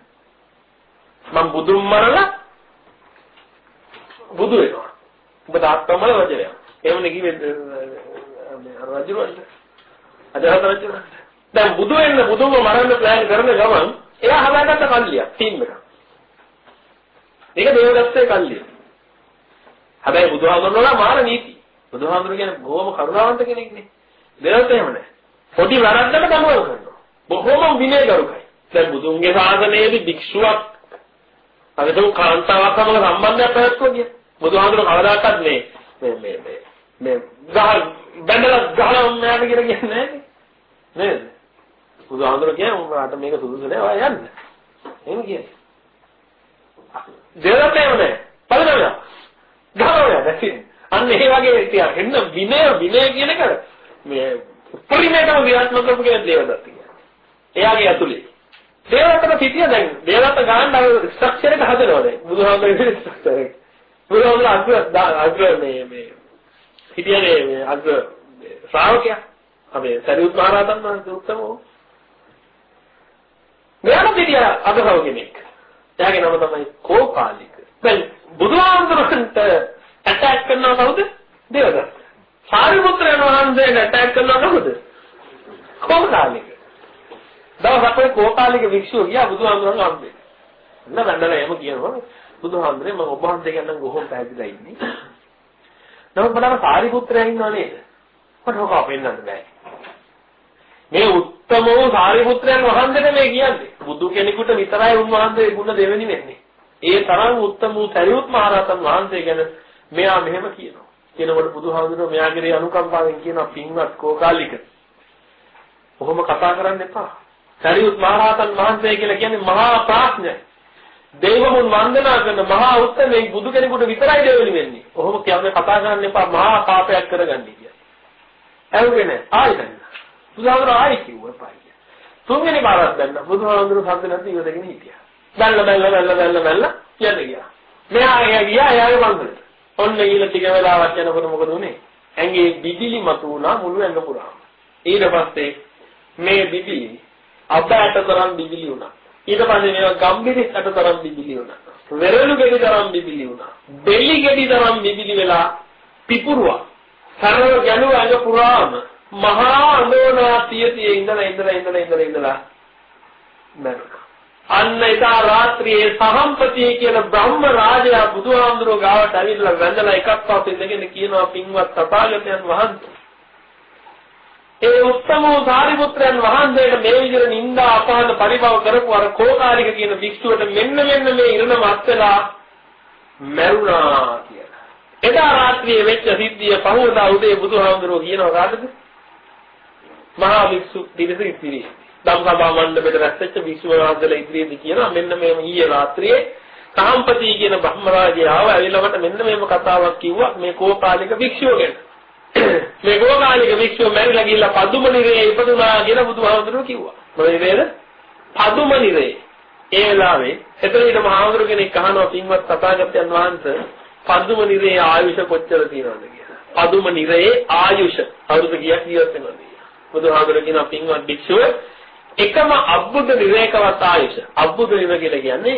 මම බුදුන් මරලා බුදු වෙනවා. ඔබ තාත්තමල වචනය. එහෙමනේ කිව්වේ රජුරන්ට. අදහස රජුරන්ට. දැන් බුදු වෙන්න බුදුම මරන්න ප්ලෑන් කරන ගමන් එයා හදාගත්ත කල්ලියක් ටීම් එක. ඒක දේවදත්තේ කල්ලිය. හැබැයි බුදුහාමුදුරුවෝ මාර නීති. බුදුහාමුදුරුවෝ කියන්නේ බොහොම කරුණාවන්ත කෙනෙක්නේ. දෙලොත් එහෙම නැහැ. පොඩි වැරද්දකට දඬුවම් කරනවා. බොහොම විනයගරුකයි. දැන් බුදුන්ගේ ශාසනයේදී භික්ෂුවක් අදටම කාන්තාවක් සමග සම්බන්ධයක් පැවැත්වුවා කිය. බුදුහාමුදුරුවෝ කවදාකවත් මේ මේ මේ මේ මේ ගහ බැඳලා ගහලා යන්න කියලා කියන්නේ නැහැ නේද? බුදුහාමුදුරුවෝ කියන්නේ උඹට මේක සුදුසු නෑ ඔයා යන්න. එහෙම කියන්නේ. දෙලොත් එහෙම නැහැ. බලන්න. ගහනවා දැසින්. අන්න ඒ වගේ ඉතින් එන්න විනය විනය කියන එක මේ උපරිමයටම ක්‍රියාත්මක කරපු කෙනෙක් දේවදත්ත කියන්නේ. එයාගේ ඇතුලේ. දේවදත්තට සිටිය දැන් දේවදත්ත ගන්න අර ස්ට්‍රක්චර් එක හදනවා දැන්. බුදුහාමුදුරේ ස්ට්‍රක්චර් එක. බුදුහාමුදුර අග්‍ර අග්‍ර මේ මේ හිටියනේ මේ අග්‍ර ශ්‍රාවකයා. අපි සරියුත් මහ රහතන් වහන්සේ උත්තමෝ. මෙයාම සිටිය අග්‍රව කෙනෙක්. එයාගේ නම තමයි කෝපාලික. දැන් බුදුහාමුදුරන්ට ඇටැක් කරනවා කවුද? දේවදත්ත. සාරිපුත්‍රයන් වහන්සේට ඇටැක් කරනවා කවුද? කෝපාලික. දවසක් ඔය කෝපාලික වික්ෂුව ගියා බුදුහාමුදුරන් හම්බෙන්න. නෑ වැඳලා එහෙම කියනවා. බුදුහාමුදුරේ මම ඔබ වහන්සේ ගැන කොහොම පැහැදිලා ඉන්නේ. නමුත් මට සාරිපුත්‍රයා ඉන්නවා නේද? මට ඔක අපෙන්නන්න බෑ. මේ උත්තම වූ සාරිපුත්‍රයන් වහන්සේට මේ කියන්නේ. බුදු කෙනෙකුට විතරයි උන්වහන්සේ ගුණ දෙවෙනි වෙන්නේ. ඒ තරම් උත්තම වූ සරියුත් මහ රහතන් වහන්සේ ගැන මෙයා මෙහෙම කියනවා. කියනකොට බුදුහාමුදුරුවෝ මෙයාගේ අනුකම්පාවෙන් කියනවා පින්වත් කෝකාලික. කොහොම කතා කරන්න එපා. සරියුත් මහරහතන් වහන්සේ කියලා කියන්නේ මහා ප්‍රඥයි. දේවමුන් වන්දනා කරන මහා උත්තමේ බුදු කෙනෙකුට විතරයි දෙවෙනි වෙන්නේ. කොහොම කියන්නේ කතා කරන්න එපා මහා පාපයක් කරගන්නේ කියලා. ඇහුවේ නෑ ආයෙත් බුදුහාමුදුරුවෝ ආයෙ කිව්වා පායි. තුන්වෙනි පාරක් දැන්න බුදුහාමුදුරුවෝ සද්ද නැති ඉවදගෙන හිටියා. බැල්ල බැල්ල බැල්ල බැල්ල බැල්ල යන්න ගියා. මෙහා ගියා එයාගේ මන්දරට. ඔන්න ඊළ ටික වෙලාවක් යනකොට මොකද උනේ? ඇඟේ බිබිලි මතු වුණා මුළු ඇඟ පුරාම. ඊට පස්සේ මේ බිබිලි අබ්බට තරම් බිබිලි වුණා. ඊට පස්සේ මේවා ගම්බිරිස්සට තරම් බිබිලි වුණා. වෙරළු ගෙඩි තරම් බිබිලි වුණා. බෙලි ගෙඩි තරම් බිබිලි වෙලා පිපුරුවා. සරල ගැලුව ඇඟ පුරාම මහා අඳෝනා තිය තිය ඉඳලා ඉඳලා ඉඳලා ඉඳලා ඉඳලා මැරුණා. අන්න එදා රාත්‍රියේ සහම්පතිය කියන බ්‍රහ්ම රාජයා බුදුහාමුදුරුවෝ ගාවට ඇවිල්ලා වැඳලා එකක් පස්සේ ඉඳගෙන කියනවා පින්වත් තථාගතයන් වහන්සේ. ඒ උත්තම වූ සාරිපුත්‍රයන් වහන්සේට මේ විදිහට නිന്ദා අපහාස පරිභව කරපු අර කෝකාරික කියන භික්ෂුවට මෙන්න මෙන්න මේ ඉරණ මත් වෙලා මැරුණා කියලා. එදා රාත්‍රියේ වෙච්ච සිද්ධිය පහවදා උදේ බුදුහාමුදුරුවෝ කියනවා කාටද? මහා භික්ෂු පිරිස ඉතිරියේ. ධම්සභා මණ්ඩපෙට රැස්වෙච්ච විශ්ව වහන්සේලා ඉදිරියේදී කියනවා මෙන්න මේ ඊයේ රාත්‍රියේ සාම්පති කියන බ්‍රහ්මරාජයා ආව ඇවිල්ලා මට මෙන්න මේම කතාවක් කිව්වා මේ කෝපාලික භික්ෂුව ගැන. මේ කෝපාලික භික්ෂුව මැරිලා ගිහිල්ලා පදුමනිරේ ඉපදුනා කියලා බුදුහාමුදුරුවෝ කිව්වා. මොකද නේද? පදුමනිරේ. ඒ වෙලාවේ එතන ඊට මහාමුදුරු කෙනෙක් අහනවා පින්වත් තථාගතයන් වහන්සේ පදුමනිරේ ආයුෂ කොච්චර තියෙනවද කියලා. පදුමනිරේ ආයුෂ අවුරුදු කීයක් ජීවත් වෙනවද කියලා. බුදුහාමුදුරුවෝ කියනවා පින්වත් භික්ෂුව එකම අබ්බුද නිරේකවත් ආයුෂ. අබ්බුද නිර කියලා කියන්නේ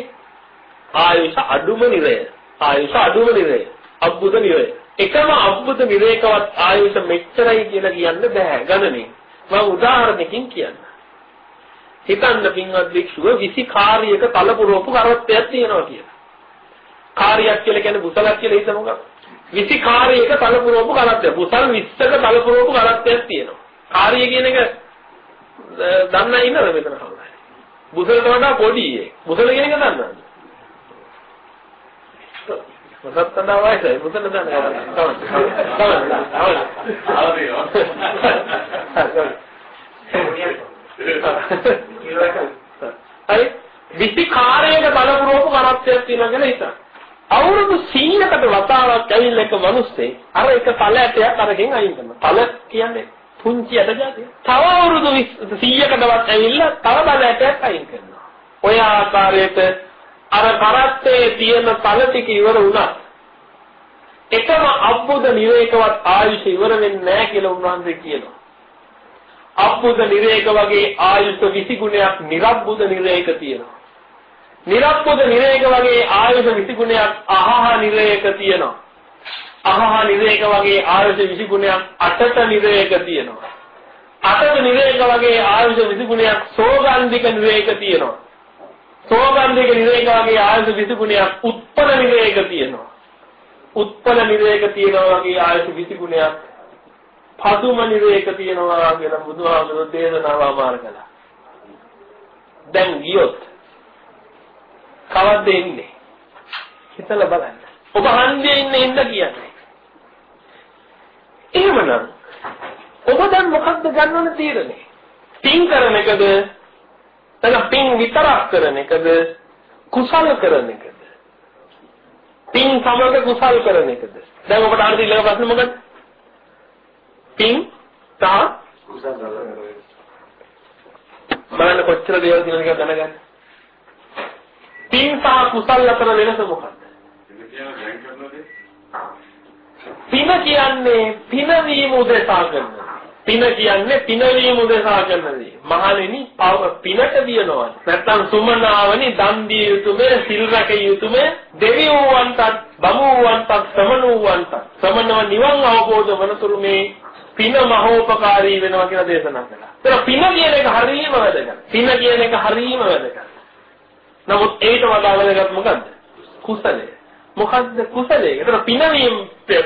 ආයුෂ අඩුම නිරය. ආයුෂ අඩුම නිරය. අබ්බුද නිරය. එකම අබ්බුද නිරේකවත් ආයුෂ මෙච්චරයි කියලා කියන්න බෑ ගණනේ. මම උදාහරණකින් කියන්න. හිතන්න පින්වත් වික්ෂුව විසි කාර්යයක තලපුරවපු කරත්තයක් තියෙනවා කියලා. කාර්යයක් කියලා කියන්නේ බුසලක් කියලා හිතමුකෝ. විසි කාර්යයක තලපුරවපු කරත්තයක්. බුසල් 20ක තලපුරවපු කරත්තයක් තියෙනවා. කාර්ය කියන එක දන්න ඉන්නද මෙතන කවුරු හරි? බුසලට වඩා පොඩි ඒ. බුසල කියන එක දන්නවද? මොකක්ද තනවා වයසයි බුසල දන්නේ. තමයි. හරි විසිකාරයක බලපුරවපු කරත්තයක් තියෙනවා කියලා හිතන්න. අවුරුදු 100කට වතාවක් ඇවිල්ලා එක මිනිස්සේ අර එක තලයටයක් අරගෙන අයින් කරනවා. තල කියන්නේ පුංචි අඩජාතිය. තව අවුරුදු 100කටවත් ඇවිල්ලා තව බලයටයක් අයින් කරනවා. ඔය ආකාරයට අර කරත්තේ තියෙන තල ටික ඉවර වුණා. එකම අබ්බුද නිරේකවත් ආයුෂ ඉවර වෙන්නේ නැහැ කියලා උන්වහන්සේ කියනවා. අබ්බුද නිරේක වගේ ආයුෂ 20 ගුණයක් නිර්බ්බුද නිරේක තියෙනවා. නිරප්පුද නිරේක වගේ ආයුෂ 20 ගුණයක් අහහ නිරේක තියෙනවා. අහහ නිරේක වගේ ආයුෂ 20 ගුණයක් අටට නිරේක තියෙනවා. අටට නිරේක වගේ ආයුෂ 20 ගුණයක් සෝගන්ධික නිරේක තියෙනවා. සෝගන්ධික නිරේක වගේ ආයුෂ 20 ගුණයක් උත්පල නිරේක තියෙනවා. උත්පල නිරේක තියෙනවා වගේ ආයුෂ 20 ගුණයක් පදුම නිරේක තියෙනවා කියලා බුදුහාමුදුරුවෝ දේශනාව ආමාර කළා. දැන් ගියොත් කවද්ද එන්නේ? හිතලා බලන්න. ඔබ හන්දියේ ඉන්න ඉන්න කියන්නේ. එහෙමනම් ඔබ දැන් මොකක්ද ගන්න ඕන තීරණය? පින් කරන එකද? නැත්නම් පින් විතරක් කරන එකද? කුසල කරන එකද? පින් සමග කුසල් කරන එකද? දැන් ඔබට අර ඊළඟ ප්‍රශ්නේ මොකක්ද? පින් සහ කුසල බලන්න කොච්චර දේවල් තියෙනවද කියලා දැනගන්න. පින් සහ කුසල් අතර වෙනස මොකක්ද? පින කියන්නේ පිනවීම උදෙසා කරන පින කියන්නේ පිනවීම උදෙසා කරන දේ. මහණෙනි පිනට දියනවා. නැත්තම් සුමනාවනි දන් දිය යුතුමේ සිල් රැක යුතුමේ දෙවියන්ටත් බමුවන්ටත් සමනුවන්ටත් සමනව නිවන් අවබෝධ වනතුරු මේ පින මහෝපකාරී වෙනවා කියලා දේශනා කළා. ඒක පින කියන එක හරියම වැදගත්. පින කියන එක හරියම වැදගත්. නමුත් ඒකට වඩා වැදගත් මොකද්ද? කුසලය. මොකද්ද කුසලය? ඒතර පිනවීම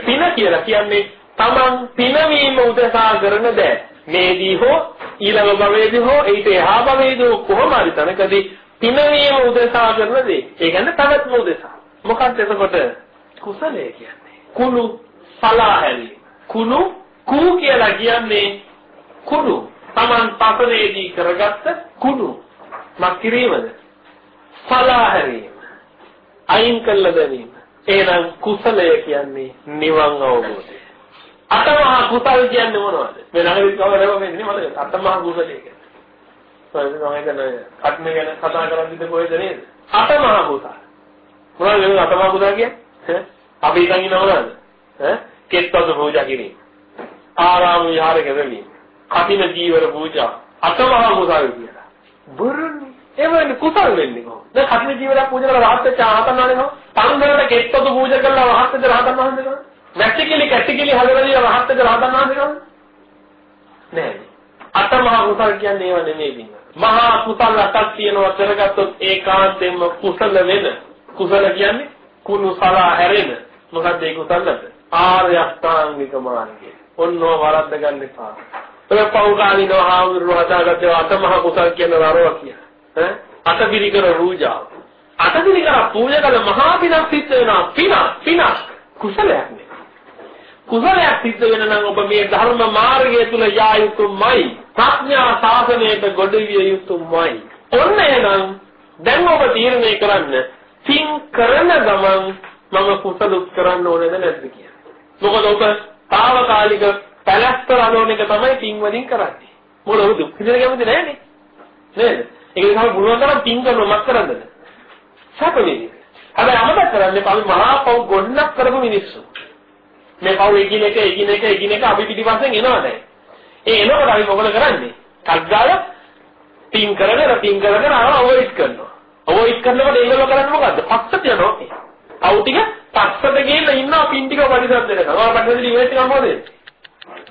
පින කියලා කියන්නේ තමන් පිනවීම උදෙසා කරන දෑ. මේදී හෝ ඊළඟ භවයේදී හෝ ඊට එහා භවයේදී කොහොම හරි තැනකදී පිනවීම උදෙසා කරන දේ. ඒ කියන්නේ තවත් උදෙසා. මොකක්ද එතකොට කුසලය කියන්නේ? කුණු සලාහැලීම. කුණු කූ කියලා කියන්නේ කුණු. තමන් පසරේදී කරගත්ත කුණු. මක් කිරීමද? සලාහැරීම. අයින් කළ දැමීම. එහෙනම් කුසලය කියන්නේ නිවන් අවබෝධය. අටමහා කුසල් කියන්නේ මොනවද? මේ ළඟදී කවදාවත් වෙන්නේ මතකද? අටමහා කුසලය කියන්නේ. සෝයද තමයි කියන්නේ කට්නේ ගැන කතා කරද්දිද කොහෙද නේද? අටමහා කුසල. මොනවද මේ අටමහා කුසල කියන්නේ? අපි ඉතින් ඉන්නවද? ඈ කෙත්වද පූජා කිරීම. ආරාම විහාරක වෙමි. කටින ජීවර පූජා. අටමහා කුසල කියලා. බුරුනි. එවනේ කුසල් වෙන්නේ කොහොමද? දැන් කටින ජීවරයක් පූජා කරලා රහත් වෙච්ච ආතන් වහන්සේ පන්දරට කෙත්වද පූජා කරලා රහත් වෙච්ච රහතන් වහන්සේ නෝ? වැටිකිලි කැටිකිලි හදලා දීලා රහත් වෙච්ච රහතන් වහන්සේ නෝ? නෑ. අටමහා කුසල් කියන්නේ ඒව නෙමෙයි බින්න. මහා කුසල් අටක් තියෙනවා කරගත්තොත් ඒකාන්තයෙන්ම කුසල වෙන. කුසල කියන්නේ කුණු සලා හැරෙන. මොකද්ද ඒ කුසලද? ආර්ය අෂ්ටාංගික මාර්ගය. ඔන්නෝ වරද්ද ගන්න එපා. ඔය පෞකාලිනව හාමුදුරුවෝ හදාගත්තේ අටමහා කුසල් කියන නරව කිය. ඈ අටපිරිකර රූජාව. අටපිරිකර පූජා කළ මහා පිනක් සිද්ධ වෙනවා. පින පින කුසලයක් නේ. කුසලයක් සිද්ධ වෙන නම් ඔබ මේ ධර්ම මාර්ගය තුල යා යුතුමයි. ප්‍රඥා සාසනයට ගොඩවිය යුතුමයි. ඔන්න එනම් දැන් ඔබ තීරණය කරන්න පින් කරන ගමන් මම කුසලුත් කරන්න ඕනේද නැද්ද කියලා. මොකද ඔබ తాවකාලික පැලැස්තර අලෝන එක තමයි පින් වලින් කරන්නේ. මොකද ඔබ දුක් විඳින කැමති නෑනේ. නේද? ඒක නිසා පුළුවන් තරම් පින් කරනවා මත් කරන්නද? සැප විඳින්න. හැබැයි අමතක කරන්නේ අපි මහා පව් ගොන්නක් කරපු මිනිස්සු. මේ පව් එකින් එක එකින් එක එකින් එක අපි පිටිපස්සෙන් එනවා දැන්. ඒ එනකොට අපි මොකද කරන්නේ? කග්ගාල පින් කරගෙන පින් කරගෙන ආව අවොයිඩ් කරනවා. අවොයිඩ් කරනකොට ඒගොල්ලෝ කරන්නේ මොකද්ද? පස්සට යනවා. පව් ටික පස්සට ගිහිල්ලා ඉන්නවා පින් ටික පරිසම් දෙනවා. ඔය පස්සට ඉවෙන්ට් එක මොකද?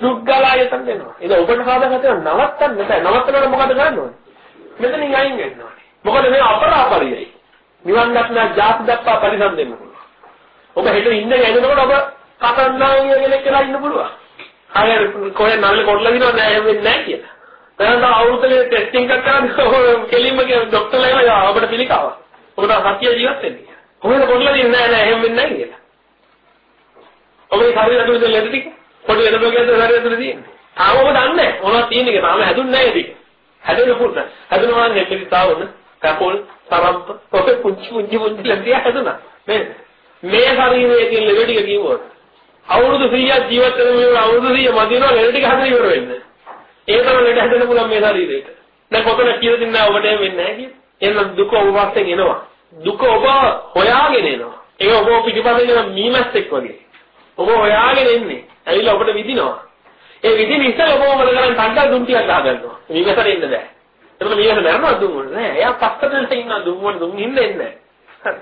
දුක් ගලායතන් දෙනවා. ඒක ඔබට සාධකත නවත්තන්න බෑ. නවත්තනකොට මොකද කරන්න ඕනේ? මෙතනින් අයින් වෙන්න ඕනේ. මොකද මේ අපරාපරියයි. නිවන් දක්නා ජාති දක්වා පරිසම් දෙන්න පුළුවන්. ඔබ හෙට ඉන්න යනකොට ඔබ කතන්නාවිය කෙනෙක් කියලා ඉන්න පුළුවන්. හරියට කොහෙන් නල්ලේ කොටලා දිනව නෑ එහෙම වෙන්නේ නෑ කියලා. දැන් අවුරුද්දේ ටෙස්ටිං එකක් කරන්නේ කෙලින්ම කියන ડોක්ටර්ලා එනවා ඔබට පිළිකාව. ඔබට සතිය ජීවත් වෙන්න කියලා. කොහෙද කොටලා දින්නේ නෑ නෑ එහෙම වෙන්නේ නෑ කියලා. ඔබේ ශරීරය ඇතුලේ ලෙඩ ටික පොඩි ලෙඩ බගයන්ට ශරීරය ඇතුලේ තියෙන්නේ. තාම ඔබ දන්නේ නෑ මොනවද තියෙන්නේ කියලා. තාම හැදුන්නේ නෑ ඒක. හැදෙන්න පුළුවන්. හැදුනවා නම් හෙට තාවන කපොල් සරම්ප ඔය පුංචි පුංචි පුංචි ලැබිය හැදුනා. නේද? මේ ශරීරයේ තියෙන ලෙඩ ටික කිව්වොත් අවුරුදු 100ක් ජීවත් වෙන මේ අවුරුදු 100 මදිනවා ලෙඩ ටික හදලා ඉවර වෙන්න. ඒ තරම් ලෙඩ හදන්න පුළුවන් මේ ශරීරයට. දැන් කොතන කියලා තින්නේ ඔබට එහෙම වෙන්නේ නැහැ කියේ. එහෙනම් දුක ඔබ වශයෙන් එනවා. දුක ඔබ හොයාගෙන එනවා. ඒක ඔබ පිටිපස්සෙන් යන මීමැස්සෙක් වගේ. ඔබ හොයාගෙන එන්නේ. ඇවිල්ලා ඔබට විදිනවා. ඒ විදින ඉස්සෙල්ලා ඔබ මොකද කරන්නේ? සංකල්ප දුම් ටිකක් දාගන්නවා. මීමැස්සට එන්න බෑ. එතකොට මීයන මැරෙනවා දුම් වල නෑ. එයා පස්සට ඉන්න දුම් වල දුම් ඉන්නේ නැහැ. හරි.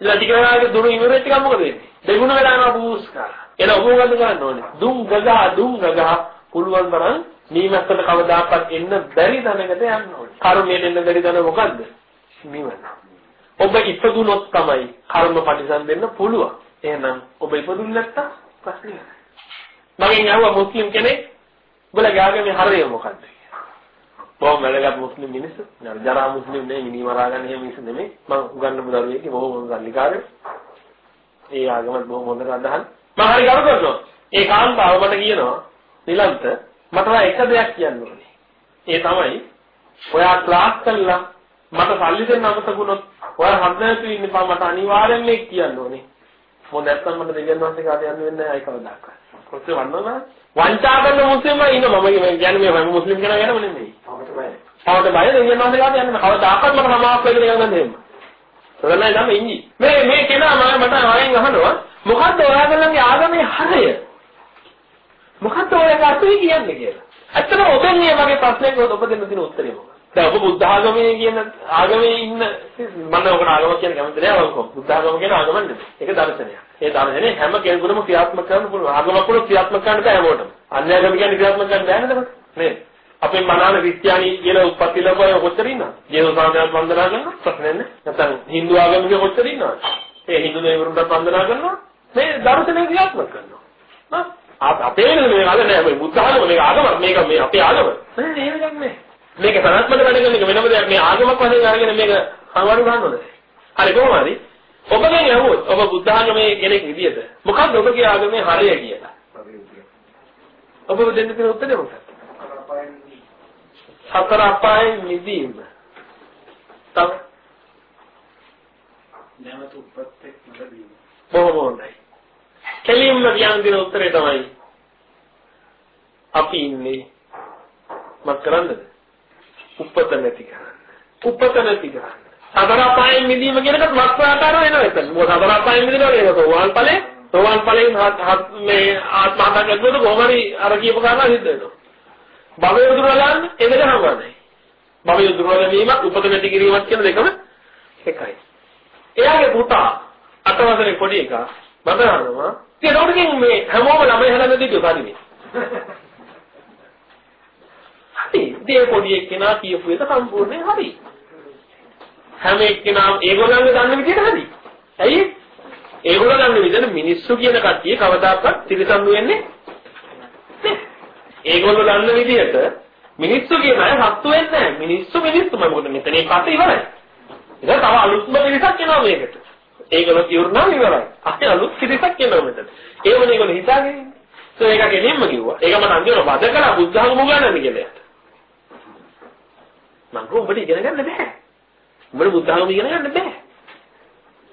ඉතින් ටික වෙලාවක දුරු ඉවරෙච්ච ගමන් මොකද වෙන්නේ? දෙගුණ වෙලා යනවා බූස් කරා. එන ඔබ මොකද කරන්න ඕනේ? දුම් ගගා දුම් ගගා පුළුවන් තරම් නිමස්සට කවදාකවත් එන්න බැරි තැනකට යන්න ඕනේ. කර්මයෙන් එන්න බැරි තැන මොකද්ද? නිවන. ඔබ ඉපදුනොත් තමයි කර්ම පරිසම් දෙන්න පුළුවන්. එහෙනම් ඔබ ඉපදුන්නේ නැත්තම් ප්‍රශ්නයක්. මගෙන් අහුවා මුස්ලිම් කෙනෙක් උඹලගේ ආගමේ හරය මොකද්ද? බොහොම වැදගත් මුස්ලිම් මිනිස්සු. ජරා මුස්ලිම් නෙමෙයි මිනි මරා ගන්න එහෙම මිනිස්සු නෙමෙයි. මම උගන්වපු දරුවෙක් බොහොම හොඳ සල්ලිකාරයෙක්. ඒ ආගමත් බොහොම හොඳට අදහන්. මම හරි ගරු කරනවා. ඒ කාන්තාව මට කියනවා නිලන්ත මට එක දෙයක් කියන්න ඕනේ. ඒ තමයි ඔයා ක්ලාස් කරලා මට සල්ලි දෙන්න අමතකුනොත් ඔයා හදන්න ඉන්න බා මට අනිවාර්යෙන් මේක කියන්න ඕනේ. මොකද නැත්තම් මට දෙවියන් වහන්සේ කාට යන්න වෙන්නේ නැහැ ඒක කවදාකවත්. කොහොමද වන්නවද? වංචා කරන මුස්ලිම්ම ඉන්න මම කියන්නේ මේ හැම මුස්ලිම් කෙනා ගැනම නෙමෙයි. තවට බය. තවට බය දෙවියන් වහන්සේ කාට යන්න කවදාකවත් මට සමාවක් වෙන්න දෙයක් නැහැ එහෙම. සරලයි නම් ඉන්නේ. මේ මේ කෙනා මම මට ආයෙන් අහනවා මොකද්ද ඔයාගලගේ ආගමේ හරය? මොකද්ද ඔයාලා අර්ථය කියන්නේ කියලා. ඇත්තටම ඔබෙන් මේ වගේ ප්‍රශ්නයක් ඔබ දෙන්න තියෙන උත්තරේ මොකක්ද? දැන් ඔබ බුද්ධ ආගමේ කියන ආගමේ ඉන්න මම ඔකට ආගම කියන කැමති නෑ වංකෝ. බුද්ධ ආගම කියන ආගම නෙමෙයි. ඒක දර්ශනයක්. ඒ දර්ශනේ හැම කෙනෙකුටම ක්‍රියාත්මක කරන්න පුළුවන්. ආගමක් වල ක්‍රියාත්මක කරන්න බෑ හැමෝටම. අන්‍ය ආගම කියන්නේ ක්‍රියාත්මක කරන්න බෑ නේද? නේද? අපේ මනාන ක්‍රිස්තියානි කියන උප්පත්ති ලබන කොච්චර ඉන්නවද? ජේසුස් වහන්සේට වන්දනා කරනවා ප්‍රශ්නේ නැහැ. නැත්නම් Hindu ආගමික කොච්චර ඉන්නවද? ඒ Hindu දෙවිවරුන්ට වන්දනා කරනවා. මේ දර්ශනය ක්‍රියාත්මක කරනවා. අපේ නෙමෙයි අද නෑ මේ බුද්ධ ආගම මේක ආගමක් මේක මේ අපේ ආගම. නෑ එහෙම එකක් නෑ. මේක සනාත්මක වැඩ කරන එක වෙනම දෙයක් මේ ආගමක් වශයෙන් අරගෙන මේක සමවරු ගන්නවද? හරි කොහොම හරි ඔබගෙන් ඇහුවොත් ඔබ බුද්ධ ආගමේ කෙනෙක් විදියට මොකක්ද ඔබගේ ආගමේ හරය කියලා? ඔබ දෙන්න තියෙන උත්තරේ මොකක්ද? සතර අපායෙන් මිදීම. තව නැවත උපත්ෙක් නොලැබීම. බොහොම හොඳයි. කෙලින්ම කියන්න දෙන උත්තරේ තමයි අපි ඉන්නේ මත් කරන්නද? උපත නැති කරන්න. උපත නැති කරන්න. සතර අපායෙන් මිදීම කියන එකත් වස්ත්‍රාකාර වෙනවා එතන. මොකද සතර අපායෙන් මිදෙනවා කියන එක සෝවාන් ඵලේ සෝවාන් ඵලයෙන් මේ ආත්ම හදාගන්නකොට කොහොම හරි අර කියපු කාරණා සිද්ධ වෙනවා. භවය දුරලන්න එදක හම්බන්නේ. භවය දුරල වීමත් උපත නැති කිරීමත් කියන දෙකම එකයි. එයාගේ පුතා අට වසරේ පොඩි එකා බබරනවා. ඉතින් ඒකට මේ හැමෝම ළමයි හදන්න දෙන්නේ කාරිනේ. හරි. දේ පොඩි එක්කෙනා කියපු එක සම්පූර්ණයෙන් හරි. හැම එක්කෙනාම ඒගොල්ලන්ගේ දන්න විදිහට හරි. ඇයි? ඒගොල්ලෝ දන්න විදිහට මිනිස්සු කියන කට්ටිය කවදාකවත් තිරසන්නු වෙන්නේ නැහැ. ඒගොල්ලෝ දන්න විදිහට මිනිස්සු කියන අය සත්තු වෙන්නේ නැහැ. මිනිස්සු මිනිස්සුම මොකද මෙතන මේ පාට ඉවරයි. ඒක තව අලුත්ම පිරිසක් එනවා මේකට. ඒගොල්ලෝ ඉවරනා ඉවරයි. අපි අලුත් පිරිසක් එනවා මෙතන. ඒවනේ ඒගොල්ලෝ හිතාගෙන ඉන්නේ. ඒක ගෙනින්ම කිව්වා. ඒක මම අන්තිමට වද කළා බුද්ධ ධර්ම උගන්වන්න කියලා. මම උඹට ඉගෙන ගන්න බෑ. උඹට බුද්ධ ධර්ම ඉගෙන ගන්න බෑ.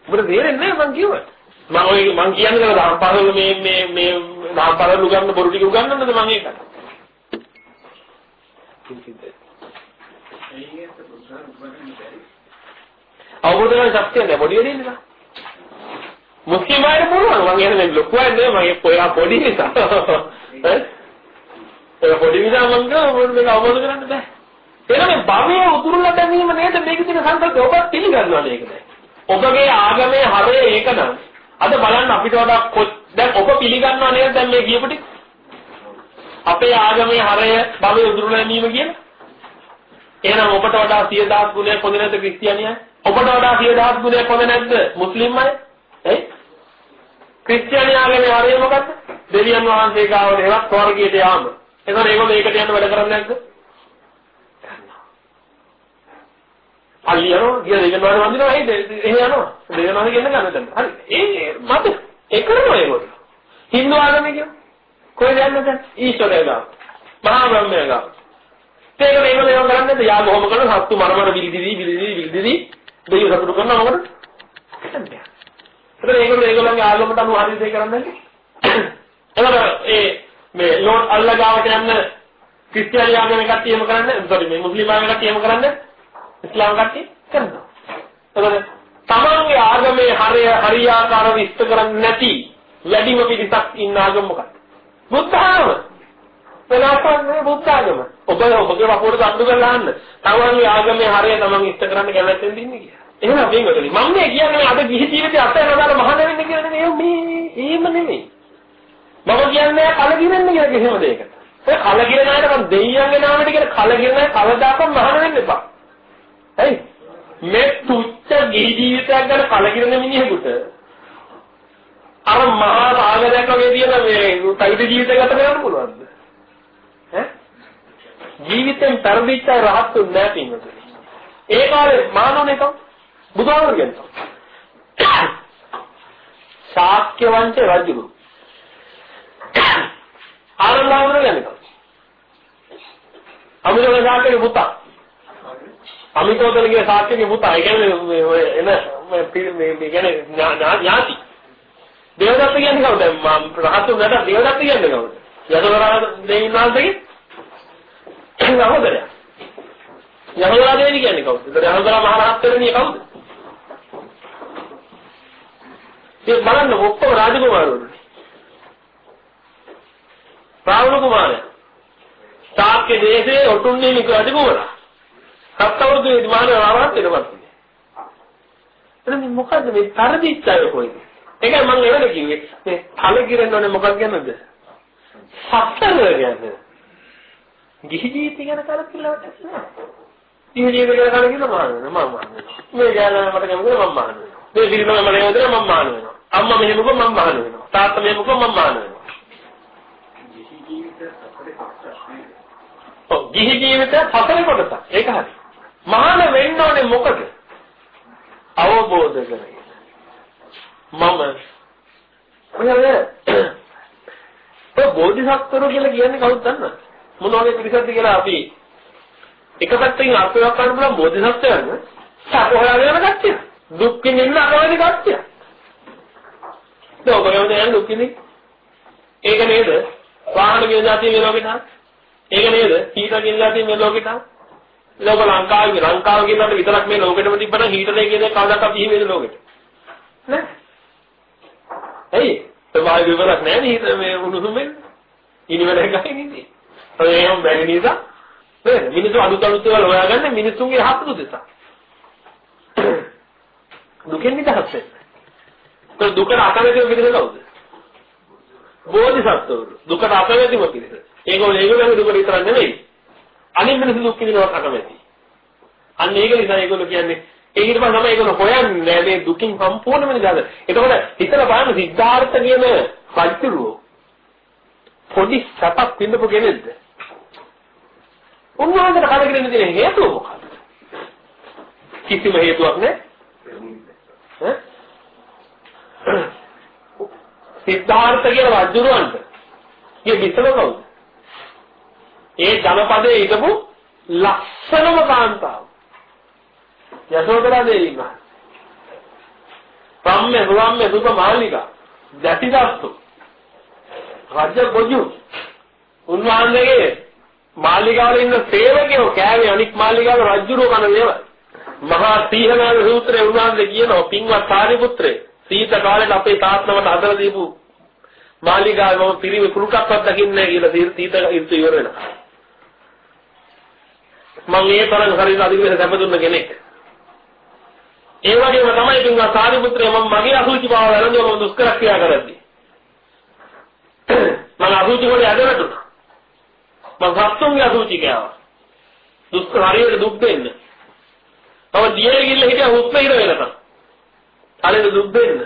උඹට තේරෙන්නේ නැහැ මං කිව්වා. මම ඔය මං කියන්නේ කර දාම්පාරවල මේ මේ මේ දාම්පාරවල උගන්න බොරු ටික උගන්නන්නද මං ඒක. අවබෝධ කරගන්න ශක්තිය නැහැ පොඩි වෙන්නේ නේද? මුස්ලිම් අයට පුළුවන් මං කියන්නේ ලොකු අය නෙමෙයි මගේ පොයා පොඩි නිසා. ඒක පොඩි නිසා මං ගා මේක අවබෝධ කරගන්න බෑ. එහෙනම් භවයේ උතුරුලා දැමීම නේද මේකේ තියෙන සංකල්පය ඔබ පිළිගන්නවා නේද? ඔබගේ ආගමේ හරය ඒක නම් අද බලන්න අපිට වඩා දැන් ඔබ පිළිගන්නවා නේද දැන් මේ කියපු ටික? අපේ ආගමේ හරය භවයේ උතුරුලා දැමීම කියන? එහෙනම් ඔබට වඩා 10000 ගුණයක් හොඳ නැද්ද ක්‍රිස්තියානිය? ඔබට වඩා 10000 ගුණයක් හොඳ නැද්ද මුස්ලිම් අය? එයි? ක්‍රිස්තියානි ආගමේ හරය මොකද්ද? දෙවියන් වහන්සේ ගාවට එවත් ස්වර්ගයට යාම. එතකොට ඒගොල්ලෝ ඒකට යන්න වැඩ කරන්නේ නැද්ද? පල්ලි යනවා ගිය දෙවියන් වහන්සේ වඳිනවා ඇයිද එහෙ යනවා. දෙවියන් වහන්සේ කියන්න ගන්න දැන් හරි. ඒ මත ඒ කරනවා ඒගොල්ලෝ හින්දු ආගමේ කියෝ කොහෙද යන්නේ දැන්? ඊශ්වරය ගාව. මහා බ්‍රහ්මය ගාව. ඒක මේගොල්ලෝ ඒව කරන්නේ නැද්ද? යා බොහොම කරන සත්තු මරමර විලිදිවි විලිදිවි විලිදිවි දෙවියන් සතුටු කරනවා මොකද? ඒතර ඒගොල්ලෝ ඒගොල්ලන්ගේ ආගමට අනුව හරි දෙයක් කරන්නේ එතකොට ඒ මේ ලෝඩ් අල්ලා ගාවට යන්න ක්‍රිස්තියානි ආගමේ කට්ටිය එහෙම කරන්නේ. සෝරි මේ මුස්ලිම් ආගමේ කට්ටිය එහෙම කරන්නේ. ඉස්ලාම් කට්ටිය කරනවා. එතකොට තමන්ගේ ආගමේ හරය හරියාකාරව විස්තර කරන්නේ නැති වැඩිම පිරිසක් ඉන්න ආගම මොකක්ද? බුද්ධ ආගම. වෙනස්වත් නෙවෙයි බුද්ධ ආගම. ඔබ ඔබගේ වපුවට සම්දු කරලා අහන්න. තමන්ගේ ආගමේ හරය තමන් ඉෂ්ට කරන්න කැමැත්තෙන් දින්නේ කියලා. එහෙනම් මේකටනේ මම මේ කියන්නේ අද ගිහි ජීවිතය අත්හැරලා මහාන වෙන්න කියලා නෙවෙයි මේ එහෙම නෙවෙයි. මම කියන්නේ කලගිරෙන්න කියලා කිසිම දෙයකට. ඔය කලගිරෙන අයට මම දෙයියන්ගේ නාමයට කියන කලගිරෙන අය කවදාකවත් මහාන වෙන්න එපා. හරි? මේ තුච්ච ගිහි ජීවිතයක් ගැන කලකිරෙන මිනිහෙකුට අර මහා සාගරයක් වගේ තියෙන මේ තයිද ජීවිත ගත කරන්න පුළුවන්ද? ඈ? ජීවිතෙන් තරදිච්ච රහත්තු නැහැ පින්වතුනි. ඒ කාලේ මානෝනේ කවුද? බුදුහාමුදුරු කියනවා. ශාක්‍ය වංශ රජු. ආනන්දහාමුදුරු කියන්නේ කවුද? අමිතෝද ශාක්‍යගේ පුතා. අමිතෝදලගේ ශාක්‍යගේ පුතා. ඒ කියන්නේ ඔය එන මේ මේ කියන්නේ ඥාති. දේවදත්ත කියන්නේ කවුද? මම රහතු නට දේවදත්ත කියන්නේ කවුද? යසෝදරා දෙවියන් වහන්සේගේ සහෝදරයා. යසෝදරා දෙවියන් කියන්නේ කවුද? ඒතර යසෝදරා මහ රහත් වෙන්නේ කවුද? ඒ බලන්න ඔක්කොම රාජකුමාරවරුනේ. රාවණ කුමාරයා. තාක්ක දේශේ ඔටුන්නේ නික රජකුමාරයා. සත්වෘදු විමාන රාවණත් වෙනවත්. එතන මොකද්ද මේ තරදිච්ච අය කොයිද? ඒකයි මම එවල කිව්වේ මේ කලකිරෙන්න ඕනේ මොකක් ගැනද? සතර ගැන. ගිහි ජීවිතය ගැන කලකිරලවට නෑ. ගිහි ජීවිතය ගැන කලකිරලා මම මම මේ ගැන මට කැමති මම මම මේ විරිම මම නේද මම මාන වෙනවා. අම්මා මෙහෙම කිව්ව මම මාන වෙනවා. තාත්තා මෙහෙම කිව්ව මම මාන වෙනවා. ගිහි ජීවිතය අපේ කොටසක්. ඔව් ගිහි ජීවිතය සතර කොටසක්. ඒක හරි. මාන වෙන්න ඕනේ මොකද? අවබෝධ කරගන්න. මම ඔයද ඔය බෝධිසත්වරු කියලා කියන්නේ කවුද දන්නවද? මොන වගේ පිරිසක්ද කියලා අපි එක පැත්තකින් අර්ථ දක්වන්න පුළුවන් බෝධිසත්වයන් සප හොයාගෙන යන කට්ටිය. දුක්ඛින් ඉන්න අකමැති කට්ටිය. ඔබ කියනවා දැන් දුක්ඛිනේ. ඒක නේද? වාහන කියන જાතිය මේ ලෝකෙට ඒක නේද? හීටර් කියන જાතිය මේ ලෝකෙට ලෝක ලංකාවේ ලංකාව කියනකට විතරක් මේ ලෝකෙටම තිබ්බනම් හීටරේ කියන කවදාවත් පිහි වේද ලෝකෙට. නෑ? ඇයි? ස්වභාවික විවරක් නෑ නේද මේ උණුසුමෙන්. ඉනිවල එකයි නේද? ඔය එහෙම බැරි නිසා. නේද මිනිස්සු අලුත් අලුත් ඒවා හොයාගන්න මිනිස්සුන්ගේ රහත් උදෙසා දුකෙන් නිදහස් වෙන්න. ඒක දුකට අකමැතිව පිළිස කවුද? බෝධිසත්වවරු. දුකට අකමැතිව පිළිස ඒගොල්ලෝ ඒගොල්ලෝ දුකට විතරක් නෙමෙයි අනිත් මිනිස්සු දුක් විඳිනවා අකමැති අන්න ඒක නිසා ඒගොල්ලෝ කියන්නේ ඒ ඊට පස්සේ තමයි ඒගොල්ලෝ හොයන්නේ මේ දුකින් සම්පූර්ණම නිදාද. එතකොට හිතලා බලන්න සිද්ධාර්ථ කියන රජුරෝ පොඩි සපක් විඳපු කෙනෙක්ද? උන්වහන්සේට කඩගෙන ඉන්න හේතුව මොකක්ද? කිසිම හේතුවක් නැහැ. සිද්ධාර්ථ කියන රජුරවන්ට මේ විසල කවුද? ඒ ජනපදයේ හිටපු ලස්සනම කාන්තාව. යශෝදරා දේවී මහ. රම්ම්‍ය රම්ම්‍ය සුභ මාලිකා දැටිදස්තු රජ ගොජු උන්වහන්සේගේ මාලිගාවල ඉන්න සේවකයෝ කෑවේ අනික් මාලිගාව රජුරෝ කන දේව. මහා සීහනාද සූත්‍රයේ උන්වහන්සේ කියනවා පින්වත් සාරිපුත්‍රේ සීත කාලේට අපේ තාත්නමට හදලා දීපු මාලිගාවේ මම පිරිමි කුරුකක්වත් දකින්නේ නැහැ කියලා සීත ඍතු ඉවර වෙනවා. මම ඒ තරම් හරියට අධිකව සැප දුන්න කෙනෙක් ඒ වගේම තමයි පින්වත් සාරිපුත්‍රය මම මගේ අසුචි පාව වැළඳුවා මම දුෂ්කර ක්‍රියා කරද්දී. මම අසුචි වල ඇදවටුණා. මම සත්තුන්ගේ අසුචි කෑවා. දුෂ්කර හරියට දුක් දෙන්න. තව දියේ ගිල්ල හිටියා හුස්ම ඉර වෙනකම්. කලෙද දුක් දෙන්න.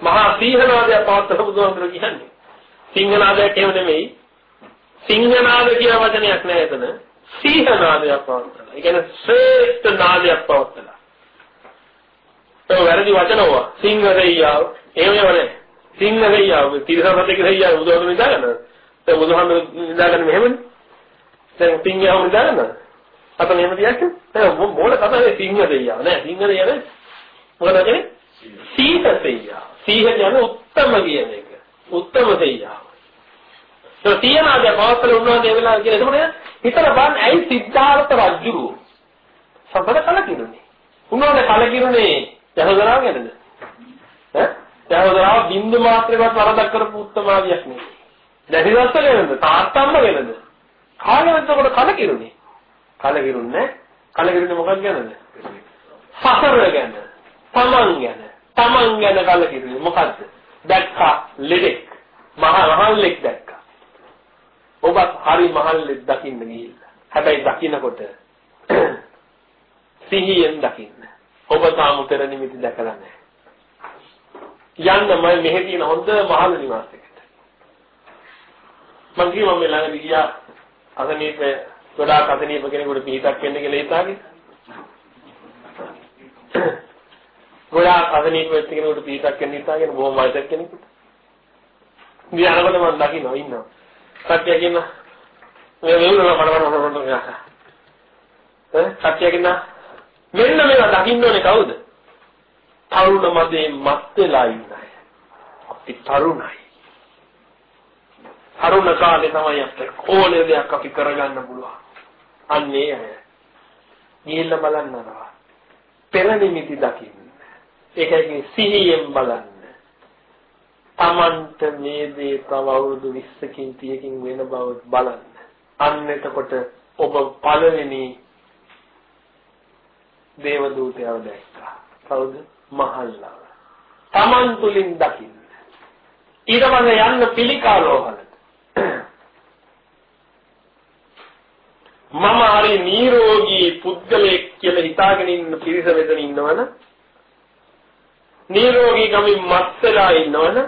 මහා සීහනාදයක් පවත්තන බුදුහාමුදුරුවෝ කියන්නේ. සිංහනාදයක් එහෙම නෙමෙයි. සිංහනාද කියන වචනයක් නෑ එතන. සීහනාදයක් පවත්තන. ඒ කියන්නේ ශ්‍රේෂ්ඨ නාදයක් පවත්තන. ඒ වැරදි වචනවා සිංහ දෙයියාව එහෙම නෙවෙයි සිංහ දෙයියාව තිරසපතේ දෙයියාව බුදුහාමුදුරු නිදාගන්න දැන් බුදුහාමුදුරු නිදාගන්න මෙහෙමනේ. දැන් සිංහයව නිදාගන්න. අත මෙහෙම තියන්නේ දැන් මොන කතාවේ සිංහ දෙයියාව නෑ සිංහ දෙයියාව මොකද කියන්නේ? සීහ දෙයියාව සීහ කියන්නේ උත්තම කියන එක. උත්තම දෙයියාව ඒ තියනාද පවත්තල උන්වහන්සේ ඒ වෙලාව කියන එතකොට හිතලා බලන්න ඇයි සිද්ධාර්ථ රජුරු සම්බද කලකිරුනේ උන්වහන්සේ කලකිරුනේ යහෝදරාව ගැනද? ඈ? යහෝදරාව බින්දු මාත්‍රයක්වත් වරදක් කරපු උත්තමාවියක් නෙවෙයි. දැහිවස්ස ගැනද? තාත්තම්ම ගැනද? කාගෙන්ද එතකොට කලකිරුනේ? කලකිරුන්නේ කලකිරුනේ මොකක් ගැනද? සසර ගැන. තමන් ගැන. තමන් ගැන කලකිරුනේ මොකද්ද? දැක්කා ලෙඩෙක්. මහා මහල්ලෙක් දැක්කා. ඔබත් හරි මහල්ලෙක් දකින්න ගිහිල්ලා. හැබැයි දකින්නකොට සිහියෙන් දකින්න. ඔබ තාම උතර නිමිති දැකලා නැහැ. යන්න මම මෙහෙ තියෙන හොඳ මහල් නිවාසයකට. මං කිව්වා මම ළඟදී ගියා අසනීප ගොඩාක් අසනීප කෙනෙකුට පිටක් වෙන්න කියලා හිතාගෙන. ගොඩාක් අසනීප වෙච්ච කෙනෙකුට පිටක් වෙන්න හිතාගෙන බොහොම වයසක කෙනෙකුට. ඉතින් අරකට මම දකින්නවා ඉන්නවා. සත්‍ය කියන මේ වෙවුලන බඩ බඩ බඩ බඩ ඈ සත්‍ය කියන මෙන්න මේවා දකින්න ඕනේ කවුද? තරුණ මදේ මත් වෙලා ඉන්න අය. අපි තරුණයි. තරුණ කාලේ තමයි අපිට ඕනේ දෙයක් අපි කරගන්න පුළුවන්. අන්නේ අය. ගිහිල්ලා බලන්නවා. පෙර නිමිති දකින්න. ඒකයි සිහියෙන් බලන්න. Tamanට මේ දේ තව අවුරුදු 20කින් 30කින් වෙන බව බලන්න. අන්න එතකොට ඔබ පළවෙනි දේව දූතයව දැක්කා. කවුද? මහල්ලාව. Taman තුලින් දකින්න. ඊට පස්සේ යන්න පිළිකාරෝහලට. මම හරි නිරෝගී පුද්ගලයෙක් කියලා හිතාගෙන ඉන්න පිරිස මෙතන ඉන්නවන නිරෝගී ගමින් මත්සලා ඉන්නවන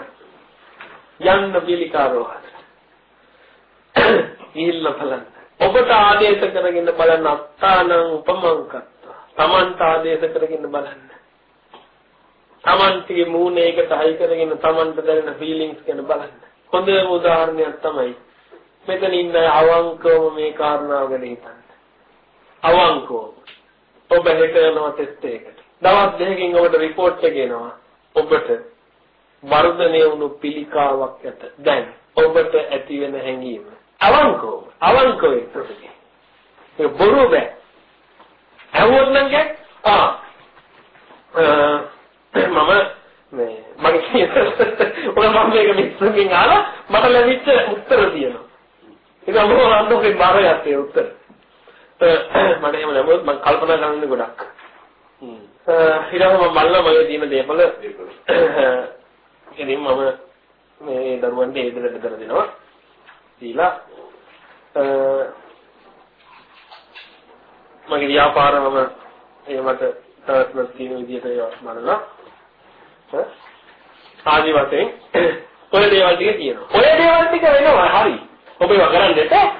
යන්න පිළිකාරෝහලට. ගිහිල්ලා බලන්න. ඔබට ආදේශ කරගෙන බලන්න අත්තානං උපමංකත්වා. Tamanට ආදේශ කරගෙන බලන්න. Tamanගේ මූණේකට හයි කරගෙන Tamanට දැනෙන ෆීලිංස් ගැන බලන්න. හොඳම උදාහරණයක් තමයි මෙතන ඉන්න අවංකවම මේ කාරණාව ගැන හිතන්න. අවංකවම. ඔබ හෙට යනවා ටෙස්ට් එකකට. දවස් දෙකකින් ඔබට රිපෝට් එක එනවා. ඔබට වර්ධනය වුණු පිළිකාවක් ඇත. දැන් ඔබට ඇති වෙන හැඟීම. අවංකවම. අවංකව එක්කදී. ඒක බොරු බෑ. ඇහුවොත් නම් කෑ ආ මම මේ මගේ කියන ඔය මම මේක මිස්සුකින් අහලා මට ලැබිච්ච උත්තර තියෙනවා. ඒක මොකක්ද අන්නෝගේ බාරයක් ඒ උත්තර. මට එහෙම ලැබුණොත් මම කල්පනා කරන්නේ ගොඩක්. හ්ම්. ඊළඟ මම බලලා මගේ තියෙන දේපල ඉතින් මම මේ දරුවන්ට ඒ දෙකට කර දෙනවා. දීලා මගේ ව්‍යාපාර මම ඒ මට තවත් තියෙන විදිහට ඒවා බලලා ආදි වශයෙන් ඔය දේවල් ටික කියනවා. ඔය දේවල් ටික වෙනවා හරි. ඔබ ඒවා කරන්නේ නැහැ.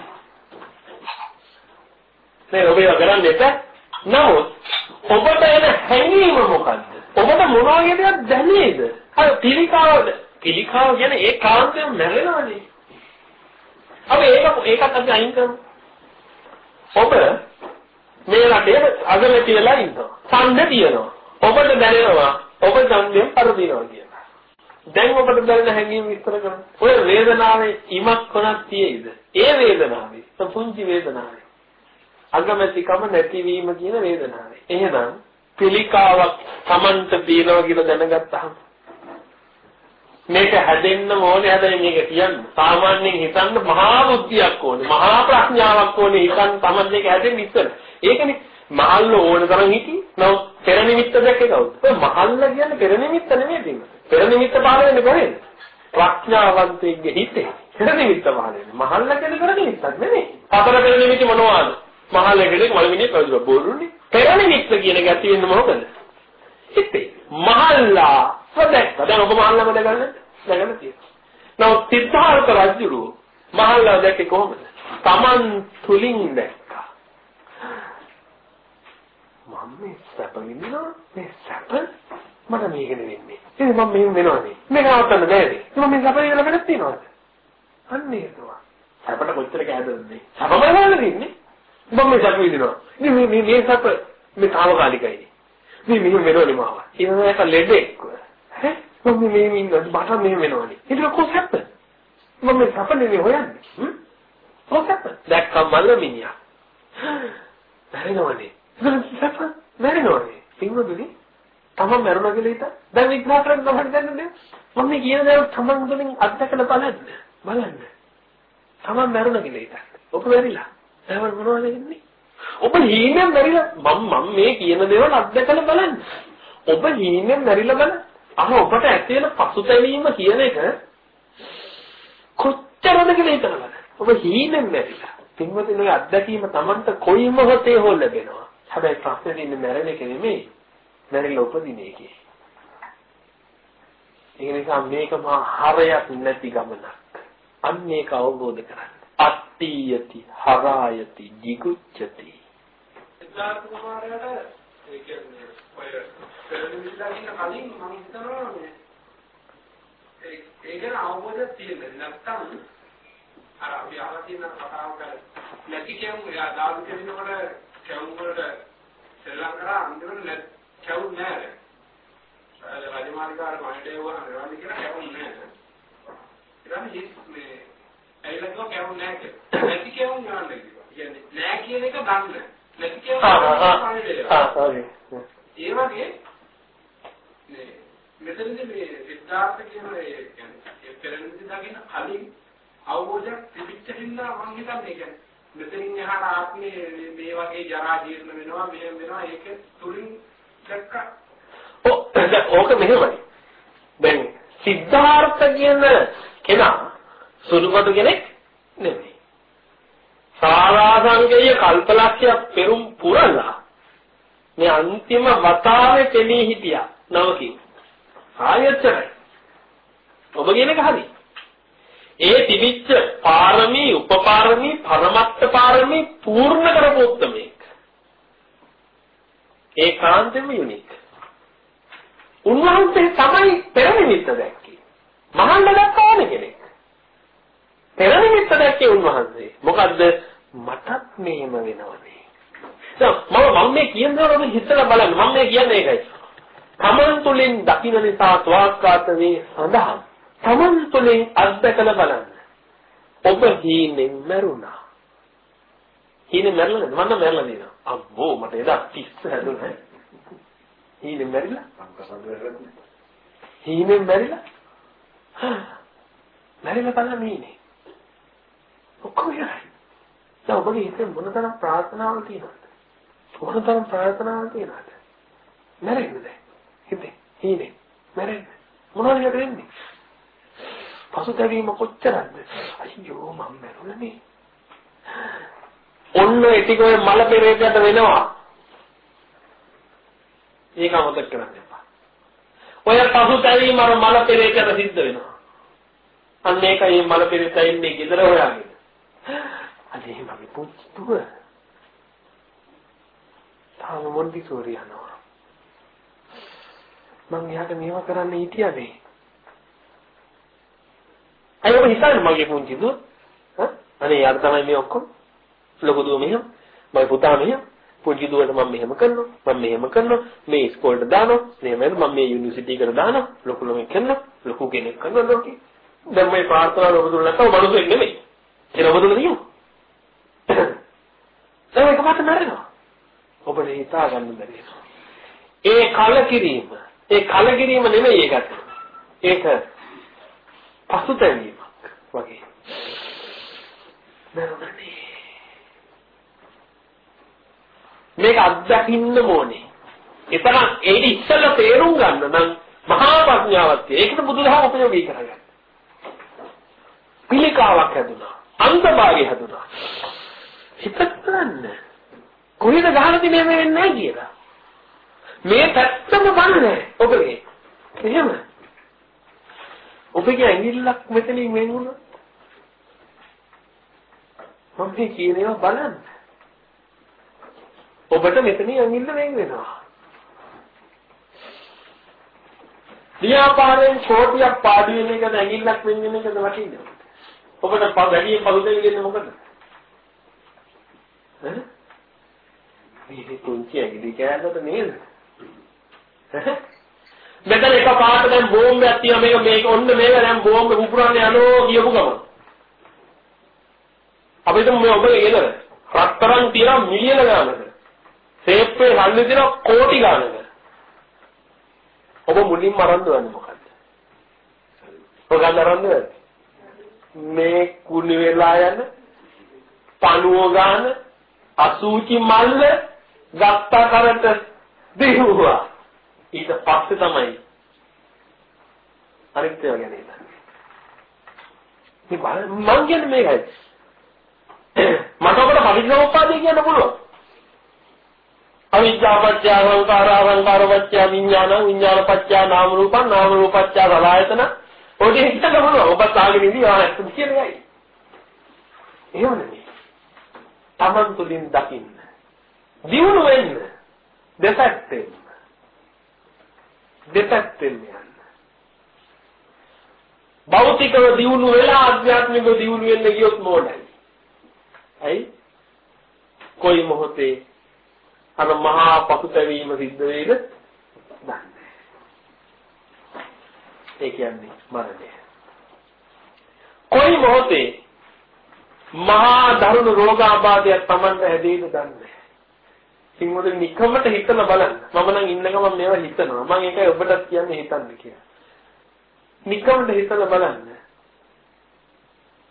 නේ ඔබ ඒවා කරන්නේ නැහැ. නමුත් ඔබට එන හැඟීම මොකද්ද? ඔබට මොන වගේ දෙයක් දැනේද? අර පිළිකාවද? පිළිකාව කියන්නේ ඒ කාන්තෙම මැරෙනවනේ. අපි ඒක ඒකත් අපි අයින් කරමු. ඔබ මේ රටේ අගමැති වෙලා ඉන්නවා. ඡන්ද තියෙනවා. ඔබට දැනෙනවා ඔබ ඡන්දයෙන් පරදිනවා කියලා. දැන් ඔබට දැනෙන හැඟීම් විස්තර කරන්න. ඔය වේදනාවේ ඉමක් කොනක් තියෙයිද? ඒ වේදනාවේ පුංචි වේදනාවේ. අගමැතිකම නැතිවීම කියන වේදනාවේ. එහෙනම් පිළිකාවක් Tamanට දිනනවා කියලා දැනගත්තාම මේක හැදෙන්න ඕනේ හැබැයි මේක කියන්න. සාමාන්‍යයෙන් හිතන්න මහා බුද්ධියක් ඕනේ. මහා ප්‍රඥාවක් ඕනේ හිතන්න Taman මේක හැදෙන්න ඉස්සර. ඒකනේ මහල්ල ඕන තරම් හිටි නෝ පෙර නිමිත්ත දැක්කේ කවුද? ඔය මහල්ල කියන්නේ පෙර නිමිත්ත නෙමෙයි තියෙන්නේ. පෙර නිමිත්ත පහල වෙන්නේ කොහෙද? ප්‍රඥාවන්තයෙක්ගේ හිතේ. පෙර නිමිත්ත පහල වෙන්නේ. මහල්ල කියන්නේ පෙර නිමිත්තක් නෙමෙයි. හතර පෙර නිමිති මොනවාද? මහල්ල කියන්නේ මලමිණිය පැවිදිලා බෝරුනේ. පෙර නිමිත්ත කියන එක ඇති වෙන්නේ මොකද? හිතේ. මහල්ලා සදැක්ක. දැන් ඔබ මහල්ලාම දැකගන්න දැකගන්න තියෙනවා. නමුත් සිද්ධාර්ථ රජුරු මහල්ලා දැක්කේ කොහොමද? Taman තුලින් දැක්කා. මම මේ සැප විඳිනවා. මේ සැප මට මේක නෙවෙන්නේ ඉතින් මම මෙහෙම වෙනවනේ. මේක නවත්තන්න බෑනේ. මම මේ සැප විඳලා වෙනස් තියනවාද? අන්න ඒක සැපට කොච්චර කෑදරන්නේ සැපම ගන්න ඉන්නේ මම මේ සැප විඳිනවා ඉතින් මේ මේ මේ සැප මේ తాවකාලිකයි මේ මෙහෙම වෙනවනේ මාව ඉතින් මේක ලෙඩෙක් ඈ මම මේ මේ ඉන්න මට මෙහෙම වෙනවනේ ඉතින් කොහොමද මම මේ සැප නෙවෙයි හොයන්නේ හ්ම් කොහොමද දැක්කම මල්ල මිනිහා දැනෙනවනේ සැප මැරෙනවනේ. සිංහදුනි තමන් මැරුණා කියලා හිතා. දැන් විග්‍රහ කරන්න තමයි දැනන්නේ. මම මේ කියන දේ තමන් තුළින් අත්දැකලා බලන්න. බලන්න. තමන් මැරුණා කියලා හිතා. ඔබ මැරිලා. එහෙනම් මොනවද වෙන්නේ? ඔබ හීනෙන් මැරිලා මම මම මේ කියන දේවල් අත්දැකලා බලන්න. ඔබ හීනෙන් මැරිලා බලන්න. අර ඔබට ඇති වෙන පසුතැවීම කියන එක කොච්චරද කියලා හිතලා බලන්න. ඔබ හීනෙන් මැරිලා. පින්වතුනි ඔය අත්දැකීම Tamanට කොයි මොහොතේ හෝ ලැබෙනවා. හැබැයි ප්‍රශ්නේ තියෙන්නේ මැරෙන එක නෙමෙයි. මැරිලා උපදින එකේ. ඒ නිසා මේක මා හරයක් නැති ගමනක්. අන්න මේක අවබෝධ කරගන්න. අට්ඨියති හරායති jigucchati. සිද්ධාර්ථ කුමාරයාට ඒ කියන්නේ ඔය පෙරමිලා ඉන්න කලින් මම හිතනවා මේ ඒ ඒ ගැන අවබෝධයක් තියෙන්නේ නැත්තම් අර අපි අහලා තියෙන කතාවක නැති කියමු එයා දාදු කෙනෙකුට කැවුම් වලට ශ්‍රී ලංකාව අන්තිමට කැවුම් නැහැ. රජමාලිකාර මහඩේ වහන රාජි කියලා කැවුම් නැහැ. ඊළඟ මේ ඇයිලකෝ කැවුම් නැහැ කියලා. නැති කැවුම් ගන්න කිව්වා. කියන්නේ නැහැ කියන එක ගන්න. නැති කැවුම් ඒ වගේ මේ මෙතනදී මේ සිද්ධාර්ථ කියන ඒ කියන්නේ පෙරණිදි දකින්න කලින් අවබෝධයක් තිබිච්ච හින්දා මම හිතන්නේ කියන්නේ මෙතනින් එහාට ආත්මේ මේ වගේ ජරා ජීර්ණ වෙනවා මේ වෙනවා ඒක තුලින් දැක්ක ඕක මෙහෙමයි. දැන් සිද්ධාර්ථ කියන කෙනා සුළුකොට කෙනෙක් නෙමෙයි. සාරාංගයේ කල්පලක්ෂය පෙරුම් පුරලා මේ අන්තිම වතාවේ පෙනී හිටියා නවකින්. ආයතනයි. ඔබ කියන එක හරි. ඒ තිබිච්ච පාරමී, උපපාරමී, පරමත්ත පාරමී පූර්ණ කරපු උත්මයෙක්. ඒකාන්තෙම යුනික්. උන්වහන්සේ තමයි පෙරනිමිත්ත දැක්කේ. මහාන දැක්කවන කෙනෙක්. පෙරනිමිත්ත දැක්කේ උන්වහන්සේ. මොකද්ද? මටත් මෙහෙම වෙනවනේ. දැන් මම මම මේ කියන දේ ඔබ හිතලා බලන්න. මම මේ කියන්නේ ඒකයි. තමන් තුළින් දකින්න නිසා ස්වාක්කාත වේ සඳහා තමන් තුළින් අත්දකලා බලන්න. ඔබ හීනෙන් මැරුණා. හීනෙන් මැරලා නේද? මම මැරලා නේද? අම්මෝ මට එදා 30 හැදුනා. හීනෙන් මැරිලා? හීනෙන් මැරිලා? මැරිලා බලන්න හීනේ. ඔක්කොම ඉවරයි. දැන් ඔබගේ හිතේ මොනතරම් ප්‍රාර්ථනාවක් තියෙනවද? මොනතරම් ප්‍රාර්ථනාවක් තියෙනවද? මැරෙන්නද? හිතේ හීනේ මැරෙන්න. මොනවද වෙන්නේ? පසුතැවීම කොච්චරද? අයියෝ මම මැරුණනේ. ඔන්න ඒ ටික ඔය මල පෙරේතයට වෙනවා. ඒක අමතක කරන්න එපා. ඔය පසුතැවීම අර මල පෙරේතයට සිද්ධ වෙනවා. අන්න ඒකයි මල පෙරේතය ඉන්නේ ගෙදර හොයාගෙන. අනේ මගේ පුංචි දුව. තාම මොන්ටිසෝරි යනවා. මං එයාට මේවා කරන්න හිටියානේ. අය ඔබ හිතන්නේ මගේ පුංචි දුව? ඈ අනේ යාර තමයි මේ ඔක්කොම. ලොකු දුව මෙහෙම, මගේ පුතා මෙහෙම, පුංචි දුවට මම මෙහෙම කරනවා, මම මෙහෙම කරනවා, මේ ඉස්කෝලේට දානවා, මෙහෙම මම මේ යුනිවර්සිටි එකට දානවා, ලොකු ළමෙක් කරනවා, ලොකු කෙනෙක් කරනවා ලෝකේ. දැන් මේ ප්‍රාර්ථනා ඔබ දුන්න නැත්නම් මනුස්සෙක් නෙමෙයි. ඒක ඔබ දුන්න නියම. ඒක මට නරනවා. ඔබට හිතා ගන්න බැරි ඒ කලකිරීම, ඒ කලකිරීම නෙමෙයි ඒකට. ඒක පසුතැවීමක් වගේ. නරන්නේ. මේක අත්දකින්න ඕනේ. එතන ඒක ඉස්සෙල්ලා තේරුම් ගන්න නම් මහා ප්‍රඥාවක් තියෙන. ඒකට බුදුදහම උපයෝගී කරගන්න. පිළිකාවක් හැදුනා. අන්තභාගය හැදුනා. හිතන්න. කොහෙද ගහනදී මේ වෙන්නේ නැහැ කියලා. මේ පැත්තම බලන්නේ ඔබගේ. එහෙම. ඔබගේ ඇඟිල්ලක් මෙතනින් වෙන් වුණා. මම මේ කියන ඒවා බලන්න. ඔබට මෙතනින් ඇඟිල්ල වෙන් වෙනවා. ව්‍යාපාරයෙන් කෝටියක් පාඩු වෙන එකද ඇඟිල්ලක් වෙන් වෙන එකද වටින්නේ? ඔබට වැඩි පළුදෙවි දෙන්නේ මොකද? ඈ? මේ කුංචි ඇඟිලි කෑල්ලට නේද? මෙතන එක පාට දැන් බෝම්බයක් තියෙනවා. මේක මේක ඔන්න මේක දැන් බෝම්බ උපුරන්න යනෝ කියපු ගමන්. අපි හිතමු මේ ඔබේ ගෙදර රත්තරන් තියෙනවා මිලියන ගානක. සේප්පේ සල්ලි තියෙනවා කෝටි ගානක. ඔබ මුලින්ම අරන් දුවන්නේ මොකද්ද? ඔබ ගන්න අරන් දුවන්නේ? මේ කුණි වෙලා යන පණුව ගන්න අසූචි මල්ල ගත්ත කරට දිහුවා. ඊට පස්සේ තමයි අනිත්‍ය ගැන හිතන්නේ. මේ මං කියන්නේ මේකයි. මට ඔබට පටිච්චසමුප්පාදය කියන්න පුළුවන්. අවිද්‍යාපච්චය සංකාරා සංකාරපච්චය විඥාන විඥානපච්චය නාම රූපං නාම රූපච්චය සලආයතන ඔය දෙක හිතන්න පුළුවන්. ඔබත් ආගෙන ඉඳී ආ ඇත්තද කියන එකයි. එහෙම නෙමෙයි. Taman තුලින් දකින්න. දියුණු වෙන්න. දෙපැත්තෙන්. දෙපැත්තෙන් යන්න. භෞතිකව දියුණු වෙලා ආධ්‍යාත්මිකව දියුණු වෙන්න ගියොත් මොඩයි. ඇයි? කොයි මොහොතේ අර මහා පසුතැවීම සිද්ධ වෙයිද? දන්නේ. ඒ කියන්නේ මරණය. කොයි මොහොතේ මහා දරුණු රෝගාබාධයක් Tamanට හැදෙයිද දන්නේ. සිංහලෙන් නිකම්මට හිතලා බලන්න. මම නම් ඉන්න ගමන් මේවා හිතනවා. මම ඒකයි ඔබටත් කියන්නේ හිතන්න කියලා. නිකම්මට හිතලා බලන්න.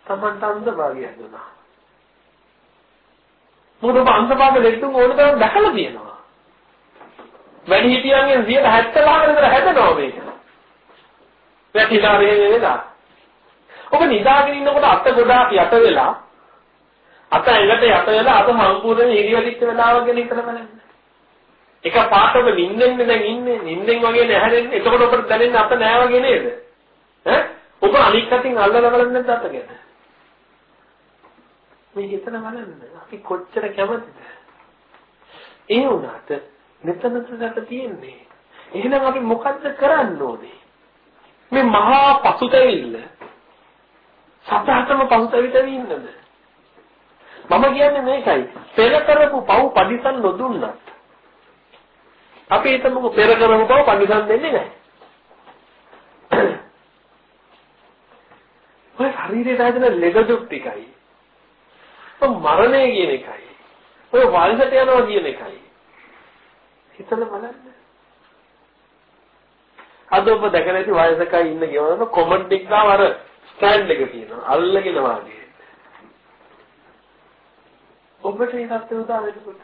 Tamanට අන්ධභාගය හදුනා. මොකද ඔබ අන්ධභාග දෙතුන් ඕන තරම් දැකලා තියෙනවා. වැඩි හිටියන්ගෙන් 70 කට විතර හැදෙනවා මේක. වැටිලා රේ වෙලා. ඔබ නිදාගෙන ඉන්නකොට අත ගොඩාක් යට වෙලා අත ඇඟට යට වෙලා අත සම්පූර්ණයෙන් ඉරිවලිච්ච වෙලාවක් ගැන හිතලා බලන්න. එක පාටක නිින්දෙන් දැන් ඉන්නේ නිින්දෙන් වගේ නැහැරෙන්නේ. එතකොට ඔබට දැනෙන්නේ අත නෑ වගේ නේද? ඈ ඔබ අනික් අතින් අල්ලලා බලන්නේ නැද්ද අත ගැන? මේ හිතන බලන්න අපි කොච්චර කැමතිද? ඒ වුණාට මෙතනට තියෙන්නේ. එහෙනම් අපි මොකද්ද කරන්න ඕනේ? මේ මහා පසුතැවිල්ල සතහටම පසුතැවිලා ඉන්නද? මම කියන්නේ මේකයි. පෙර කරපු පව් පරිසම් නොදුන්නත් අපි හිතමුකෝ පෙර කරපු පව් පරිසම් දෙන්නේ නැහැ. ඔය ශරීරයට හැදෙන ලෙඩ දුක් ටිකයි. ඔය මරණය කියන එකයි. ඔය වයසට යනවා කියන එකයි. හිතලා බලන්න. අද ඔබ දැකලා ඇති වයසකයි ඉන්න ගෙවන කොමන්ට් එක ගාව අර ස්ටෑන්ඩ් එක තියෙනවා. අල්ලගෙන වාගේ. ඔබට ඒ තත්ත්වය උදා වෙනකොට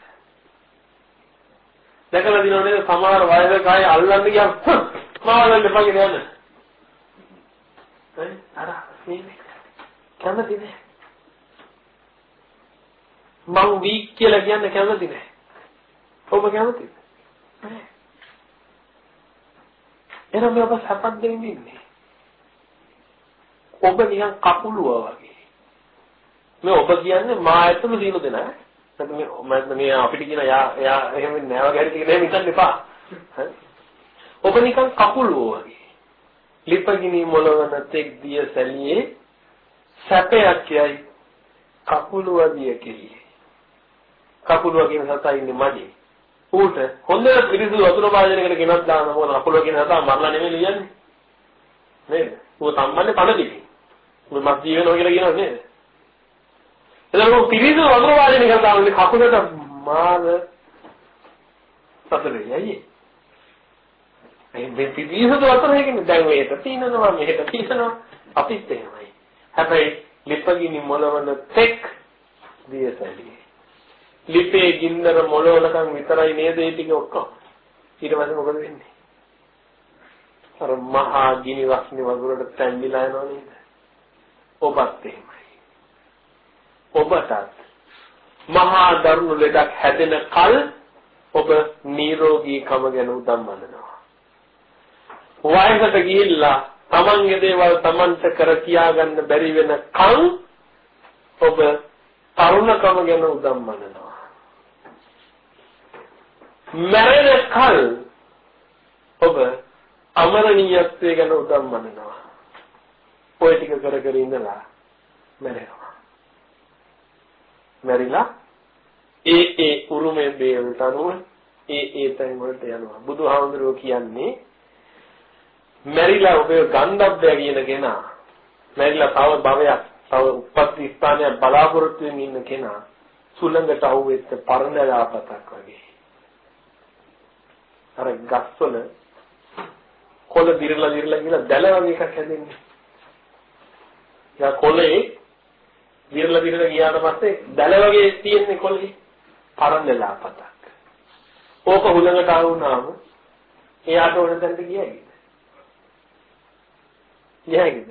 දැකලා දිනව නේද සමහර වයසක අය අල්ලන්න ගියා මාවලන්න කියලා යන්න. හරි අර මේ කැමති නෑ. මං වීක් කියලා කියන්න කැමති නෑ. ඔබ කැමතිද? එහෙනම් මේ ඔබ සපත් දෙමින් ඉන්නේ. ඔබ නිකන් කකුලුවා වගේ. මේ ඔබ කියන්නේ මා ඇතුළු සීල දෙනා. නැත්නම් මේ අපිට කියන යා යා එහෙම නෑ වගේ හරි ටික හිතන්න එපා. ඔබ නිකන් කකුලුවා වගේ. ලිපගිනි මොළවන තෙක් දිය සැලියේ සැපයක් යයි කකුලුවදිය කෙලියේ. කකුලුව කියන සතා ඉන්නේ මඩේ. ඌට හොඳ පිරිසිදු වතුර භාජනයකට ගෙනත් දාන්න මොකද අපලෝ කියන හදා මරලා නෙමෙයි ලියන්නේ නේද ඌ සම්බන්ධ පණ දිවි ඌ මත් ජීවෙනවා කියලා කියනවා නේද එතකොට පිරිසිදු වතුර භාජනයකට දාන්නේ කකුලට මාන සතරේ යයි ඒ මේ පිරිසිදු වතුර හේකින් දැන් මේක තියෙනවා මෙහෙට තියෙනවා අපිත් එහෙමයි හැබැයි ලිපගිනි මොලවන තෙක් දියසලියේ ලිපේ ගින්නර මොළවලකම් විතරයි නේද ඒ ටික ඔක්කොම. ඊට පස්සේ මොකද වෙන්නේ? අර මහා ගිනි රස්නි වගුරට තැන්විලා යනවා නේද? ඔබත් එහෙමයි. ඔබටත් මහා දරුණු ලෙඩක් හැදෙන කල් ඔබ නිරෝගීකම ගැන උදම්මනනවා. වයසට ගිහිල්ලා තමන්ගේ දේවල් තමන්ට කර කියාගන්න බැරි වෙන කන් ඔබ තරුණකම ගැන උදම්මනනවා. මැරෙන කල් ඔබ අමරණීයත්වය ගැන උදම්මනනවා. ඔය ටික කර කර ඉඳලා මැරෙනවා. මැරිලා ඒ ඒ උරුමේ බේරුට අනුව ඒ ඒ තැන් වලට යනවා. බුදුහාමුදුරුවෝ කියන්නේ මැරිලා ඔබේ ගන්ධබ්බය කියන කෙනා මැරිලා තව භවයක් තව උපත් ස්ථානයක් බලාපොරොත්තු වෙමින් ඉන්න කෙනා සුළඟට අහුවෙච්ච පරණ ලාපතක් වගේ. අර ගස්වල කොළ දිරලා දිරලා කියලා දැල වගේ එකක් හැදෙන්නේ. යා කොළේ විරල විරල ගියාට පස්සේ දැල වගේ තියෙන්නේ කොල්ලේ පරන්දලා පතක්. ඕක හුලඟට ආවුනාම එයාට ඕන තැනට ගියයිද? ගියයිද?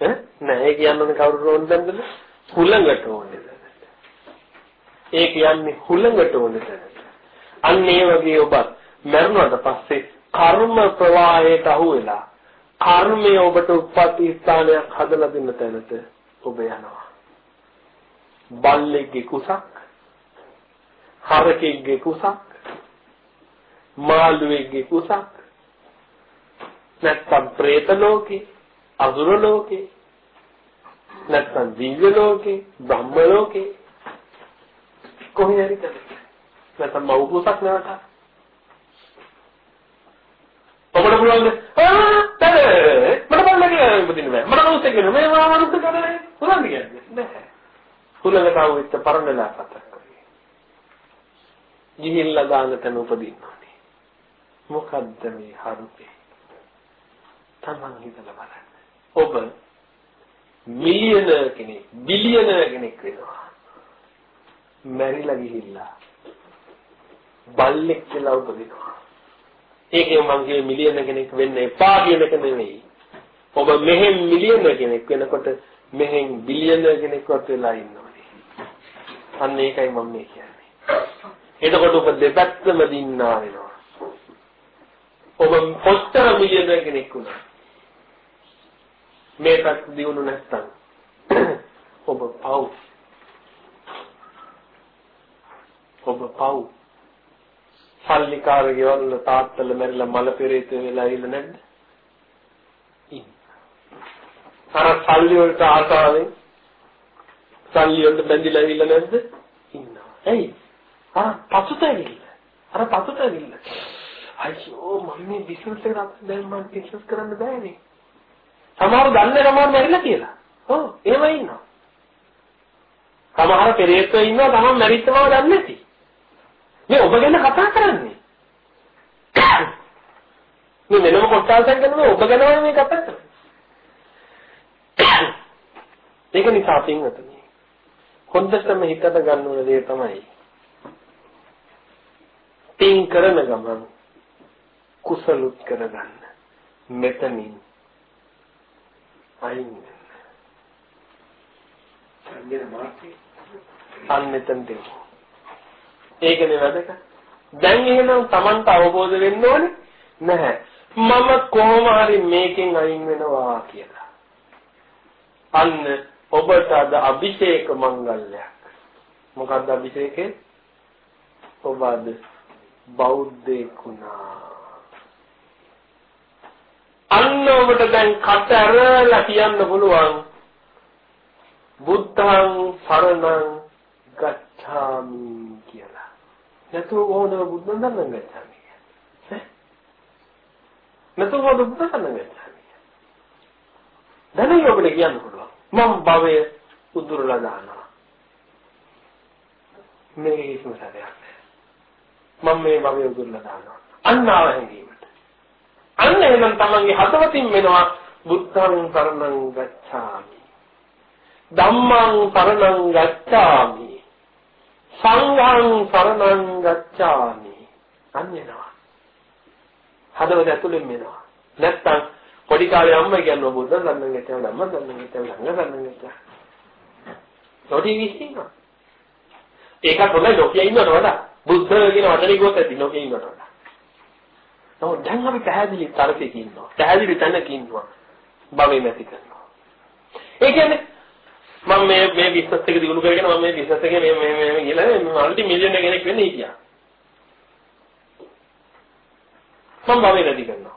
ඈ නෑ ඒ කියන්නේ කවුරු ඕන තැනද? හුලඟට ඕනේ තැනට. ඒ කියන්නේ හුලඟට ඕනේ තැනට. අන්න ඒ වගේ ඔබ මරුණාට පස්සේ කර්ම ප්‍රවාහයට අහු වෙලා කර්මය ඔබට උප්පත්ති ස්ථානයක් හදලා දෙන්න තැනට ඔබ යනවා. බල්ලෙක්ගේ කුසක් හරකෙක්ගේ කුසක් මාළුවෙක්ගේ කුසක් නැත්තම් പ്രേත ලෝකේ අසුර ලෝකේ නැත්තම් දිව්‍ය ලෝකේ බ්‍රහ්ම ලෝකේ. කොහේ හරි කරේ නැත්තම් මව් කුසක් නැවත. ඔබට පුළුවන් ආ තේ මට බලන්න උපදින්න බෑ. මට කවුරුත් එක්ක මේ මම මනුස්ස කරන්නේ පුළුවන් කියන්නේ? නෑ හුලඟට ආවෙච්ච පරණලා කතා කරේ ගිහිල්ලා දාන තැන උපදින්න ඕනේ මොකද්ද මේ හරුපේ? තමන් හිතලා බලන්න. ඔබ මිලියන කෙනෙක් බිලියන කෙනෙක් වෙනවා. මැරිලා ගිහිල්ලා බල්ලෙක් කියලා උපදිනවා ඒකෙන් මං කියේ මිලියන කෙනෙක් වෙන්න එපා කියන එක නෙවෙයි. ඔබ මෙහෙන් මිලියන කෙනෙක් වෙනකොට මෙහෙන් බිලියන කෙනෙක්වත් වෙලා ඉන්නෝනේ. අන්න ඒකයි මම මේ කියන්නේ. එතකොට ඔබ දෙපැත්තම දින්නා වෙනවා. ඔබ කොච්චර මිලියන කෙනෙක් වුණා. මේකත් දිනු නැත්තම් ඔබ පව්. ඔබ පව්. සල්ලිකාර ගෙවල් තාත්තල මැරිලා මල පෙරේත වෙලා ඉන්න නැද්ද? ඉන්න. අර සල්ලි වලට ආසාවෙන් සල්ලි වලට බැඳිලා ඉන්න නැද්ද? ඉන්නවා. ඇයි? අර පසුතැවිල්ල. අර පසුතැවිල්ල. අයියෝ මම මේ බිස්නස් එක දැන් මම බිස්නස් කරන්න බෑනේ. සමහරව දන්නේ සමහර මැරිලා කියලා. ඔව් එහෙම ඉන්නවා. සමහර පෙරේතෝ ඉන්නවා තමන් මැරිච්ච බව දන්නේ නැති. මේ ඔබ ගැන කතා කරන්නේ. මේ වෙනම කොටසක් ගැන ඔබ ගැනමයි මේ කතා කරන්නේ. ඒක නිසා පින්වතුනි හොඳටම හිතට ගන්න ඕන දේ තමයි පින් කරන ගමන් කුසලුත් කරගන්න මෙතනින් අයින් මාර්ගය අන්නෙතන් දෙමු. ඒකනේ වැදගත්. දැන් එහෙනම් Tamanට අවබෝධ වෙන්න ඕනේ නැහැ. මම කොහොම හරි මේකෙන් අයින් වෙනවා කියලා. අන්න ඔබට අද අභිෂේක මංගල්‍යයක්. මොකක්ද අභිෂේකේ? ඔබ අද බෞද්ධයෙක් වුණා. අන්න ඔබට දැන් කට ඇරලා කියන්න පුළුවන් බුද්ධං සරණං ගච්ඡාමි නැතුව කොහොමද බුද්ධ ධර්මයෙන් ගච්ඡාමි කියන්නේ? නැතුව කොහොමද බුද්ධ ධර්මයෙන් ගච්ඡාමි කියන්නේ? දැන් ඔබට කියන්න පුළුවන්. මම භවය උදුරලා දානවා. මේ කිසිම සැකයක් මම මේ භවය උදුරලා දානවා. අන්න ආව හැඟීමට. අන්න එහෙනම් තමන්ගේ හදවතින් වෙනවා බුද්ධං සරණං ගච්ඡාමි. ධම්මං සරණං ගච්ඡාමි. සංඝං සරණං ගච්ඡාමි අන්නේනවා හදවත ඇතුලෙන් මෙනවා නැත්තම් පොඩි කාලේ අම්මා කියනවා බුද්ධ සරණං ගච්ඡාමි ධම්ම සරණං ගච්ඡාමි සංඝ සරණං ගච්ඡාමි නොටි විශ්ිනවා ඒක පොඩ්ඩක් ලෝකයේ ඉන්නවට වඩා. බුද්ධ කියන වචනේ ගොත ඇති ලෝකයේ ඉන්නවට වඩා. නමුත් දැන් අපි පැහැදිලි තරකේ ඉන්නවා. පැහැදිලි තැනක ඉන්නවා. භවෙ නැති කරනවා. ඒ කියන්නේ මම මේ මේ බිස්නස් එක දිනු කරගෙන මම මේ බිස්නස් එකේ මේ මේ මේ කියලා මල්ටි මිලියන කෙනෙක් වෙන්න හිටියා. මම භවෙ නැති කරනවා.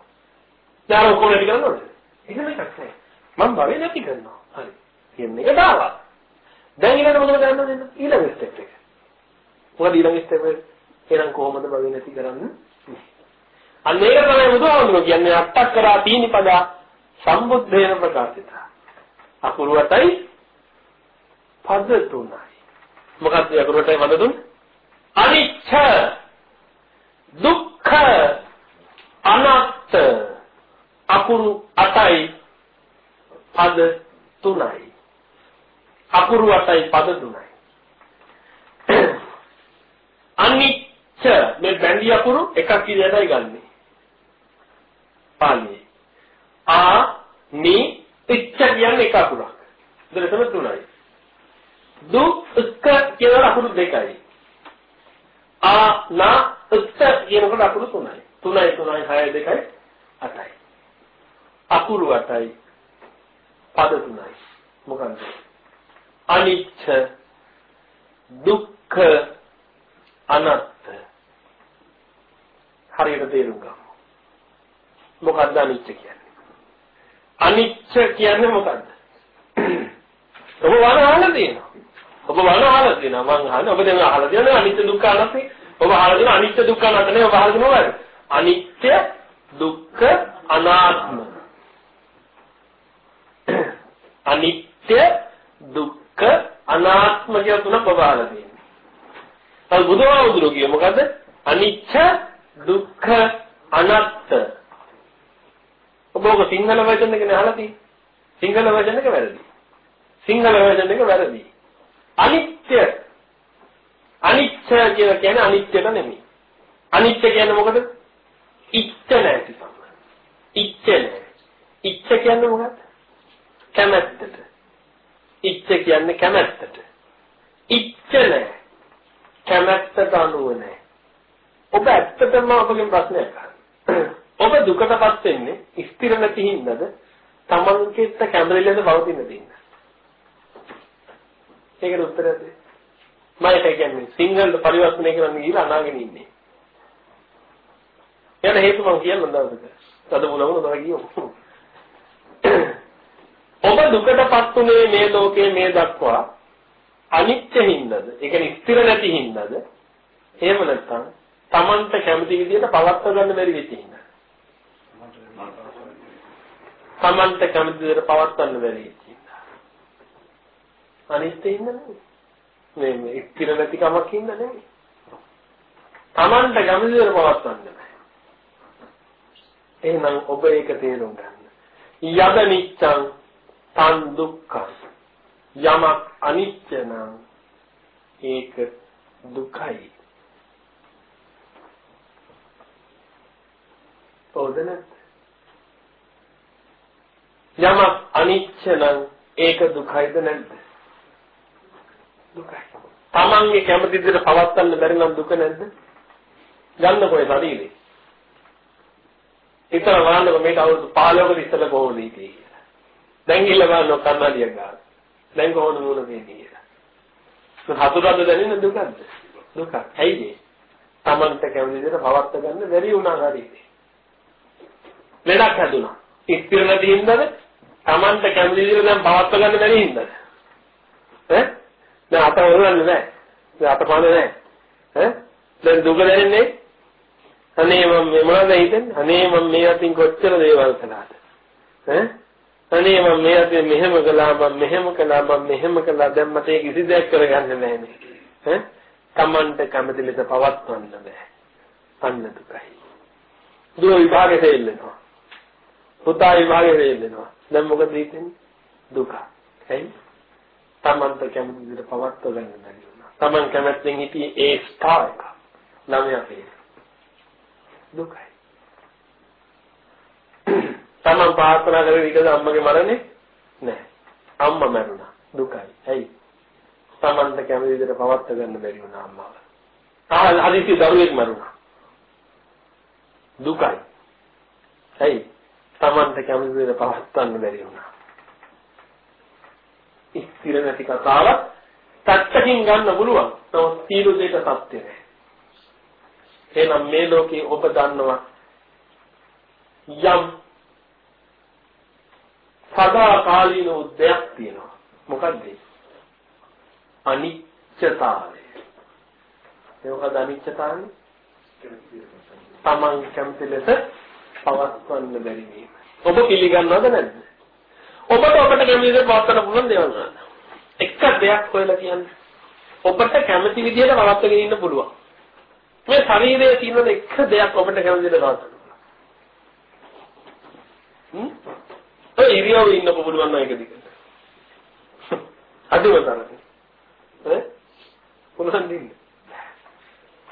යාර ඔක්කොම නැති කරනවද? එහෙම එකක් නෑ. මම භවෙ නැති කරනවා. හරි. කියන එක දාවා. දැන් ඊළඟට මොකද කරන්න ඕනේ? ඊළඟ ස්ටෙප් එක. මොකද ඊළඟ ස්ටෙප් එක? එහෙනම් කොහොමද භවෙ නැති කරන්නේ? අන්න ඒක තමයි බුදුහාමුදුරුවෝ කියන්නේ අට්ටක් කරා තීනිපදා සම්බුද්ධේන ප්‍රකාශිත. අකුරු අටයි පද තුනයි. මොකක්ද යකුරටයි පද තුන? අනිච්ච දුක්ඛ අනාත්ත අකුරු අටයි පද තුනයි. අකුරු 8යි පද 3යි. අනිච්ච මේ බැඳි අකුරු එකක් විදිහටයි ගන්නෙ. පාලියේ. ආ නි ඉච්ඡ කියන්නේ එක අකුරක්. දෙලෙතම තුනයි. දු උස්ක කියන අකුරු දෙකයි. ආ නා උස්ස කියනකොට අකුරු තුනයි. තුනයි තුනයි 6 දෙකයි 8යි. අකුරු 8යි. පද තුනයි. මොකන්ද? අනිච්ච දුක්ඛ අනත්ත හරියට තේරුම් ගමු. මොකක්ද අනිච්ච කියන්නේ? අනිච්ච කියන්නේ මොකක්ද? ඔබ වන අහලා තියෙනවා. ඔබ වන අහලා තියෙනවා. මං අහන්නේ ඔබ දැන් අහලා තියෙනවා අනිච්ච දුක්ඛ අනත්ත. ඔබ අහලා තියෙනවා අනිච්ච දුක්ඛ අනත්ත නේ ඔබ අහලා තියෙනවා. අනිච්ච දුක්ඛ අනාත්ම. අනිත්‍ය දුක්ඛ අනාත්ම කියන තුන ඔබ අහලා තියෙනවා. තව බුදුහාමුදුරුවෝ කියේ මොකද්ද? අනිච්ච දුක්ඛ අනාත්ත. ඔබ ඔක සිංහල වචන එකනේ අහලා තියෙන්නේ. සිංහල වචන එක වැරදි. සිංහල වචන එක වැරදි. අනිත්‍ය අනිච්ච කියලා කියන්නේ අනිත්‍යක නෙමෙයි. අනිත්‍ය කියන්නේ මොකද? ඉච්ඡ නැති සම්ම. ඉච්ඡ නැහැ. ඉච්ඡ කියන්නේ මොකක්ද? කැමැත්තට. ඉච්ඡ කියන්නේ කැමැත්තට. ඉච්ඡ නැහැ. කැමැත්තට අනුව නැහැ. ඔබ ඇත්තටම ඔබගෙන් ප්‍රශ්නයක් ඔබ දුකටපත් වෙන්නේ ස්ථිර නැති හින්දාද? තමන්ගෙත් කැමරිලෙද පවතින දෙන්න. ඒකට උත්තරය දෙන්න. මම ඒක කියන්නේ සිංහලට පරිවර්තනය කරන්න ගිහලා අනාගෙන ඉන්නේ. යන හේතු මම කියන්න දවසක. තද මුලම උදා කියමු. ඔබ දුකටපත් උනේ මේ ලෝකයේ මේ දක්වා අනිත්‍ය හින්දාද? ඒ කියන්නේ ස්ථිර නැති හින්දාද? එහෙම නැත්නම් Tamanට කැමති විදිහට පවත්ව ගන්න බැරි වෙච්ච හින්දා. Tamanට කැමති විදිහට පවත්වන්න බැරි වෙච්ච හින්දා. අනිත්‍ය හින්දා නෙමෙයි. මේ මේ ස්ථිර නැති කමක් හින්දා නෙමෙයි. Tamanට කැමති විදිහට පවත්වන්න බෑ. එහෙනම් ඔබ ඒක තේරුම් ගන්න. යද නිච්ඡං තන් දුක්ඛං යමක් අනිත්‍ය නම් ඒක දුකයි. හවුද නැත්ද? යමක් අනිත්‍ය නම් ඒක දුකයිද නැද්ද? දුකයි. තමන්ගේ කැමති විදිහට පවත්වන්න බැරි නම් දුක නැද්ද? ගන්න කොයි ශරීරේ? ඉතල වරන්නකො මේක අවුරුදු 15කට ඉස්සෙල්ලා කොහොමද හිටියේ කියලා. දැන් ගිහලා බලන්න කන්නඩියක් ගන්න. දැන් කොහොමද මුණ දෙන්නේ කියලා. හතුරද්ද දැනෙන දුකක්ද? දුකක්. ඇයිද? තමන්ට කැමති විදිහට පවත්ව ගන්න බැරි වුණා ශරීරේ. ලෙඩක් හැදුනා. ඉස්තිර නැති හින්දාද? Tamanට කැමති විදිහට දැන් පවත්ව ගන්න බැරි හින්දාද? ඈ? දැන් අත වරන්නේ නැහැ. දැන් අත පාන්නේ නැහැ. ඈ? දැන් දුක දැනෙන්නේ? අනේ මම මේ මොනවද හිතන්නේ? අනේ මම මේ අතින් කොච්චර දේවල් කළාද? ඈ? අනේ මම මේ අතින් මෙහෙම කළා මම මෙහෙම කළා මම මෙහෙම කළා දැන් මට ඒ කිසි දෙයක් කරගන්න නැහැ නේ. ඈ? Tamanට කැමති ලෙස පවත්වන්න බෑ. අන්න දුකයි. දුර විභාගෙට එල්ලෙනවා. පුතා විභාගෙ වෙන්නවා. දැන් මොකද හිතෙන්නේ? දුක. ඇයි? Tamanta කැමති විදිහට පවත්ව ගන්න බැරි වුණා. Taman කැමැත්තෙන් හිටියේ ඒ ස්ටාර් එක. ළමයා පේ. දුකයි. Taman ප්‍රාර්ථනා කරේ විකද අම්මගේ මරණේ? නෑ. අම්මා මැරුණා. දුකයි. ඇයි? Tamanta කැමති විදිහට පවත්ව ගන්න බැරි වුණා අම්මාව. ආ හදිසි දරුවෙක් මැරුණා. දුකයි. ඇයි? Tamanta කැමති විදිහට පවත්වන්න බැරි වුණා. ස්ථිර නැති කතාවක් තත්ත්වකින් ගන්න පුළුවන්. නමුත් සීල දෙයට සත්‍ය නැහැ. එහෙනම් මේ ලෝකේ ඔබ දන්නවා යම් සදාකාලීන උද්දයක් තියෙනවා. මොකද්ද? අනිච්චතාවය. ඒ මොකද අනිච්චතාවය? තමන් කැමති ලෙස පවත්වන්න බැරි වීම. ඔබ පිළිගන්නවද නැද්ද? ඔබට ඔබට කැමති විදිහට පවත්වන්න පුළුවන් දේවල් නේද? එක දෙයක් හොයලා කියන්නේ. ඔබට කැමති විදිහට පවත්වගෙන ඉන්න පුළුවන්. මේ ශරීරයේ තියෙන එක දෙයක් ඔබට කැමති විදිහට පවත්වන්න. හ්ම්? ඔය ඉරියව්වේ ඉන්න පුළුවන් නම් ඒක දිගට. අදිම තරම්. ඈ? පුළුවන් දෙන්න.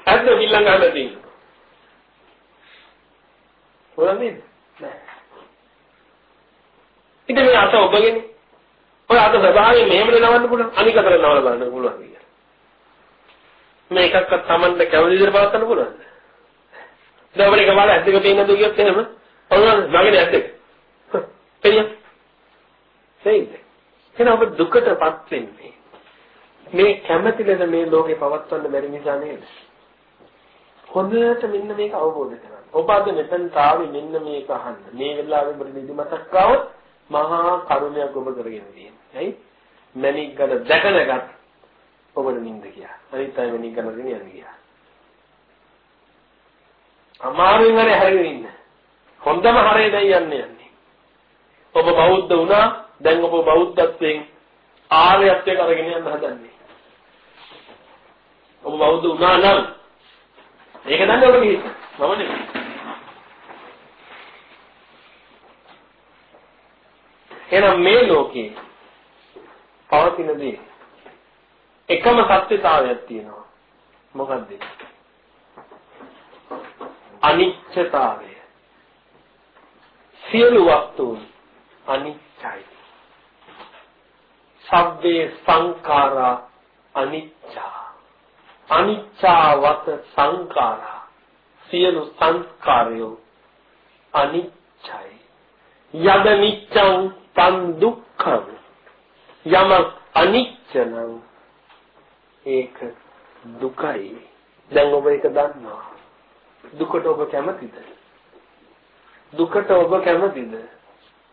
ඇද්ද විල්ලං ගහලා තියෙන්නේ. පුළුවන් දෙන්න. නෑ. ඉතින් මේ අත ඔබගෙන ඔය අත ස්වභාවයෙන් මෙහෙම නවන්න පුළුවන් අනික අතට නවල බලන්න පුළුවන් කියලා. මේ එකක්වත් Tamanට කැමති විදිහට පවත්වන්න පුළුවන්ද? දැන් අපිට එක බලන්න ඇද්දක තියෙනද කියොත් එහෙම ඔන්න මගේ ඇද්දක. එළිය. සේයිද? එහෙනම් ඔබ දුකටපත් වෙන්නේ මේ කැමැති ලෙස මේ ලෝකේ පවත්වන්න බැරි නිසා නේද? හොඳට මෙන්න මේක අවබෝධ කරගන්න. ඔබ අද මෙතනට ආවේ මෙන්න මේක අහන්න. මේ වෙලාවේ ඔබට නිදිමතක් ආවොත් මහා කරුණයක් ඔබ කරගෙන තියෙනවා. ඇයි? මැණික් ගල දැකනගත් ඔබට නිින්ද ගියා. අනිත් අය මැණික් ගල ගෙන යන්න ගියා. අමාරුවෙන් හරි හැරගෙන ඉන්න. හොඳම හරේ දැන් යන්නේ. ඔබ බෞද්ධ වුණා දැන් ඔබ බෞද්ධත්වයෙන් ආර්යත්වයට අරගෙන යන්න හදන්නේ. ඔබ බෞද්ධ වුණා නම් ඒක දන්නේ ඔබ කිව්වා. මම නෙමෙයි. එහෙනම් මේ ලෝකේ පවතින දේ එකම සත්‍යතාවයක් තියෙනවා. මොකක්ද? අනිත්‍යතාවය. සියලු වස්තුන් අනිත්‍යයි. සබ්බේ සංඛාරා අනිච්චා. අනිච්චාවත සංඛාරා. සියලු සංස්කාරයෝ අනිච්චයි. යද නිච්ඡං තන් දුක්ඛං. යම අනිච්ච නම් ඒක දුකයි. දැන් ඔබ ඒක දන්නවා. දුකට ඔබ කැමතිද? දුකට ඔබ කැමතිද?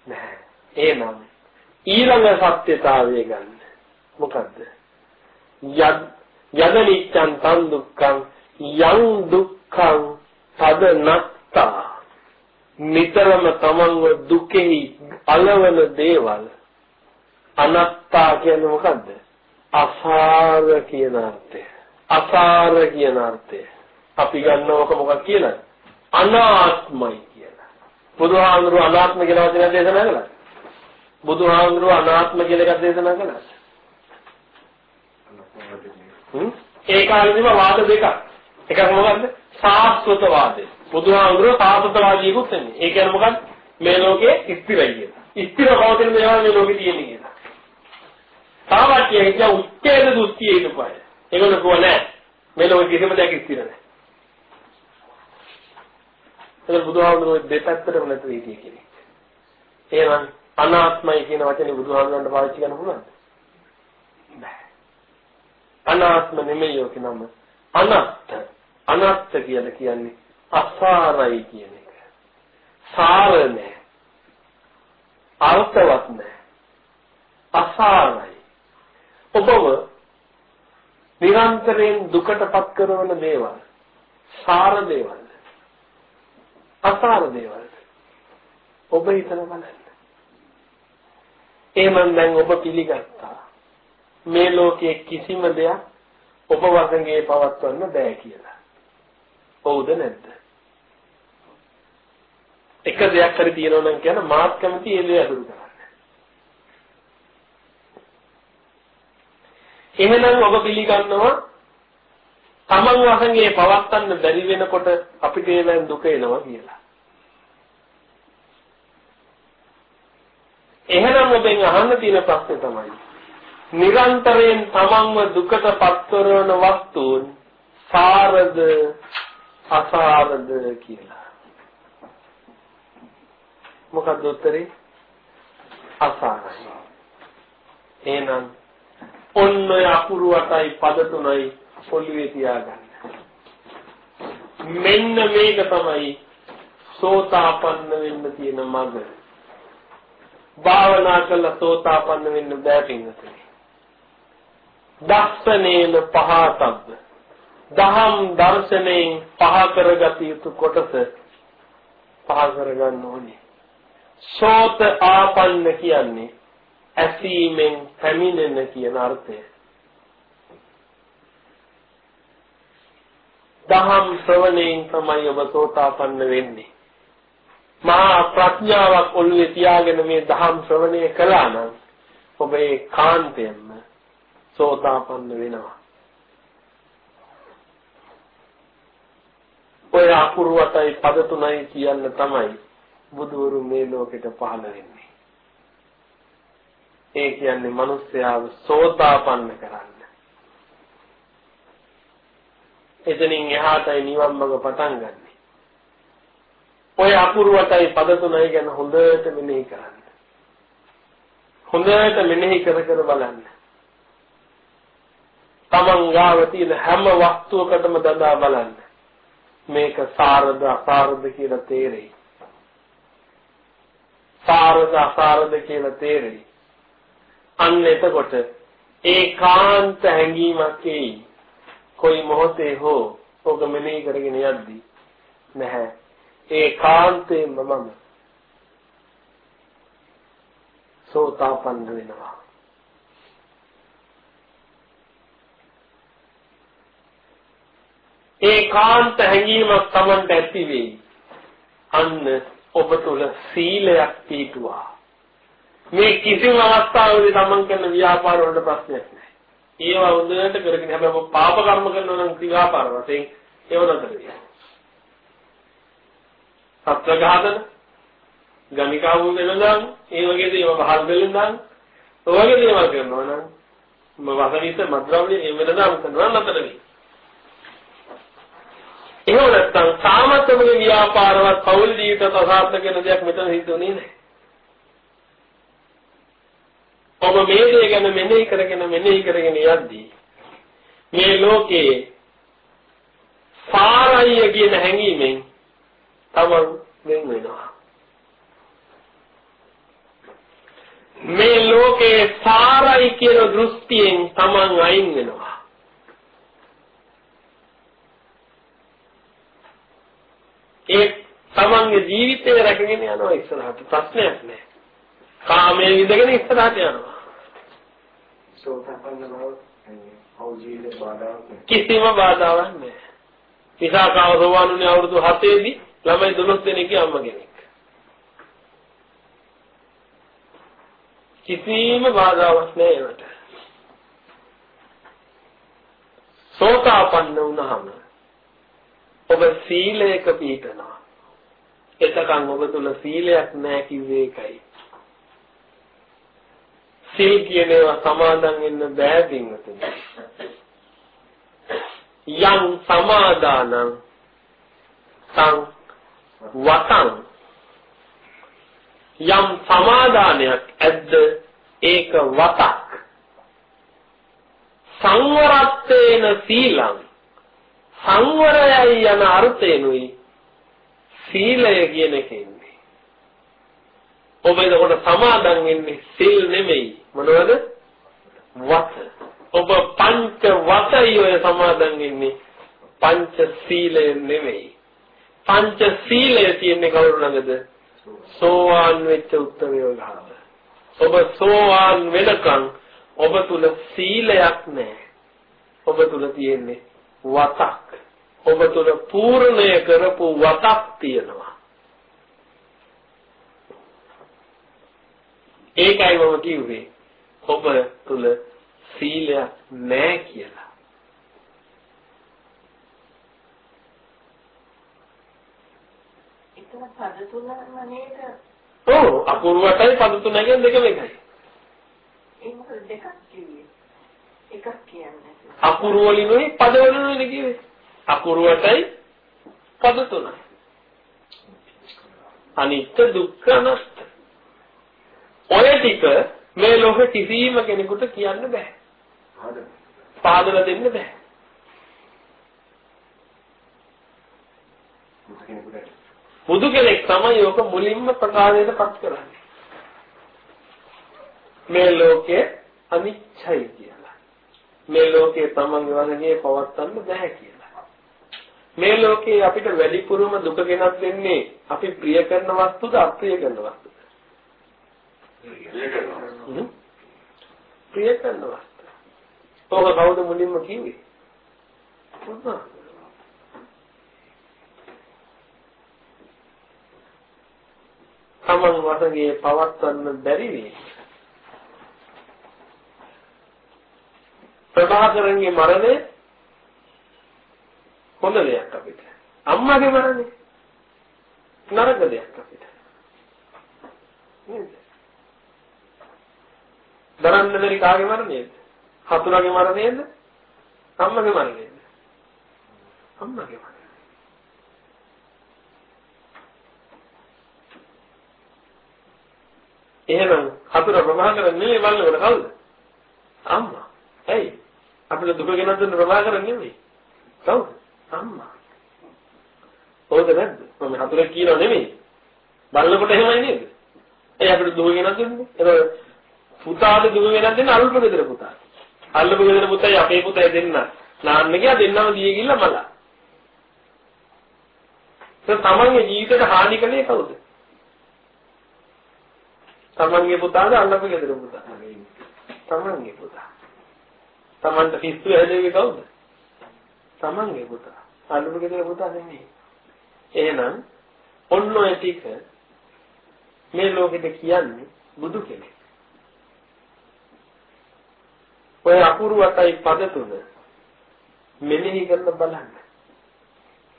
නැහැ. එහෙනම් ඊළඟ සත්‍යතාවය ගන්න. මොකද්ද? යද යද නිච්ඡං තන් දුක්ඛං යං දුක්ඛං තද නත්තා නිතරම තමන්ව දුකෙහි අලවන දේවල් අනත්තා කියන්නේ මොකද්ද? අසාර කියන අර්ථය. අසාර කියන අර්ථය. අපි ගන්නවක මොකක් කියලාද? අනාත්මයි කියලා. බුදුහාමුදුරුවෝ අනාත්ම කියන වචනය දේශනා කළා. බුදුහාමුදුරුවෝ අනාත්ම කියලා එකක් දේශනා කළා. හ්ම් ඒ කාලෙදිම වාද දෙකක්. එකක් මොකද්ද? සාස්වත වාදය. බුදුහාමුදුරුවෝ සාස්වතවාදීකුත් නෙමෙයි. ඒ කියන්නේ මොකක්ද? මේ ලෝකේ ස්ථිරයි කියලා. ස්ථිර පවතින දේවල් මේ ලෝකේ තියෙන්නේ කියලා. තාවට්‍ය හිතා උත්තේජ දෘෂ්ටිය ඉදපය. ඒගොල්ලෝ කෝ නෑ. මේ ලෝකේ කිසිම දෙයක් ස්ථිර නෑ. ඒක බුදුහාමුදුරුවෝ දෙපැත්තටම නැතුව හිටියේ කෙනෙක්. එහෙනම් අනාත්මයි කියන වචනේ බුදුහාමුදුරන්ට පාවිච්චි කරන්න පුළුවන්ද? බෑ. අනාත්ම නෙමෙයි ඔක නම. අනත්ත. අනත්ත කියලා කියන්නේ අසාරයි කියන එක. සාර නැහැ. අර්ථවත් නැහැ. අසාරයි. ඔබව නිරන්තරයෙන් දුකටපත් කරන දේවල් සාර දේවල් අසාර දේවල් ඔබ හිතන බලන්න එහෙනම් දැන් ඔබ පිළිගත්තා මේ ලෝකයේ කිසිම දෙයක් ඔබ වශයෙන් පවත්වන්න බෑ කියලා. ඔව්ද නැද්ද? එක දෙයක් හරි තියෙනවා නම් කියන මාත් කැමති ඒ දේ අඳුරු කරන්න. එහෙනම් ඔබ පිළිගන්නවා තමන් වශයෙන් පවත්වන්න බැරි වෙනකොට අපිට ඒවෙන් දුක එනවා කියලා. එහෙනම් ඔබෙන් අහන්න තියෙන ප්‍රශ්නේ තමයි නිරන්තරයෙන් තමන්ව දුකට පත්වරන වස්තුන් සාරද අසාරද කියලා. මොකක්ද උත්තරේ? අසාරයි. එහෙනම් ඔන්න ඔය අකුරු අටයි පද තුනයි පොළවේ තියාගන්න. මෙන්න මේක තමයි සෝතාපන්න වෙන්න තියෙන මඟ. භාවනා කළ සෝතාපන්න වෙන්න බෑ පින්නතේ. දස්සනේන පහතබ්බ. දහම් දර්ශනයෙන් පහ කරගත යුතු කොටස පහ කරගන්න ඕනේ. සෝත ආපන්න කියන්නේ ඇසීමෙන් පැමිණෙන කියන අර්ථය. දහම් ශ්‍රවණයෙන් තමයි ඔබ සෝතාපන්න වෙන්නේ. මහා ප්‍රඥාවක් ඔළුවේ තියාගෙන මේ දහම් ශ්‍රවණය කළා නම් ඔබ ඒ කාන්තයෙන්ම සෝතාපන්න වෙනවා. ඔය අකුරු වටයි පද තුනයි කියන්න තමයි බුදුවරු මේ ලෝකෙට පහළ වෙන්නේ. ඒ කියන්නේ මිනිස්යාව සෝතාපන්න කරන්න. එතනින් එහාටයි නිවන් මඟ පටන් ගන්නෙ. ඔය අකුරු වටයි පද තුනයි ගැන හොඳට මෙනෙහි කරන්න. හොඳට මෙනෙහි කර කර බලන්න. තමන් ගාව තියෙන හැම වස්තුවකටම දදා බලන්න. මේක සාරද අසාරද කියලා තේරෙයි. සාරද අසාරද කියලා තේරෙයි. අන්න එතකොට ඒකාන්ත හැඟීමක් එයි. කොයි මොහොතේ හෝ ඔබ මෙනෙහි කරගෙන යද්දී නැහැ. ඒකාන්තයෙන්ම මම සෝතාපන්න වෙනවා. ඒකාන්ත හැඟීමක් Tamanට ඇති වෙයි. අන්න ඔබ තුල සීලයක් පිටුවා. මේ කිසිම අවස්ථාවකදී Taman කරන ව්‍යාපාර වලට ප්‍රශ්නයක් නැහැ. ඒවා හොඳට කරගෙන හැබැයි ඔබ පාප කර්ම කරනවා නම් ව්‍යාපාර වශයෙන් ඒව නතර වෙනවා. සත්‍ය ඝාතන ගණිකාවු වෙනදාන් ඒ වගේ දේවල් පහල් දෙලෙන් දාන්න ඔය වගේ දේවල් කරනවා නම් මම වසනිත මද්ද්‍රව්‍ය ඒ වෙනදාම් කරනවා නතර වෙයි. එහෙම නැත්නම් සාමත්වමගේ ව්‍යාපාරවත් පෞල් ජීවිතත් අසාර්ථක වෙන දෙයක් මෙතන හිතුනේ නැහැ. ඔබ මේ දේ ගැන මෙනෙහි කරගෙන මෙනෙහි කරගෙන යද්දී මේ ලෝකේ සාරය කියන හැඟීමෙන් තමන් වෙන් වෙනවා. මේ ලෝකේ සාරයි කියන දෘෂ්ටියෙන් තමන් අයින් වෙනවා. ඒ තමන්ගේ ජීවිතය රැකගෙන යනවා ඉස්සරහට ප්‍රශ්නයක් නෑ. කාමයේ විඳගෙන ඉස්සරහට යනවා. සෝතපන්න බව ජීවිතේ. කිසිම බාධාවක් නෑ. විසාකාව සෝවානුනේ අවුරුදු 7 දී ළමයි 12 දෙනෙක්ගේ අම්ම කෙනෙක්. කිසිම බාධාවක් නෑ ඒවට. සෝතාපන්න වුණාම ඔබ සීලයක පිළිපදනවා. එතකන් ඔබ තුල සීලයක් නැහැ කිව්වේ ඒකයි. සීල් කියන ඒවා සමාදන් වෙන්න බෑ දින්වතුනි. යම් සමාදානං සං වතං යම් සමාදානයක් ඇද්ද ඒක වතක් සංවරත්තේන සීලං සංවරයයි යන අර්ථයෙන්ුයි සීලය කියන එකෙන්නේ. ඔබ එතකොට සමාදන් වෙන්නේ සීල් නෙමෙයි මොනවද? වත. ඔබ පංච වතයි ඔය සමාදන් වෙන්නේ පංච සීලය නෙමෙයි. පංච සීලය තියෙන්නේ කවුරු ළඟද? සෝවාන් වෙච්ච උත්තරයෝ ළඟ. ඔබ සෝවාන් වෙනකන් ඔබ තුල සීලයක් නැහැ. ඔබ තුල තියෙන්නේ වතක්. ඔබ තුල පූර්ණය කරපු වතක් තියෙනවා. ඒකයි මම කිව්වේ ඔබ තුල සීලයක් නැහැ කියලා. එතන පද තුනම නේද? ඔව් අපූර්වටයි පද තුනකින් දෙකම එකයි. ඒ මොකද දෙකක් කිව්වේ? එකක් කියන්නේ. අකුරු වලිනුයි පද වලිනුයි කිව්වේ. අකුරුවටයි පද තුනයි. අනිත්‍ය දුක්ඛ අනාත්ම. ඔය ටික මේ ලෝකෙ කිසිම කෙනෙකුට කියන්න බෑ. පාදලා දෙන්න බෑ. කෙනෙකුට බුදු කෙනෙක් තමයි ඕක මුලින්ම ප්‍රකාශයට පත් කරන්නේ. මේ ලෝකේ අනිච්චයි කියලා. මේ ලෝකේ තමන්ගේ වශයෙන් පවත්වන්න බෑ කියලා. මේ ලෝකේ අපිට වැඩිපුරම දුක ගෙනත් දෙන්නේ අපි ප්‍රිය කරන වස්තුද අප්‍රිය කරන වස්තුද? ප්‍රිය කරන වස්තු. ඔබ කවුද මුලින්ම කිව්වේ? ඔබ. තමන් වශයෙන් පවත්වන්න බැරි වෙයි. ප්‍රභාකරන්ගේ මරණය හොඳ දෙයක් අපිට. අම්මාගේ මරණය නරක දෙයක් අපිට. නේද? දරන්න බැරි කාගේ මරණයද? හතුරගේ මරණයද? අම්මගේ මරණයද? අම්මගේ මරණය. එහෙනම් හතුර ප්‍රභාකර නෙමෙයි බලනකොට කවුද? අම්මා. ඇයි? අපිට දුක ගෙනත් දුන්න ප්‍රභාකර නෙමෙයි. කවුද? අම්මා. හොද නැද්ද? මම හතුරෙක් කියනව නෙමෙයි. බලනකොට එහෙමයි නේද? ඒ අපිට දුක ගෙනත් දුන්නේ. ඒක පුතාට දුක ගෙනත් දෙන්න අල්ප ගෙදර පුතා. අල්ප ගෙදර පුතයි අපේ පුතයි දෙන්න. නාන්න ගියා දෙන්නම දියේ ගිල්ල මලා. ඒ තමන්ගේ ජීවිතේට හානි කලේ කවුද? තමන්ගේ පුතාද අල්ලපු ගෙදර පුතා. තමන්ගේ පුතා. තමන්ට පිස්සු හැදෙන්නේ කවුද? තමන්ගේ පුතා. අල්ලපු ගෙදර පුතා නෙමෙයි. එහෙනම් ඔන්න ඔය ටික මේ ලෝකෙට කියන්නේ බුදු කෙනෙක්. ඔය අපූර්වතයි පද තුන මෙනෙහි කරලා බලන්න.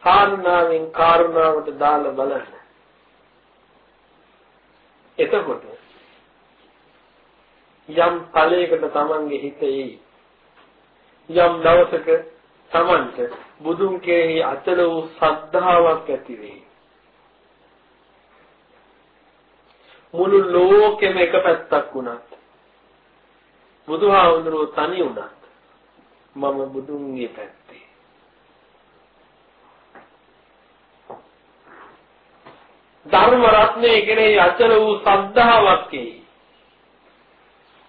කාරුණාවෙන් කාරුණාවට දාලා බලන්න. එතකොට යම් ඵලයකට Tamange හිත එයි. යම් දවසක Tamanට බුදුන් කෙරෙහි අචල වූ ශ්‍රද්ධාවක් ඇති වෙයි. මුළු ලෝකෙම එක පැත්තක් වුණත් බුදුහාමුදුරුවෝ තනි වුණත් මම බුදුන්ගේ පැත්තේ. ධර්ම රත්නයේ කෙරෙහි අචල වූ ශ්‍රද්ධාවක් එයි.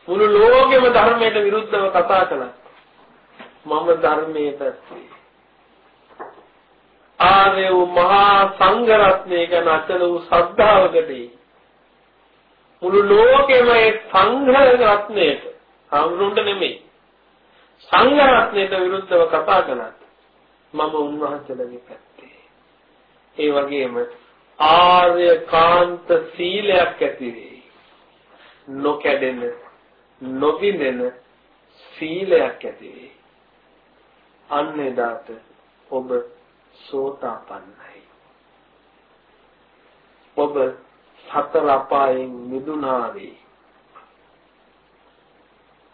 මුළු ලෝකෙම ධර්මයට විරුද්ධව කතා කළා. මම ධර්මයේ පැත්තේ. ආර්ය වූ මහා සංඝ රත්නය ගැන අචල වූ ශ්‍රද්ධාවකදී මුළු ලෝකෙම ඒ සංඝ රත්නයට හාමුදුරන්ට නෙමෙයි සංඝ රත්නයට විරුද්ධව කතා කළත් මම උන්වහන්සේලගේ පැත්තේ. ඒ වගේම ආර්ය කාන්ත සීලයක් ඇති වෙයි. නොකැඩෙන නොබිඳෙන සීලයක් ඇති වෙයි. අන්න එදාට ඔබ සෝතාපන්නයි. ඔබ සතර අපායෙන් මිදුණා වේ.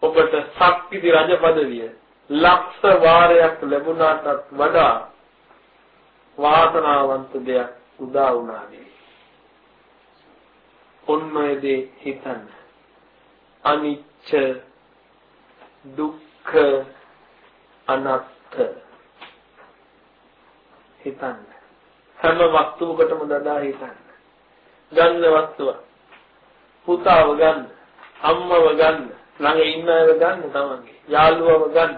ඔබට ශක්තිදි රජ පදවිය ලක්ෂ වාරයක් ලැබුණාටත් වඩා වාසනාවන්ත දෙයක් උදා වුණා වේ. ඔන්නයේදී හිතන්න. අනිච්ච දුක්ඛ අනාත්ත හිතන්න. හැම වස්තුවකටම දදා හිතන්න. ගන්න වස්තුව. පුතාව ගන්න, අම්මව ගන්න, ළඟ ඉන්න අයව ගන්න තමන්ගේ, යාළුවව ගන්න.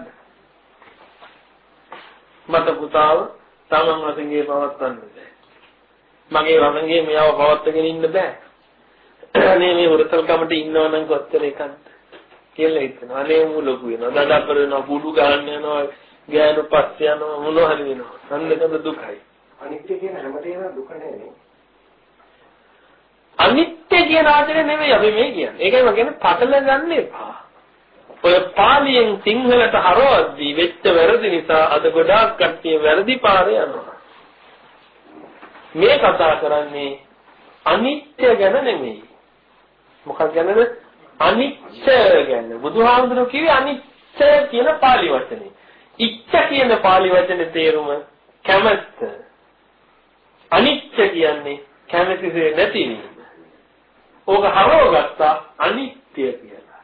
මට පුතාව තමන් වශයෙන් පවත්වන්න බෑ. මගේ වශයෙන් මෙයාව පවත්වාගෙන ඉන්න බෑ. අනේ මේ වෘතල්කමට ඉන්නව නම් කොච්චර එකක්ද කියලා හිතනවා. අනේ මු ලොකු වෙනවා. දඩබ්බර වෙනවා, බුඩු ගන්න යනවා, ගෑනු පස්ස යනවා, මොනවා හරි වෙනවා. අන්නකද දුකයි. අනිත්‍ය කියන හැමතේම දුක නෙවෙයි. අනිත්‍ය කියන ආදරය නෙවෙයි අපි මේ කියන්නේ. ඒකයි මම කියන්නේ පටල ගන්න එපා. ඔය පාලියෙන් සිංහලට හරවද්දී වෙච්ච වැරදි නිසා අද ගොඩාක් කට්ටිය වැරදි පාරේ යනවා. මේ කතා කරන්නේ අනිත්‍ය ගැන නෙමෙයි. මොකක් ගැනද? අනිච්ච ගැන. බුදුහාමුදුරුවෝ කිව්වේ අනිච්ච කියන pāli වචනේ. ඉච්ඡ කියන pāli වචනේ තේරුම කැමැත්ත. අනිච්ච කියන්නේ කැමැතිසේ නැති වීම. ඕක හරවගත්තා අනිත්‍ය කියලා.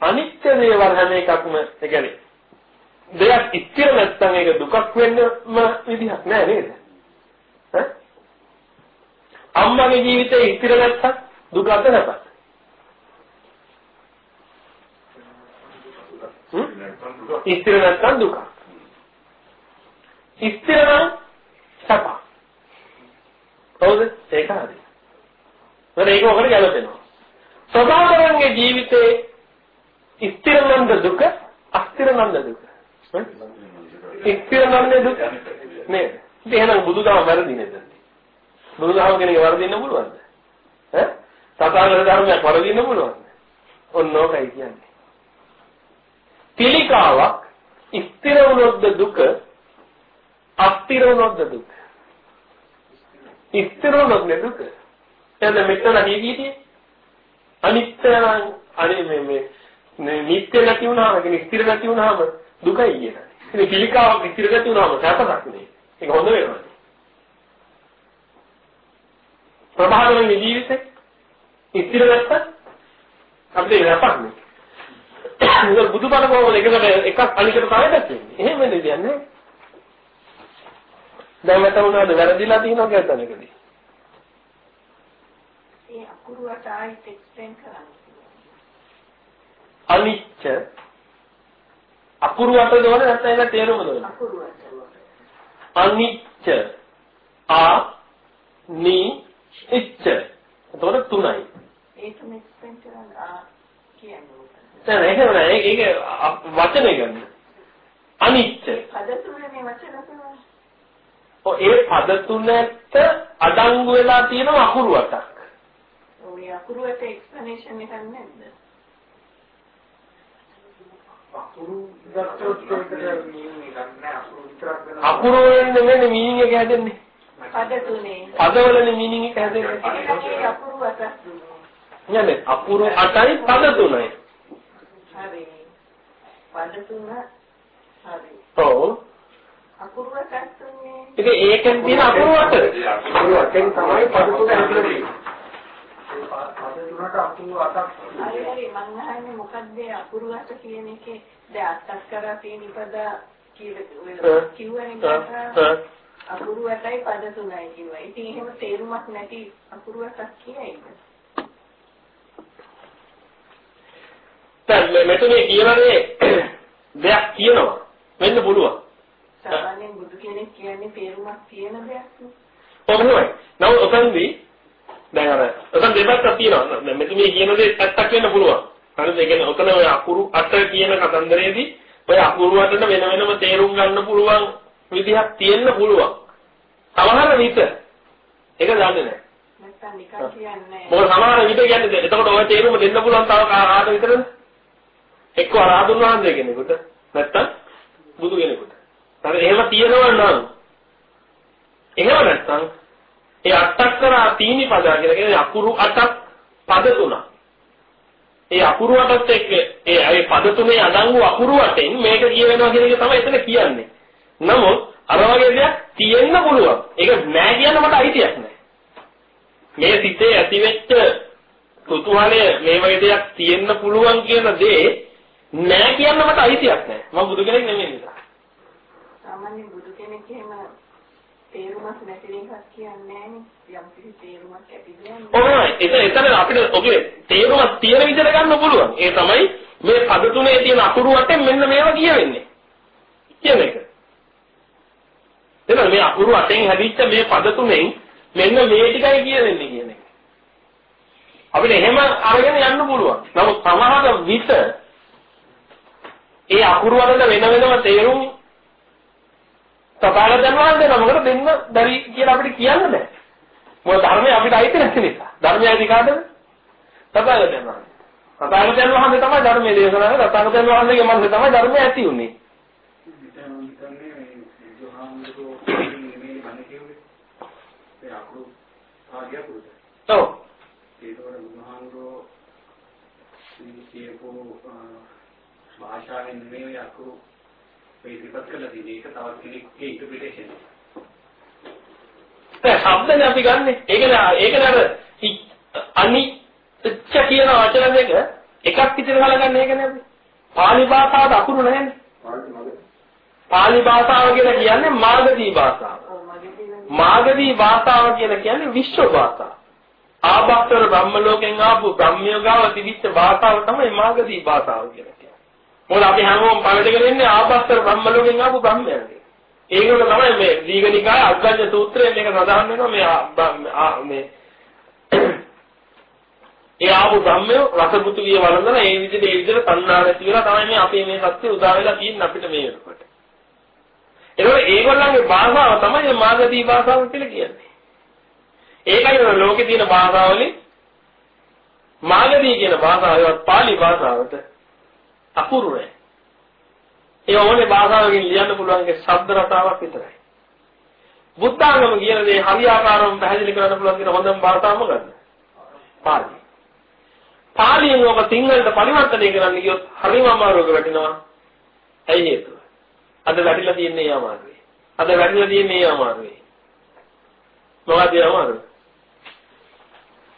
අනිත්‍ය දේවල් හැම එකක්ම ඒ කියන්නේ දෙයක් ඉතිර නැත්නම් ඒක දුකක් වෙන්නම විදිහක් නෑ නේද? ඈ අම්මගේ ජීවිතේ ඉතිර නැත්තම් දුකද නැපත්? ඉතිර නැත්තම් දුක. ඉතිර නම් සප. හවුද? ඒක හරි. මොකද ඒක ඔකට ගැලපෙනවා. සදාතරන්ගේ ජීවිතේ ස්ථිර නන්ද දුක, අස්ථිර නන්ද දුක. ස්ථිර නන්ද දුක නේද? ඉතින් එහෙනම් බුදුදහම වැරදි නේද? බුදුදහම කෙනෙක් වරදින්න පුළුවන්ද? ඈ? තථාගත ධර්මයක් වරදින්න පුළුවන්ද? ඔන්න ඕකයි කියන්නේ. පිළිකාවක් ස්ථිර වුණොත්ද දුක අස්ථිර වුණොත්ද දුක? ස්ථිර වුණොත් නේ දුක. එතන මෙතන කීකීටි අනිත්‍ය නම් අනේ මේ මේ නිත්‍ය නැති වුණාම කියන්නේ ස්ථිර නැති වුණාම දුකයි කියන්නේ ඉතින් පිළිකාවක් ස්ථිර නැති වුණාම සැපක් නේ. ඒක හොඳ වෙනවා. ප්‍රභාවරගේ ජීවිතේ ස්ථිර නැත්තම් අපිට නැපක් නේ. මුගල් බුදුබණ කොහොමද එකකට එකක් අනිකට තව එකක් දෙන්නේ? එහෙම නෙවෙයි කියන්නේ. දැන් වැටුණාද වැරදිලා තියෙනවා කියලා තැනකදී. ඒ අකුරුවට ආයෙත් එක්ස්ප්ලেইন කරන්න. අනිච්ච අකුරුවට දොන නැත්නම් ඒක තේරුම දොන. අකුරුවට. අනිච්ච ආ නි ඉච්ච. එතකොට තුනයි. ඒක මෙක්ස්ප්ලেইন කරන්න ආ කියන්නේ දැන් ඒක නෑ ඒක ඒක වචනේ ගන්න අනිච්ච පද තුනේ වචන තුන. ඔය ඒ පද තුනට අඩංගු වෙලා තියෙන අකුරු අටක් ඔය අකුරුවට එක්ස්ප්ලනේෂන් එකක් නැද්ද? අකුරු නෑ අකුරු. අකුරු වලින් නෙමෙයි මීනින් එක හැදෙන්නේ පද තුනේ. පදවලනේ මීනින් එක හැදෙන්නේ ඒකේ අකුරු අටක් දුන්නේ. නේද අකුරු අටයි පද තුනයි හරි. පද තුන හරි. ඔව් අකුරු අටක් දුන්නේ. ඉතින් ඒකෙන් තියෙන අකුරු අට අකුරු අටෙන් තමයි පද තුන ඇතුළේ තියෙන්නේ. ඒ පද තුනට අකුරු අටක් හරි හරි මං අහන්නේ මොකද්ද අකුරු අට කියන එකේ දැන් අටක් කරා තියෙන පද කියලා කිව්වනේ අකුරු අටයි පද තුනයි කිව්වා. ඉතින් එහෙම තේරුමක් නැති අකුරු අටක් කියයිද? දැන් මෙතන කියනනේ දෙයක් කියනවා වෙන්න පුළුවන්. සාමාන්‍යයෙන් බුදු කෙනෙක් කියන්නේ තේරුමක් තියෙන දෙයක්. නේ. කොහොමද නමුත් ඔතනදී දැන් අර ඔතන දෙපැත්තක් තියෙනවා. දැන් මෙතන කියන දේ පැත්තක් වෙන්න පුළුවන්. හරිද? ඒ කියන්නේ ඔතන ඔය අකුරු අට කියන කතන්දරේදී ඔය අකුරු අටට වෙන වෙනම තේරුම් ගන්න පුළුවන් විදිහක් තියෙන්න පුළුවන්. සමහර විට ඒක දන්නේ නැහැ. නැත්තම් නිකන් කියන්නේ මොකද සමහර විට කියන්නේ එතකොට ඔය තේරුම දෙන්න පුළුවන් තව කාට විතරද එක්ක ආරාධුන් වහන්සේ කෙනෙකුට නැත්තම් බුදු කෙනෙකුට හරි එහෙම තියෙනවා නම් එහෙම නැත්තම් ඒ අටක් කරා තීනි පදා කියලා කියන්නේ අකුරු අටක් පද තුනක්. ඒ අකුරු අටත් එක්ක ඒ ඒ පද තුනේ අඩංගු අකුරු අටෙන් මේක කියවෙනවා කියන එක තමයි එතන කියන්නේ. නමුත් අර වගේ දෙයක් තියෙන්න පුළුවන්. ඒක නෑ කියන්න මට අයිතියක් නෑ. මේ සිතේ ඇතිවෙච්ච කුතුහලය මේ වගේ දෙයක් තියෙන්න පුළුවන් කියන දේ නෑ කියන්න මට අයිතියක් නෑ. මම බුදු කෙනෙක් නෙමෙයි නිසා. සාමාන්‍ය බුදු කෙනෙක් එහෙම තේරුමක් නැති එකක් කියන්නේ නෑනේ. යම් කිසි තේරුමක් ඇති එතන අපිට ඔගේ තේරුමක් තියෙන විදිහට ගන්න පුළුවන්. ඒ තමයි මේ පද තුනේ තියෙන අකුරු වටෙන් මෙන්න මේවා කියවෙන්නේ. කියන එක. එතන මේ අකුරු අටෙන් හැදිච්ච මේ පද තුනෙන් මෙන්න මේ ටිකයි කියවෙන්නේ කියන එක. අපිට එහෙම අරගෙන යන්න පුළුවන්. නමුත් සමහර විට ඒ අකුරු වලට වෙන වෙනම තේරුම් තථාගතයන් වහන්සේ නමකට දෙන්න බැරි කියලා අපිට කියන්න බෑ. මොකද ධර්මය අපිට අයිති නැති නිසා. ධර්මය අයිති කාටද? තථාගතයන් වහන්සේ. තථාගතයන් වහන්සේ තමයි ධර්මයේ දේශනා කරන්නේ. තථාගතයන් වහන්සේගේ මනසේ තමයි ධර්මය ඇති උනේ. ඔව්. ඒකවල බුදුහාමුදුරුවෝ කියපු භාෂාවෙන් නෙමෙයි අකුරු මේ ඉතිපත් කළා තියෙන්නේ ඒක තවත් කෙනෙක්ගේ ඉන්ටර්ප්‍රිටේෂන් දැන් ශබ්දනේ අපි ගන්නෙ. ඒකනේ ඒකනේ අර අනි ච්ච කියන වචන දෙක එකක් විතර ගලගන්නේ ඒකනේ අපි. පාලි භාෂාවට අකුරු නැහැනේ. පාලි භාෂාව කියලා කියන්නේ මාගදී භාෂාව. තියෙන මාගදී භාෂාව කියලා කියන්නේ විශ්ව භාෂාව. ආභක්තර බ්‍රහ්ම ලෝකෙන් ආපු බ්‍රහ්මියෝ ගාව තිබිච්ච භාෂාව තමයි මාගදී භාෂාව කියන්නේ. මොකද අපි හැමෝම පළදගෙන ඉන්නේ ආභක්තර බ්‍රහ්ම ලෝකෙන් ආපු බ්‍රහ්මයන්ගේ. ඒකට තමයි මේ දීඝනිකාය අග්ගඤ්ඤ සූත්‍රයේ මේක සඳහන් වෙනවා මේ මේ ඒ ආපු බ්‍රහ්මයෝ රසබුතු විය වළඳන ඒ විදිහට ඒ විදිහට තණ්හා නැති වෙලා තමයි මේ අපේ මේ සත්‍ය උදා වෙලා තියෙන්නේ අපිට මේ වෙනකොට. ඒකෝට ඒගොල්ලන්ගේ භාෂාව තමයි මේ මාගදී භාෂාව කියලා කියන්නේ. ඒකයි ලෝකේ තියෙන භාෂාවලින් මාගදී කියන භාෂාවවත් pāli භාෂාවට අකුරු නැහැ. ඒ ඕනේ භාෂාවකින් ලියන්න පුළුවන් එක ශබ්ද රටාවක් විතරයි. බුද්ධාගම කියන දේ හරියාකාරව පැහැදිලි කරන්න පුළුවන් කියන හොඳම භාෂාව මොකද්ද? පාලි. පාලියෙන් ඔබ සිංහලට පරිවර්තනය කරන්න ගියොත් හරිම අමාරුවක වැටෙනවා. ඇයි හේතුව? අද වැටිලා තියන්නේ ඒ අමාරුවේ. අද වැටිලා තියන්නේ ඒ අමාරුවේ. මොකද ඒ අමාරුව?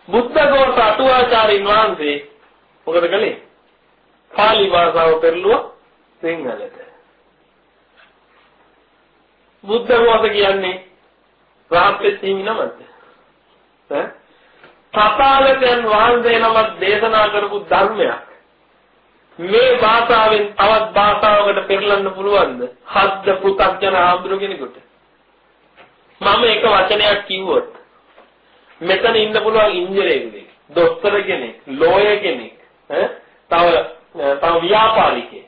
බුද්ධ ගෝත අටුවාචාරින් වහන්සේ මොකද කළේ? පාලි භාෂාව පෙරළුවා සිංහලට. බුද්ධ ගෝත කියන්නේ රාහත් හිමි නමද? ඈ තථාගතයන් වහන්සේ නමක් දේශනා කරපු ධර්මයක් මේ භාෂාවෙන් තවත් භාෂාවකට පෙරලන්න පුළුවන්ද? හද්ද පෘථග්ජන ආම්දුර කෙනෙකුට. මම එක වචනයක් කිව්වොත් මෙතන ඉන්න පුළුවන් ඉංජිනේරුවෙක්, දොස්තර කෙනෙක්, ලෝයර් කෙනෙක්, ඈ තව තව ව්‍යාපාරිකයෙක්.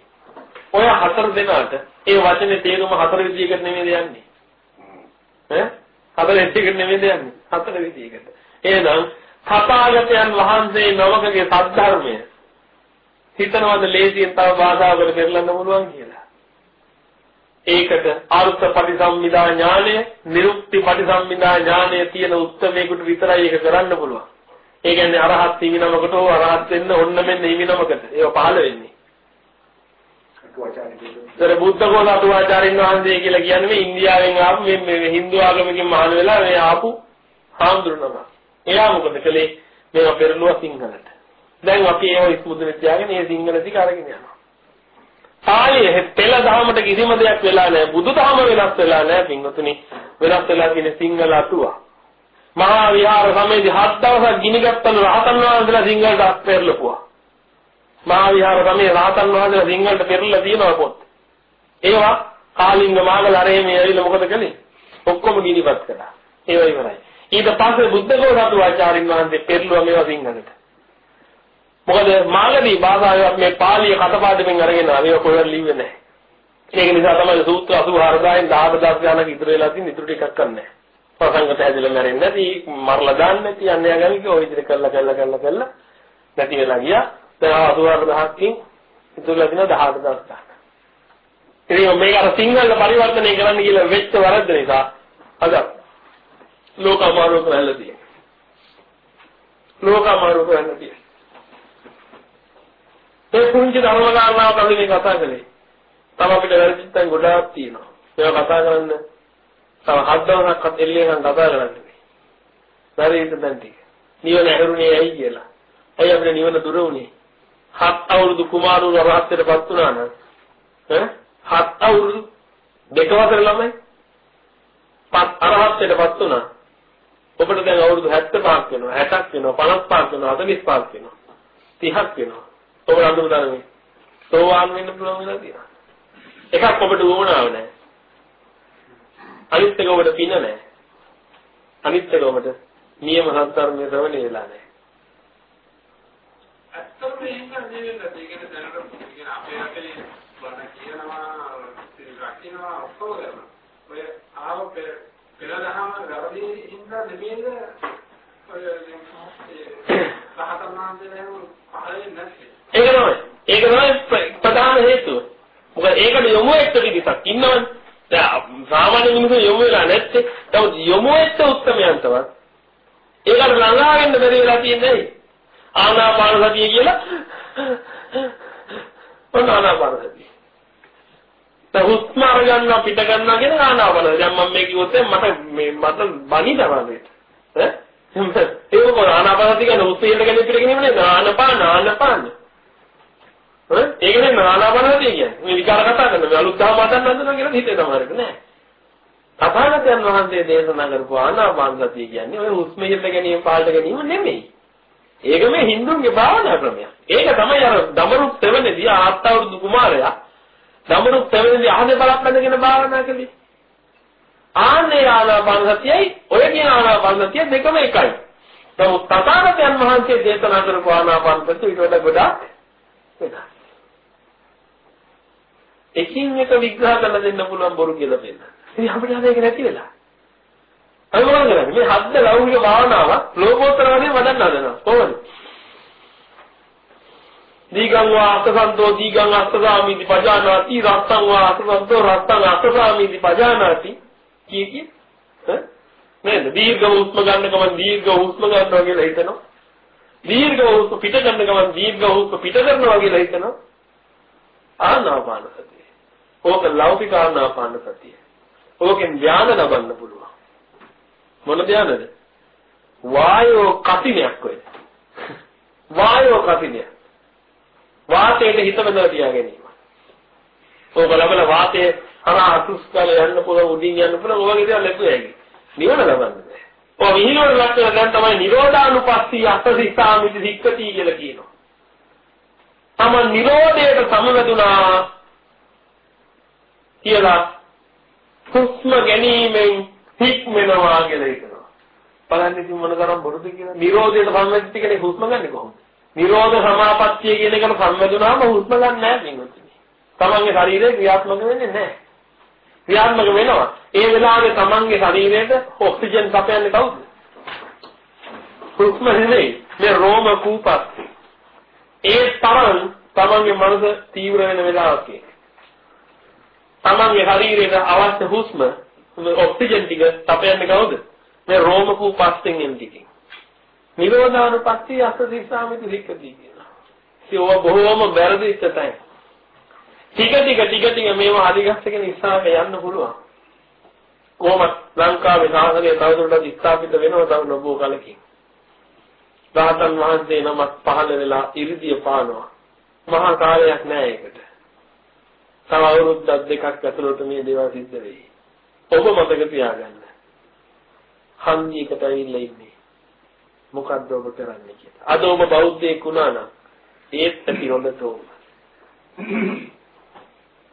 ඔය හතර දෙනාට ඒ වචනේ තේරුම හතර විදිහකට නෙමෙයි යන්නේ. ඈ හතර විදිහකට නෙමෙයි යන්නේ. හතර විදිහකට. එහෙනම් තථාගතයන් වහන්සේ නමකගේ සද්ධර්මය හිතනවද ලේසියෙන් තව භාෂාවකට පෙරලන්න පුළුවන් කියලා. ඒකට අර්ථ පරිසම්මිදා ඥානය, නිරුක්ති පරිසම්මිදා ඥානය තියෙන උත්තරමේකට විතරයි ඒක කරන්න පුළුවන්. ඒ කියන්නේ අරහත් හිමිනමකට හෝ අරහත් වෙන්න ඕන්න මෙන්න හිමිනමකට ඒව පහළ වෙන්නේ. ඒතර බුද්ධ ගෝසතු ආචාර්යින් වහන්සේ කියලා කියන්නේ මේ ඉන්දියාවෙන් ආපු මේ හින්දු ආගමකින් මහාන වෙලා මේ ආපු හාමුදුරුවෝ නම. එයා මොකද කළේ? මේවා පෙරළුවා සිංහලට. දැන් අපි ඒව ඉස්මුදුනේ තියාගෙන මේ සිංහල ටික අරගෙන යනවා. ආයේ පෙළ දහමට කිසිම දෙයක් වෙලා නැහැ. බුදුදහම වෙනස් වෙලා නැහැ පින්වතුනි. වෙනස් වෙලා තියෙන සිංහල අටුවා. මහා විහාර සමයේදී හත් දවසක් ගිනිගත්තන රහතන් වහන්සේලා සිංහලට පෙරලපුවා. මහා විහාර සමයේ රහතන් වහන්සේලා සිංහලට පෙරලා තියෙනවා පොත්. ඒවා කාලිංග මාගල අරේ මේ ඇවිල්ලා මොකද කළේ? ඔක්කොම ගිනිපත් කළා. ඒවා ඉවරයි. ඊට පස්සේ බුද්ධ ගෝධාතු ආචාර්යින් වහන්සේ පෙරළුවා මේවා සිංහලට. මොකද මාගදී භාෂාවේ මේ පාලිය කටපාඩමින් අරගෙන ආවේ කොහෙවත් ලිව්වේ නැහැ. ඒක නිසා තමයි සූත්‍ර 84000න් 18000 ගණන් ඉතුරු වෙලා තියෙන ඉතුරු ටිකක් කරන්නේ. ප්‍රසංගත හැදෙලා නැරෙන්නේ නැති මරලා දාන්න නැති අන්‍ය ගමික ඔය විදිහට කළා කළා කළා කළා නැති වෙලා ගියා. දැන් 84000කින් ඉතුරුලා තියෙන 18000ක්. ඉතින් මේක අර සිංහලට පරිවර්තනය කරන්න කියලා වෙච්ච වරද්ද නිසා අද ලෝක අමාරුව කරලා තියෙනවා. ලෝක අමාරුව කරලා තියෙනවා. ඒ පුංචි ධර්ම කාරණාවක් අපි මේ කතා කළේ. තව අපිට වැරදිත් තැන් ගොඩාක් තියෙනවා. ඒවා කතා කරන්න තව හත් දවසක්වත් එල්ලේ නම් කතා කරන්නේ. වැරදිද දැන් ටික. නිවන ඇරුණේ ඇයි කියලා. ඇයි අපිට නිවන දුර වුණේ? හත් අවුරුදු කුමාරුන් රහත්ත්වයටපත් වුණා නම් ඈ හත් අවුරුදු දෙක වසර ළමයි පත් අරහත්ත්වයටපත් වුණා. ඔබට දැන් අවුරුදු 75ක් වෙනවා 60ක් වෙනවා 55ක් වෙනවා 45ක් වෙනවා 30ක් වෙනවා. ඔබ අඳුර තරමේ සෝවාන් වෙන්න පුළුවන් වෙලා තියෙනවා. එකක් ඔබට වුණාව නැහැ. අනිත් එක ඔබට පින නැහැ. අනිත් එක ඔබට නියම සත්‍ධර්මයේ ශ්‍රවණය වෙලා නැහැ. ඇත්තටම එහෙම නෙවෙයි? ඒ කියන්නේ දැනට කියන්නේ අපේ රටේ බණ කියනවා, රකින්නවා ඔක්කොම කරනවා. ඔය ආව පෙරදහම වැරදි හින්දා නෙමෙයිද ඔය. ඒක තමයි. ඒක තමයි ප්‍රධාන හේතුව. මොකද ඒකට යොමු වෙච්ච පිටසක් ඉන්නවනේ. දැන් සාමාන්‍ය මිනිස්සු යොමු වෙලා නැත්තේ. නමුත් යොමු වෙච්ච උත්තරමයන්තවත් ඒකට ළඟා වෙන්න බැරි වෙලා තියෙන්නේ ආනාපාන සතිය කියලා. ඔන්න ආනාපාන සතිය. දැන් හුස්ම අරගන්න පිට ගන්නවා කියන ආනාපාන. දැන් මම මේ කිව්වොත් මට මේ මට බනි තමයි. ඈ ඒක කොහොම ආනාපාන සතිය කියන හුස්ම ඉන්න ගැන පිට ගැනීම නේ ආනාපාන ආනාපාන. ඈ ඒක නේ ආනාපානසතිය කියන්නේ. මේ විකාර කතා කරන මේ අලුත් දහම හදන්න හදනවා කියලා හිතේ තමයිරක නෑ. තථාගතයන් වහන්සේ දේශනා කරපු ආනාපානසතිය කියන්නේ ඔය හුස්ම ඉන්න ගැනීම පාල්ට ගැනීම නෙමෙයි. ඒක මේ හින්දුන්ගේ භාවනා ක්‍රමයක්. ඒක තමයි අර දමරුක් සෙවණේදී ආත්තවරුදු කුමාරයා දමරුක් සෙවණේදී අහසේ බලක් බඳගෙන භාවනා කළේ. ආන්නේ ආනාපානසතියයි ඔය කියන ආනාපානසතිය දෙකම එකයි. නමුත් තථාගතයන් වහන්සේ දේශනා කරපු ආනාපානසතිය ඊට වඩා ගොඩාක් වෙනස්. එකින් එක විග්‍රහ කරලා දෙන්න පුළුවන් බොරු කියලා දෙන්න. ඉතින් අපිට අද ඒක නැති වෙලා. අපි මොකද කරන්නේ? මේ හද්ද ලෞකික භාවනාව ලෝකෝත්තර වශයෙන් වඩන්න හදනවා. කොහොමද? දීගං වා අස්සසන්තෝ දීගං අස්සසාමිති පජානාති රත්තං වා අස්සසන්තෝ රත්තං අස්සසාමිති පජානාති කී කී නේද දීර්ඝ හුස්ම ගන්න ගමන් දීර්ඝ හුස්ම ගන්නවා කියලා හිතනවා දීර්ඝ හුස්ම පිට ගන්න ගමන් දීර්ඝ හුස්ම පිට කරනවා කියලා හිතනවා ආනාපාන සතිය ඕක ලෞකික ආනාපාන සතිය ඕකෙන් ධානය ලබන්න පුළුවන් මොන ධානයද වායෝ කසිනයක් වෙයි වායෝ කසිනයක් වාතයට හිත බඳලා තියා ගැනීම. ඕක ලබන වාතයේ හරහා අතුස්කල යන්න පුළුවන් උඩින් යන්න පුළුවන් ඔයගේ දේවල් ලැබුවේ ඇයි. නිවන ලබන්න බෑ. ඔය විහිළුවට ලක්ෂණ දැන් තමයි නිරෝධානුපස්සී අස්සසිතාමිති සික්කති කියලා කියනවා. තම නිරෝධයට සමවැදුනා කියලා හුස්ම ගැනීමෙන් හික්මනවා කියලා හිතනවා. බලන්න ඉතින් මොන තරම් බොරුද කියලා. නිරෝධයට සම්බන්ධ කෙනෙක් හුස්ම ගන්නේ කොහොමද? නිරෝධ සමාපත්තිය කියන එකට සම්බන්ධුනාම හුස්ම ගන්න නැහැ පින්වත්නි. තමන්ගේ ශරීරය ක්‍රියාත්මක වෙන්නේ නැහැ. ක්‍රියාත්මක වෙනවා. ඒ වෙලාවේ තමන්ගේ ශරීරයට ඔක්සිජන් සපයන්නේ කවුද? හුස්ම නෙමෙයි. මේ රෝම කූපත්. ඒ තරම් තමන්ගේ මනස තීව්‍ර වෙන වෙලාවක. තමන්ගේ ශරීරයට අවශ්‍ය හුස්ම ඔක්සිජන් ටික සපයන්නේ කවුද? මේ රෝම කූපස්යෙන් එන ටිකෙන්. නිරෝධානුපස්සී අස්ස දිස්සාමිති සික්කති කියනවා. ඉතින් ඔය බොහෝම වැරදිච්ච තැන. ටික ටික ටික ටික මේවා අධිගස්සගෙන ඉස්සරහට යන්න පුළුවන්. කොහොමද ලංකාවේ සාසනය තවදුරටත් ස්ථාපිත වෙනව තව නොබෝ කලකින්. රාතන් වහන්සේ නමක් පහළ වෙලා ඉරිදිය පානවා. මහා කාලයක් නෑ ඒකට. තව අවුරුද්දක් දෙකක් ඇතුළත මේ දේවල් සිද්ධ වෙයි. ඔබ මතක තියාගන්න. හන්දියකට ඇවිල්ලා ඉන්නේ. මොකද්ද ඔබ කරන්නේ කියලා. අද ඔබ බෞද්ධයෙක් වුණා නම් ඒත් ඇති හොඳට ඕම.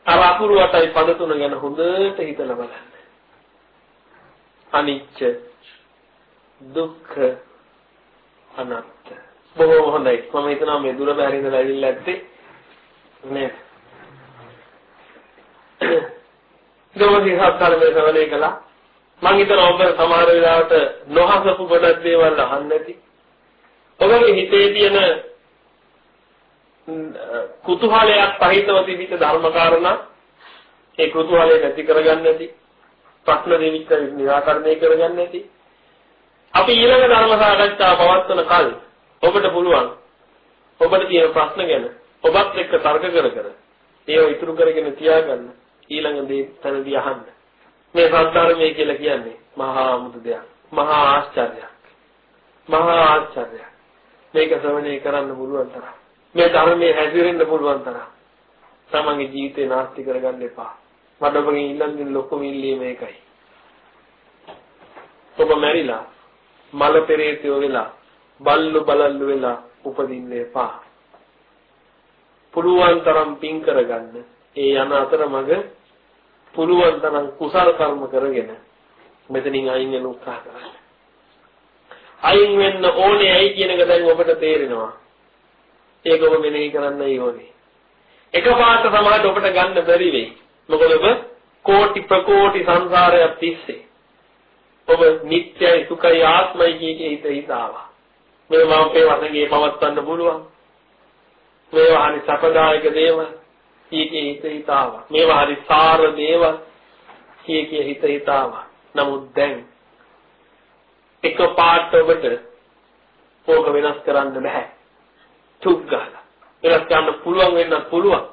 අර අකුරු අටයි පද තුන ගැන හොඳට හිතලා බලන්න. අනිච්ච දුක්ඛ අනාත්ත. බොහොම හොඳයි. මම හිතනවා මේ දුර බැහැර ඉඳලා ඇවිල්ලා ඇත්තේ නේද? දවසේ හතරේ සවලේ කළා. මං හිතනවා ඔබ සමහර වෙලාවට නොහසපු ගොඩක් දේවල් අහන්න නැති. ඔබගේ හිතේ තියෙන කුතුහලයක් පහිතව තිබිච්ච ධර්ම කාරණා ඒ කුතුහලය නැති කරගන්න නැති. ප්‍රශ්න දෙවිච්ච නිරාකරණය කරගන්න නැති. අපි ඊළඟ ධර්ම සාකච්ඡාව පවත්වන කල් ඔබට පුළුවන් ඔබට තියෙන ප්‍රශ්න ගැන ඔබත් එක්ක තර්ක කර කර ඒව ඉතුරු කරගෙන තියාගන්න ඊළඟ දේ තනදී අහන්න. මේ සත්‍ධර්මය කියලා කියන්නේ මහා අමුතු දෙයක්. මහා ආශ්චර්යයක්. මහා ආශ්චර්යයක්. මේක ශ්‍රවණය කරන්න පුළුවන් තරම්. මේ ධර්මයේ හැසිරෙන්න පුළුවන් තරම්. තමන්ගේ ජීවිතේ නාස්ති කරගන්න එපා. මට ඔබගෙන් ඉල්ලන්නේ ලොකුම ඉල්ලීම මේකයි. ඔබ මැරිලා මල පෙරේතයෝ වෙලා බල්ලු බලල්ලු වෙලා උපදින්න එපා. පුළුවන් තරම් පින් කරගන්න. ඒ යන අතරමඟ පුළුවන් තරම් කුසල කර්ම කරගෙන මෙතනින් අයින් වෙන උත්සාහ කරන්න. අයින් වෙන්න ඕනේ ඇයි කියන එක දැන් ඔබට තේරෙනවා. ඒක ඔබ මෙනෙහි කරන්නයි ඕනේ. එකපාරට සමාජයට ඔබට ගන්න බැරි වෙයි. මොකද ඔබ කෝටි ප්‍රකෝටි සංසාරයක් තිස්සේ ඔබ නිත්‍යයි සුඛයි ආත්මයි කියකේ හිත හිතාවා. මේ මම මේ වශයෙන් පවත්වන්න පුළුවන්. මේවා හරි සපදායක දේවල්. කීකේ හිත හිතාවා. මේවා හරි සාර දේවල් කීකේ හිත හිතාවා. නමුත් දැන් එක පාට ඔබට ඕක වෙනස් කරන්න බෑ. චුක් ගහලා. වෙනස් කරන්න පුළුවන් වෙන්නත් පුළුවන්.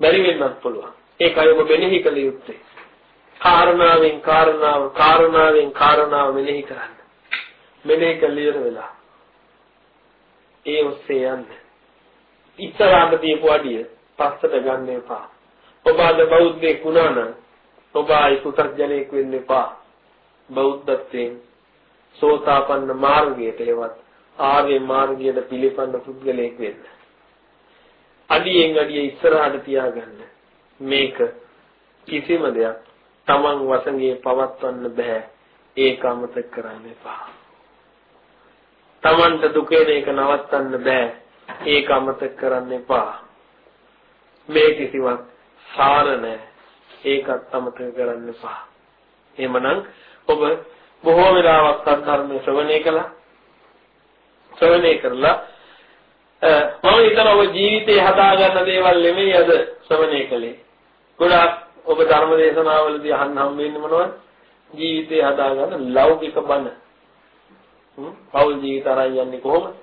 බැරි වෙන්නත් පුළුවන්. ඒකයි ඔබ මෙනෙහි කළ යුත්තේ. කාරණාවෙන් කාරණාව කාරණාවෙන් කාරණාව මෙනෙහි කරන්න. මෙනෙහි කළ ඉවර වෙලා. ඒ ඔස්සේ යන්න. ඉස්සරහට තියපු අඩිය පස්සට ගන්න එපා. ඔබ අද බෞද්ධයෙක් වුණා නම් ඔබ ආයි පුතර්ජනෙක් වෙන්න එපා. බෞද්ධත්වයෙන් සෝතාපන්න මාර්ගයට එවත් ආර්ය මාර්ගයට පිළිපන්න පුද්ගලයෙක් වෙන්න. අඩියෙන් අඩිය ඉස්සරහට තියාගන්න. මේක කිසිම දෙයක් Taman වසඟේ පවත්වන්න බෑ. ඒක අමතක කරන්න එපා. Tamanට දුකේන එක නවත්තන්න බෑ. ඒක අමතක කරන්න එපා. මේ කිසිවක් සාර නැහැ. ඒකත් අමතක කරන්න එපා. එහෙමනම් ඔබ බොහෝ වෙලාවක් සද්ධර්මයේ ශ්‍රවණය කළා. ශ්‍රවණය කරලා මම හිතන ඔබ ජීවිතේ හදාගන්න දේවල් නෙමෙයි අද ශ්‍රවණය කළේ. ගොඩාක් ඔබ ධර්ම දේශනාවලදී අහන්න හම් වෙන්නේ මොනවද? ජීවිතේ හදාගන්න ලෞකික බණ. හ්ම් පෞල් ජීවිත අරන් යන්නේ කොහොමද?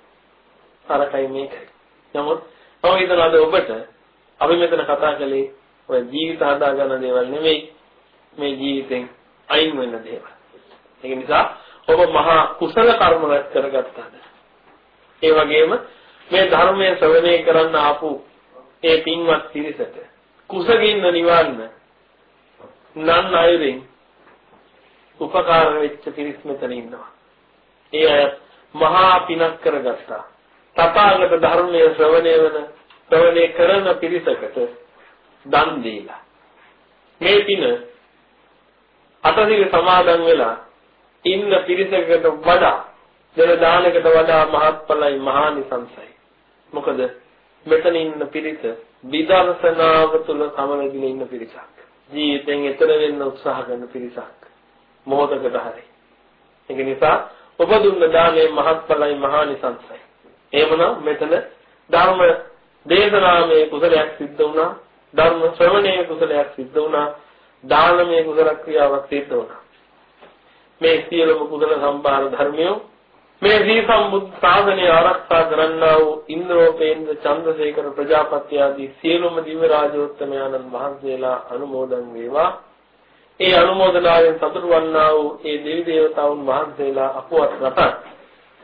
අරකයි මේකයි. නමුත් මම හිතනවා අද ඔබට අපි මෙතන කතා කළේ ඔය ජීවිත හදාගන්න දේවල් නෙමෙයි මේ ජීවිතෙන් අයින් වෙන දේවල්. ඒක නිසා ඔබ මහා කුසල කර්ම රැස් කරගත්තාද? ඒ වගේම මේ ධර්මයේ ශ්‍රවණය කරන්න ආපු ඒ පින්වත් පිරිසට කුසගින්න නිවන්න නන් අයරින් උපකාර වෙච්ච පිරිස් මෙතන ඉන්නවා. ඒ අය මහා පිනක් කරගත්තා. තථාගත ධර්මයේ ශ්‍රවණය වෙන ශ්‍රවණය කරන පිරිසකට දන් දීලා. මේ පින අතදිග සමාදන් වෙලා ඉන්න පිරිසකට වඩා දෙන දානකට වඩා මහත්ඵලයි මහානිසංසයි. මොකද මෙතන ඉන්න පිරිස විදර්ශනාව තුළ සමවැදින ඉන්න පිරිසක්. ජීවිතෙන් එතර වෙන්න උත්සාහ කරන පිරිසක්. මොහොතකට හරි. ඒක නිසා ඔබ දුන්න දානේ මහත්ඵලයි මහානිසංසයි. එහෙමනම් මෙතන ධර්ම දේශනාමය කුසලයක් සිද්ධ වුණා. ධර්ම ශ්‍රවණයේ කුසලයක් සිද්ධ වුණා. දානමය කුසල ක්‍රියාවක් සිද්ධ වුණා. මේ සියලුම කුසල සම්භාර ධර්මියෝ මේ ශ්‍රී සම්බුද්ධ ශාසනය ආරක්ෂා කරන්නා වූ ඉන්ද්‍රෝපේන්ද්‍ර චන්ද්‍රසේකර ප්‍රජාපති ආදී සියලුම දිව්‍ය රාජෝත්තමයන්න් වහන්සේලා අනුමෝදන් වේවා. ඒ අනුමෝදනාවෙන් සතුටු වන්නා වූ ඒ දෙවි දේවතාවුන් වහන්සේලා අපවත් රටක්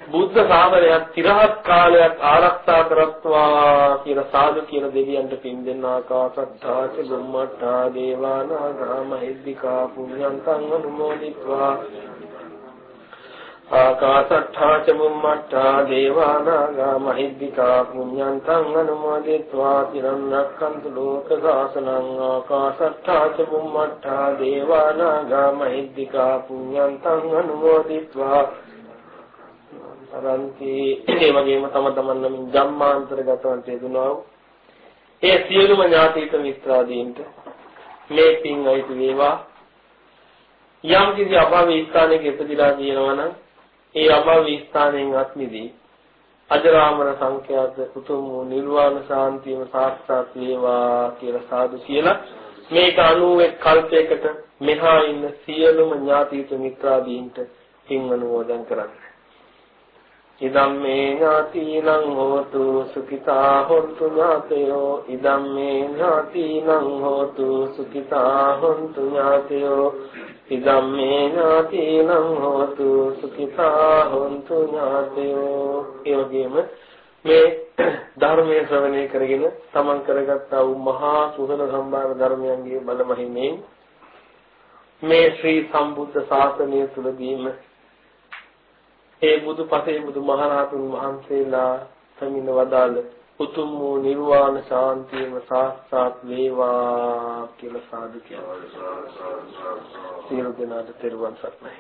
බුද්ධ ශාසනයත් තිරහත් කාලයක් ආරක්ෂා කරත්වා කියන සාදු කියන දෙවියන්ට පින් දෙන්න ආකාශත්තාච බුම්මත්තා දේවානාගා මහිද්దికා පුඤ්ඤන්තං අනුමෝදිත්වා. ආකාශත්තාච බුම්මත්තා දේවානාගා මහිද්దికා පුඤ්ඤන්තං අනුමෝදිත්වා. තිරන්නක්කන්තු ලෝක ශාසනං ආකාශත්තාච බුම්මත්තා දේවානාගා මහිද්దికා පුඤ්ඤන්තං අනුමෝදිත්වා. අරන්ති. ඒ වගේම තම තමන් නමින් ජම්මාන්තරගතවන්ට යෙදුනා වූ ඒ සියලුම ඥාතීත මිත්‍රාදීන්ට මේ පින් අයිති වේවා. යම් කිසි අභාවී ස්ථානයක ඉපදිලා තියෙනවා නම් ඒ අභාවී ස්ථානයෙන් අත්මිදී අජරාමර සංඛ්‍යාත උතුම් වූ නිර්වාණ ශාන්තියම සාක්ෂාත් වේවා කියලා සාදු කියලා මේක 91 කල්පයකට මෙහා ඉන්න සියලුම ඥාතීත මිත්‍රාදීන්ට පින් අනුමෝදන් කරන්න. ඉදම් මේ ඥාතිනං හෝතු සුඛිතා හොන්තු ඥාතයෝ. ඉදම් මේ ඥාතිනං හෝතු සුඛිතා හොන්තු ඥාතයෝ. ඉදම් මේ ඥාතිනං හෝතු සුඛිතා හොන්තු ඥාතයෝ. ඒ වගේම මේ ධර්මයේ ශ්‍රවණය කරගෙන තමන් කරගත්තා වූ මහා සුහන සම්භාර ධර්මයන්ගේ බලමහිමෙන් මේ ශ්‍රී සම්බුද්ධ ශාසනය තුලදීම ඒ බුදුපසේ බුදුමහරහතුන් වහන්සේලා සමින වදාළ උතුම් වූ නිර්වාණ ශාන්තියම සාක්ෂාත් වේවා කියලා සාදු කියනවා. සියලු දෙනාට තෙරුවන් සරණයි.